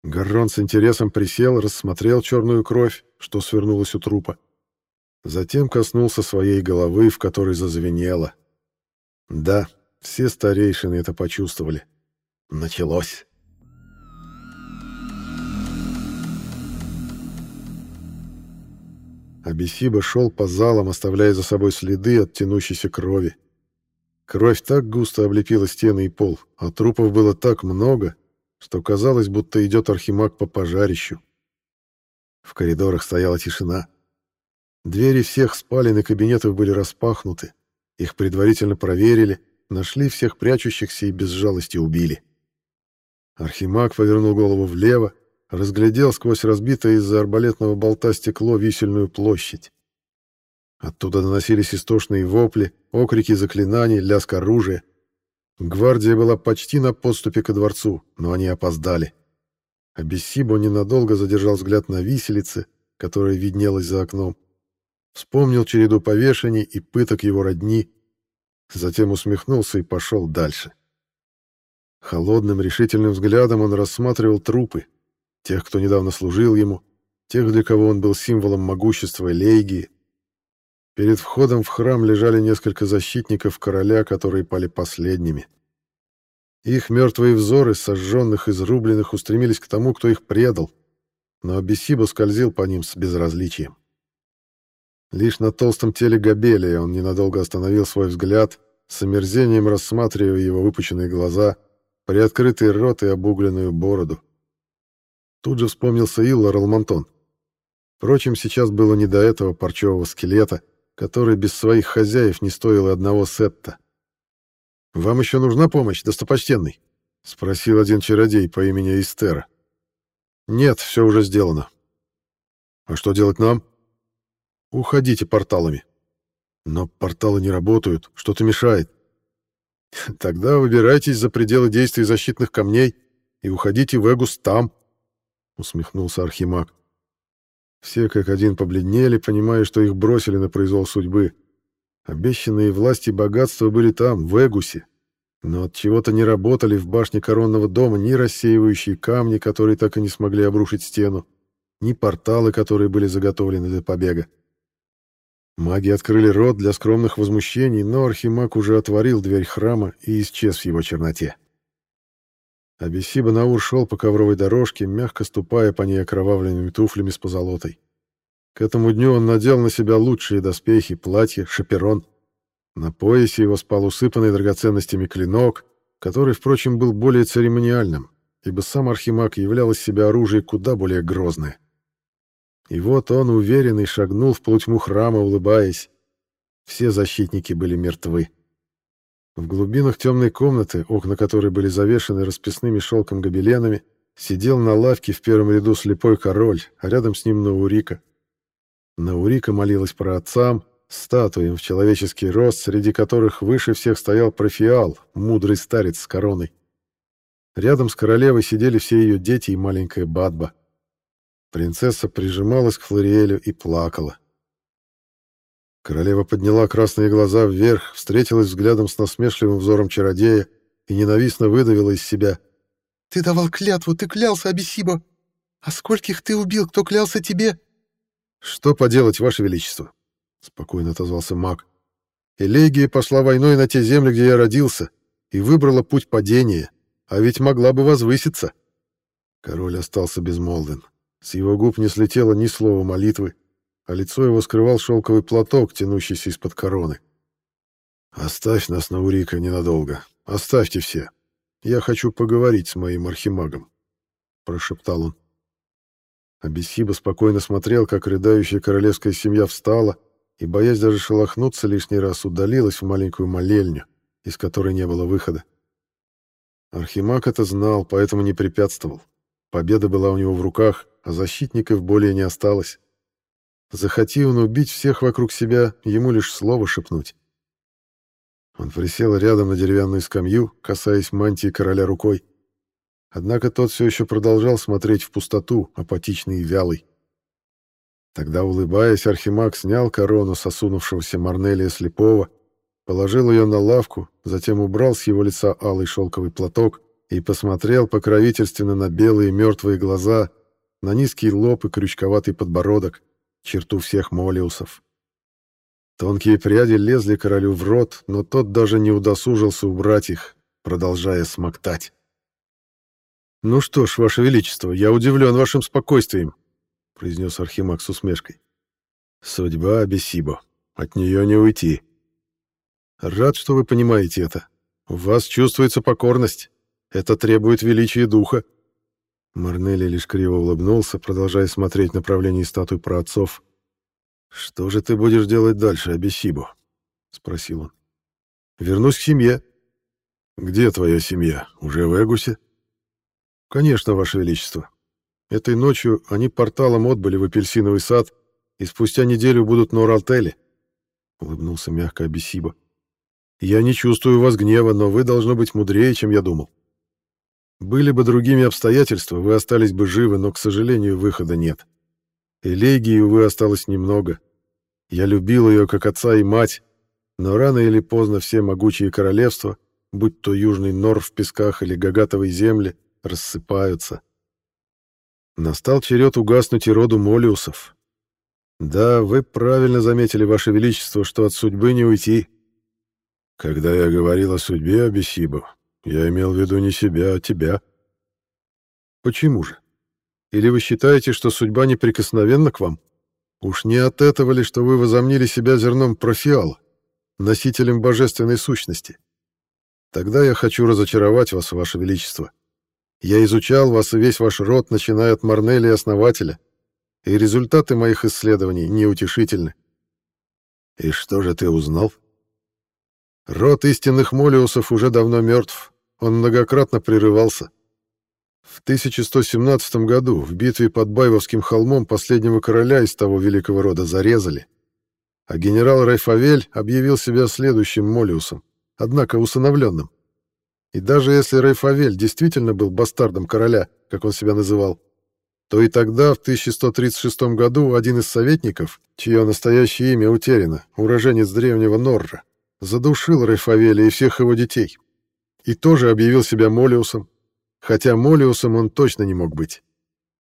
Гаррон с интересом присел, рассмотрел черную кровь, что свернулась у трупа. Затем коснулся своей головы, в которой зазвенело. Да, все старейшины это почувствовали. Началось. Абисиба шел по залам, оставляя за собой следы от тянущейся крови. Кровь так густо облепила стены и пол, а трупов было так много, что казалось, будто идет архимаг по пожарищу. В коридорах стояла тишина. Двери всех спален и кабинетов были распахнуты. Их предварительно проверили, нашли всех прячущихся и без жалости убили. Архимаг повернул голову влево, разглядел сквозь разбитое из-за арбалетного болта стекло висельную площадь. Оттуда доносились истошные вопли, окрики заклинаний, лязг оружия. Гвардия была почти на подступе ко дворцу, но они опоздали. Абиссибо ненадолго задержал взгляд на виселице, которая виднелась за окном. Вспомнил череду повешений и пыток его родни, затем усмехнулся и пошел дальше. Холодным решительным взглядом он рассматривал трупы, тех, кто недавно служил ему, тех, для кого он был символом могущества Лейгии. Перед входом в храм лежали несколько защитников короля, которые пали последними. Их мертвые взоры, сожженных, изрубленных, устремились к тому, кто их предал, но Абиссибо скользил по ним с безразличием. Лишь на толстом теле Габелия он ненадолго остановил свой взгляд, с омерзением рассматривая его выпученные глаза, приоткрытый рот и обугленную бороду. Тут же вспомнился Илла Ралмонтон. Впрочем, сейчас было не до этого парчевого скелета, который без своих хозяев не стоил и одного сетта. «Вам еще нужна помощь, достопочтенный?» — спросил один чародей по имени Истера. «Нет, все уже сделано». «А что делать нам?» «Уходите порталами». «Но порталы не работают, что-то мешает». «Тогда выбирайтесь за пределы действий защитных камней и уходите в Эгус там», — усмехнулся Архимаг. Все как один побледнели, понимая, что их бросили на произвол судьбы. Обещанные власти и богатства были там, в Эгусе. Но от чего-то не работали в башне коронного дома ни рассеивающие камни, которые так и не смогли обрушить стену, ни порталы, которые были заготовлены для побега. Маги открыли рот для скромных возмущений, но Архимаг уже отворил дверь храма и исчез в его черноте. Абиссиба Наур шел по ковровой дорожке, мягко ступая по ней окровавленными туфлями с позолотой. К этому дню он надел на себя лучшие доспехи, платье, шаперон. На поясе его спал усыпанный драгоценностями клинок, который, впрочем, был более церемониальным, ибо сам Архимаг являл из себя оружие куда более грозное. И вот он, уверенный, шагнул в полутьму храма, улыбаясь. Все защитники были мертвы. В глубинах темной комнаты, окна которой были завешены расписными шелком гобеленами, сидел на лавке в первом ряду слепой король, а рядом с ним Наурика. Наурика молилась про отцам, статуям в человеческий рост, среди которых выше всех стоял профиал, мудрый старец с короной. Рядом с королевой сидели все ее дети и маленькая Бадба. Принцесса прижималась к Флориэлю и плакала. Королева подняла красные глаза вверх, встретилась взглядом с насмешливым взором чародея и ненавистно выдавила из себя. «Ты давал клятву, ты клялся, Абисибо! А скольких ты убил, кто клялся тебе?» «Что поделать, Ваше Величество?» — спокойно отозвался маг. «Элегия пошла войной на те земли, где я родился, и выбрала путь падения, а ведь могла бы возвыситься». Король остался безмолвен. С его губ не слетело ни слова молитвы, а лицо его скрывал шелковый платок, тянущийся из-под короны. «Оставь нас, Наурика, ненадолго. Оставьте все. Я хочу поговорить с моим архимагом», — прошептал он. Абиссиба спокойно смотрел, как рыдающая королевская семья встала и, боясь даже шелохнуться, лишний раз удалилась в маленькую молельню, из которой не было выхода. Архимаг это знал, поэтому не препятствовал. Победа была у него в руках, а защитников более не осталось. Захоти он убить всех вокруг себя, ему лишь слово шепнуть. Он присел рядом на деревянную скамью, касаясь мантии короля рукой. Однако тот все еще продолжал смотреть в пустоту, апатичный и вялый. Тогда, улыбаясь, Архимаг снял корону с осунувшегося Марнелия слепого, положил ее на лавку, затем убрал с его лица алый шелковый платок и посмотрел покровительственно на белые мертвые глаза, на низкий лоб и крючковатый подбородок, черту всех молиусов. Тонкие пряди лезли королю в рот, но тот даже не удосужился убрать их, продолжая смоктать. «Ну что ж, Ваше Величество, я удивлен вашим спокойствием», — произнес Архимаг с усмешкой. «Судьба Абисибо. От нее не уйти. Рад, что вы понимаете это. В вас чувствуется покорность. Это требует величия духа». Марнелли лишь криво улыбнулся, продолжая смотреть направление статуй праотцов. «Что же ты будешь делать дальше, Абисибо?» — спросил он. «Вернусь к семье». «Где твоя семья? Уже в Эгусе?» «Конечно, Ваше Величество. Этой ночью они порталом отбыли в апельсиновый сад и спустя неделю будут на Уралтеле», — улыбнулся мягко Абисиба. «Я не чувствую вас гнева, но вы должно быть мудрее, чем я думал. Были бы другими обстоятельства, вы остались бы живы, но, к сожалению, выхода нет. Элегии, увы, осталось немного. Я любил ее как отца и мать, но рано или поздно все могучие королевства, будь то Южный Нор в песках или Гагатовые земли, рассыпаются. Настал черед угаснуть и роду Молиусов. Да, вы правильно заметили, Ваше Величество, что от судьбы не уйти. Когда я говорил о судьбе Абисибу, я имел в виду не себя, а тебя. Почему же? Или вы считаете, что судьба неприкосновенна к вам? Уж не от этого ли, что вы возомнили себя зерном профиала, носителем божественной сущности? Тогда я хочу разочаровать вас, ваше величество. Я изучал вас и весь ваш род, начиная от Марнелли основателя, и результаты моих исследований неутешительны. И что же ты узнал? Род истинных Молиусов уже давно мертв, он многократно прерывался. В 1117 году в битве под Байвовским холмом последнего короля из того великого рода зарезали, а генерал Райфавель объявил себя следующим Молиусом, однако усыновленным. И даже если Райфавель действительно был бастардом короля, как он себя называл, то и тогда, в 1136 году, один из советников, чье настоящее имя утеряно, уроженец древнего Норра, задушил Райфавеля и всех его детей. И тоже объявил себя Молиусом, хотя Молиусом он точно не мог быть.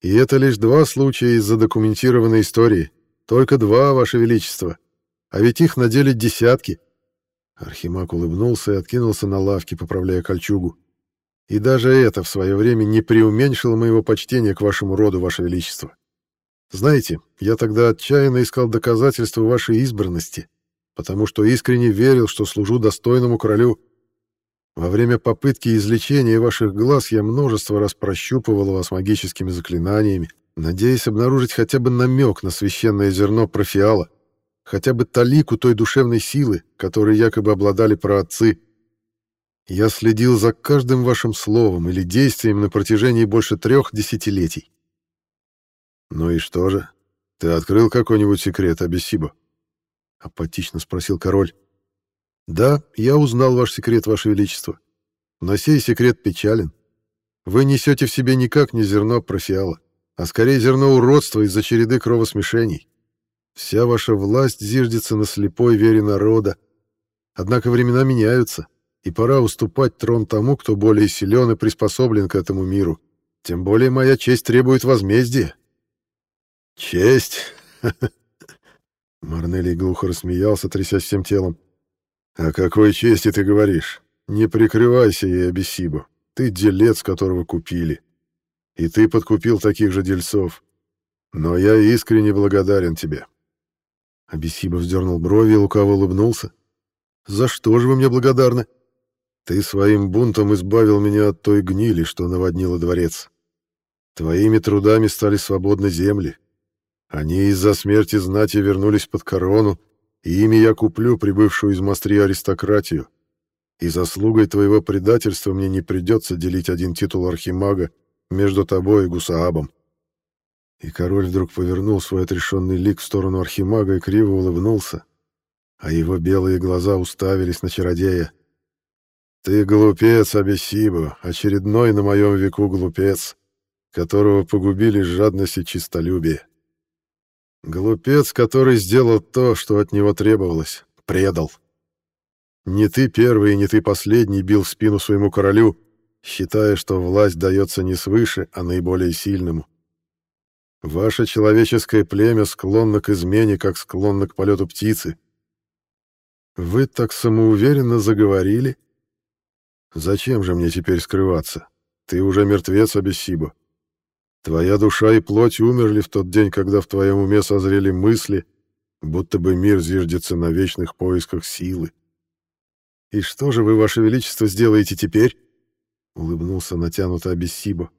И это лишь два случая из задокументированной истории. Только два, Ваше Величество. А ведь их на десятки. Архимаг улыбнулся и откинулся на лавке, поправляя кольчугу. И даже это в свое время не преуменьшило моего почтения к вашему роду, Ваше Величество. Знаете, я тогда отчаянно искал доказательства вашей избранности, потому что искренне верил, что служу достойному королю во время попытки излечения ваших глаз я множество раз прощупывал вас магическими заклинаниями, надеясь обнаружить хотя бы намек на священное зерно профиала, хотя бы талику той душевной силы, которой якобы обладали праотцы. Я следил за каждым вашим словом или действием на протяжении больше трех десятилетий. «Ну и что же? Ты открыл какой-нибудь секрет, Абиссибо?» — апатично спросил король. Да, я узнал ваш секрет, ваше величество. Но сей секрет печален. Вы несете в себе никак не зерно профиала, а скорее зерно уродства из-за череды кровосмешений. Вся ваша власть зиждется на слепой вере народа. Однако времена меняются, и пора уступать трон тому, кто более силен и приспособлен к этому миру. Тем более моя честь требует возмездия. Честь? Марнелли глухо рассмеялся, трясясь всем телом. «О какой чести ты говоришь? Не прикрывайся ей, Абиссибо. Ты делец, которого купили. И ты подкупил таких же дельцов. Но я искренне благодарен тебе». Абиссибо вздернул брови и лукаво улыбнулся. «За что же вы мне благодарны?» «Ты своим бунтом избавил меня от той гнили, что наводнила дворец. Твоими трудами стали свободны земли. Они из-за смерти знати вернулись под корону, и ими я куплю прибывшую из Мастри аристократию, и заслугой твоего предательства мне не придется делить один титул архимага между тобой и Гусаабом». И король вдруг повернул свой отрешенный лик в сторону архимага и криво улыбнулся, а его белые глаза уставились на чародея. «Ты глупец, Абессибо, очередной на моем веку глупец, которого погубили жадность и чистолюбие. Глупец, который сделал то, что от него требовалось, предал. Не ты первый и не ты последний бил в спину своему королю, считая, что власть дается не свыше, а наиболее сильному. Ваше человеческое племя склонно к измене, как склонно к полету птицы. Вы так самоуверенно заговорили. Зачем же мне теперь скрываться? Ты уже мертвец, Абессибо. Твоя душа и плоть умерли в тот день, когда в твоем уме созрели мысли, будто бы мир зиждется на вечных поисках силы. «И что же вы, ваше величество, сделаете теперь?» — улыбнулся натянуто Абиссибо.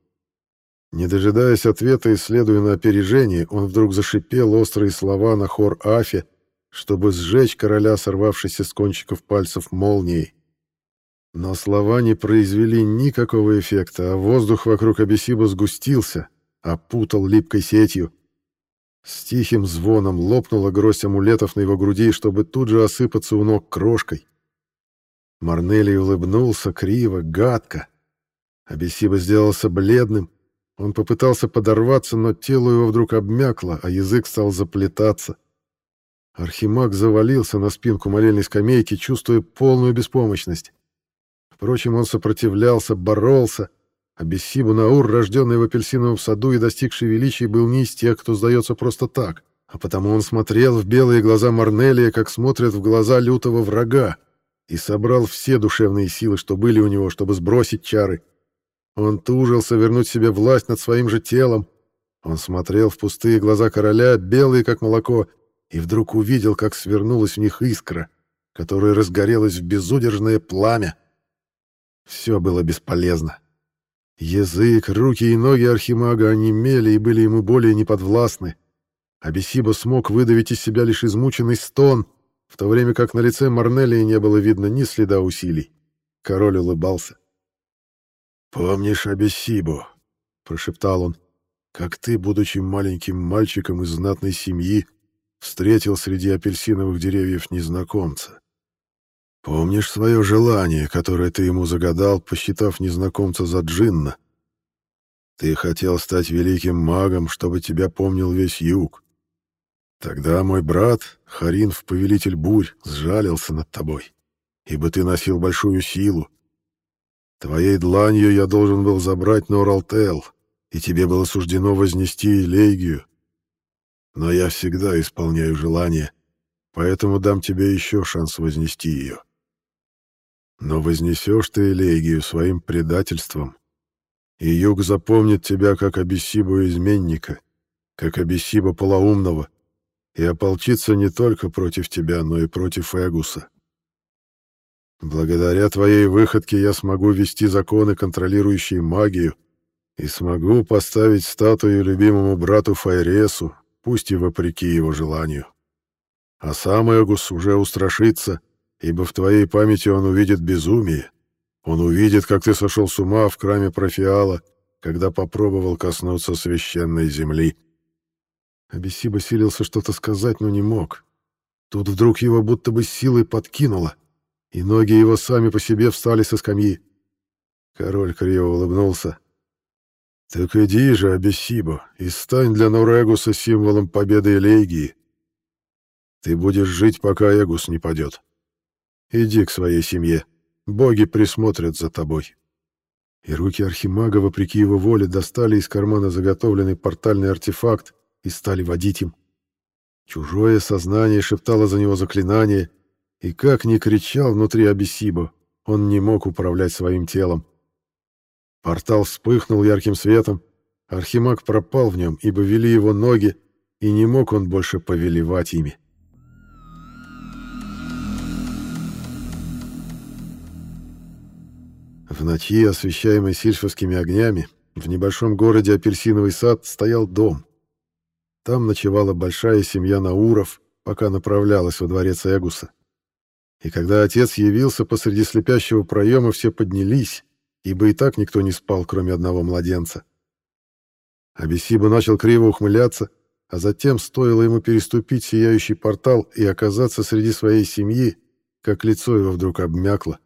Не дожидаясь ответа и следуя на опережение, он вдруг зашипел острые слова на хор Афе, чтобы сжечь короля, сорвавшийся с кончиков пальцев молнией. Но слова не произвели никакого эффекта, а воздух вокруг Абиссиба сгустился, опутал липкой сетью. С тихим звоном лопнула гроздь амулетов на его груди, чтобы тут же осыпаться у ног крошкой. Марнелли улыбнулся криво, гадко. Абиссиба сделался бледным, Он попытался подорваться, но тело его вдруг обмякло, а язык стал заплетаться. Архимаг завалился на спинку молельной скамейки, чувствуя полную беспомощность. Впрочем, он сопротивлялся, боролся, а Бессибу Наур, рожденный в апельсиновом саду и достигший величия, был не из тех, кто сдается просто так, а потому он смотрел в белые глаза Марнелия, как смотрят в глаза лютого врага, и собрал все душевные силы, что были у него, чтобы сбросить чары. Он тужился вернуть себе власть над своим же телом. Он смотрел в пустые глаза короля, белые как молоко, и вдруг увидел, как свернулась в них искра, которая разгорелась в безудержное пламя. Все было бесполезно. Язык, руки и ноги архимага онемели и были ему более неподвластны. Абисиба смог выдавить из себя лишь измученный стон, в то время как на лице Марнелии не было видно ни следа усилий. Король улыбался. «Помнишь Абиссибу?» — прошептал он. «Как ты, будучи маленьким мальчиком из знатной семьи, встретил среди апельсиновых деревьев незнакомца. Помнишь свое желание, которое ты ему загадал, посчитав незнакомца за джинна? Ты хотел стать великим магом, чтобы тебя помнил весь юг. Тогда мой брат, Харинф, повелитель бурь, сжалился над тобой, ибо ты носил большую силу. Твоей дланью я должен был забрать Норалтел, и тебе было суждено вознести Элегию. Но я всегда исполняю желание, поэтому дам тебе еще шанс вознести ее. Но вознесешь ты Элегию своим предательством, и юг запомнит тебя как Абиссибу изменника, как Абиссиба полоумного, и ополчится не только против тебя, но и против Эгуса. Благодаря твоей выходке я смогу вести законы, контролирующие магию, и смогу поставить статую любимому брату Файресу, пусть и вопреки его желанию. А сам Эгус уже устрашится — ибо в твоей памяти он увидит безумие. Он увидит, как ты сошел с ума в краме Профиала, когда попробовал коснуться священной земли. Абиссиба силился что-то сказать, но не мог. Тут вдруг его будто бы силой подкинуло, и ноги его сами по себе встали со скамьи. Король криво улыбнулся. «Так иди же, Абиссиба, и стань для Норегуса символом победы Элегии. Ты будешь жить, пока Эгус не падет». Иди к своей семье. Боги присмотрят за тобой. И руки архимага, вопреки его воле, достали из кармана заготовленный портальный артефакт и стали водить им. Чужое сознание шептало за него заклинание, и как ни кричал внутри Абиссиба, он не мог управлять своим телом. Портал вспыхнул ярким светом, архимаг пропал в нем, ибо вели его ноги, и не мог он больше повелевать ими. В ночи, освещаемой сильфовскими огнями, в небольшом городе Апельсиновый сад стоял дом. Там ночевала большая семья Науров, пока направлялась во дворец Эгуса. И когда отец явился посреди слепящего проема, все поднялись, ибо и так никто не спал, кроме одного младенца. Абисиба начал криво ухмыляться, а затем стоило ему переступить сияющий портал и оказаться среди своей семьи, как лицо его вдруг обмякло.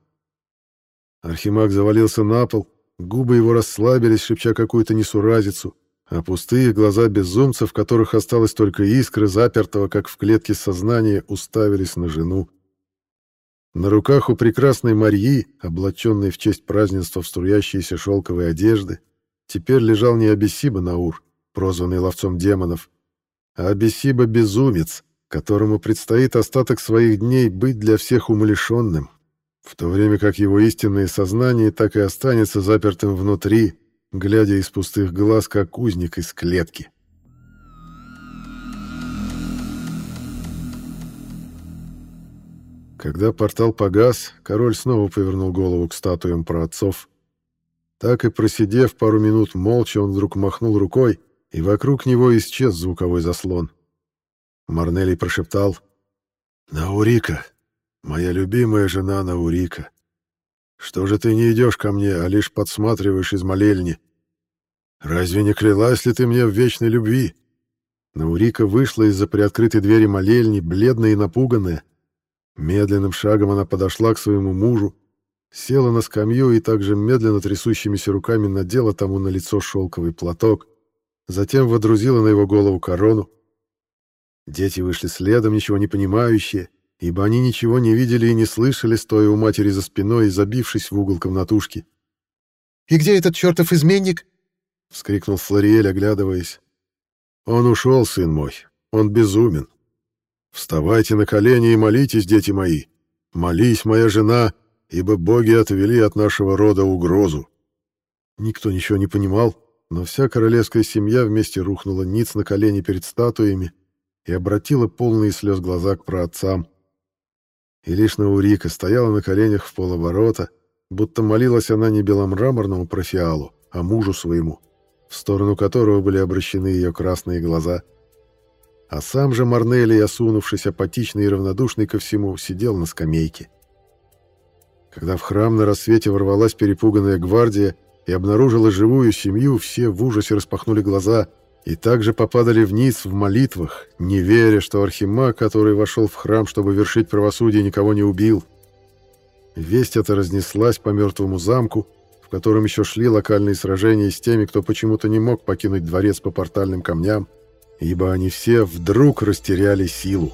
Архимаг завалился на пол, губы его расслабились, шепча какую-то несуразицу, а пустые глаза безумца, в которых осталась только искра, запертого, как в клетке сознания, уставились на жену. На руках у прекрасной Марьи, облаченной в честь празднества в струящиеся шелковые одежды, теперь лежал не Абиссиба Наур, прозванный ловцом демонов, а Абиссиба-безумец, которому предстоит остаток своих дней быть для всех умалишенным, в то время как его истинное сознание так и останется запертым внутри, глядя из пустых глаз, как узник из клетки. Когда портал погас, король снова повернул голову к статуям праотцов. Так и просидев пару минут молча, он вдруг махнул рукой, и вокруг него исчез звуковой заслон. Марнелий прошептал «Наурика, Моя любимая жена Наурика. Что же ты не идешь ко мне, а лишь подсматриваешь из молельни? Разве не клялась ли ты мне в вечной любви? Наурика вышла из-за приоткрытой двери молельни, бледная и напуганная. Медленным шагом она подошла к своему мужу, села на скамью и также медленно трясущимися руками надела тому на лицо шелковый платок, затем водрузила на его голову корону. Дети вышли следом, ничего не понимающие, ибо они ничего не видели и не слышали, стоя у матери за спиной и забившись в угол комнатушки. «И где этот чертов изменник?» — вскрикнул Флориэль, оглядываясь. «Он ушел, сын мой. Он безумен. Вставайте на колени и молитесь, дети мои. Молись, моя жена, ибо боги отвели от нашего рода угрозу». Никто ничего не понимал, но вся королевская семья вместе рухнула ниц на колени перед статуями и обратила полные слез глаза к праотцам. И лишь Наурика стояла на коленях в полоборота, будто молилась она не беломраморному профиалу, а мужу своему, в сторону которого были обращены ее красные глаза. А сам же Марнелли, осунувшись апатичный и равнодушный ко всему, сидел на скамейке. Когда в храм на рассвете ворвалась перепуганная гвардия и обнаружила живую семью, все в ужасе распахнули глаза и также попадали вниз в молитвах, не веря, что Архимаг, который вошел в храм, чтобы вершить правосудие, никого не убил. Весть эта разнеслась по мертвому замку, в котором еще шли локальные сражения с теми, кто почему-то не мог покинуть дворец по портальным камням, ибо они все вдруг растеряли силу.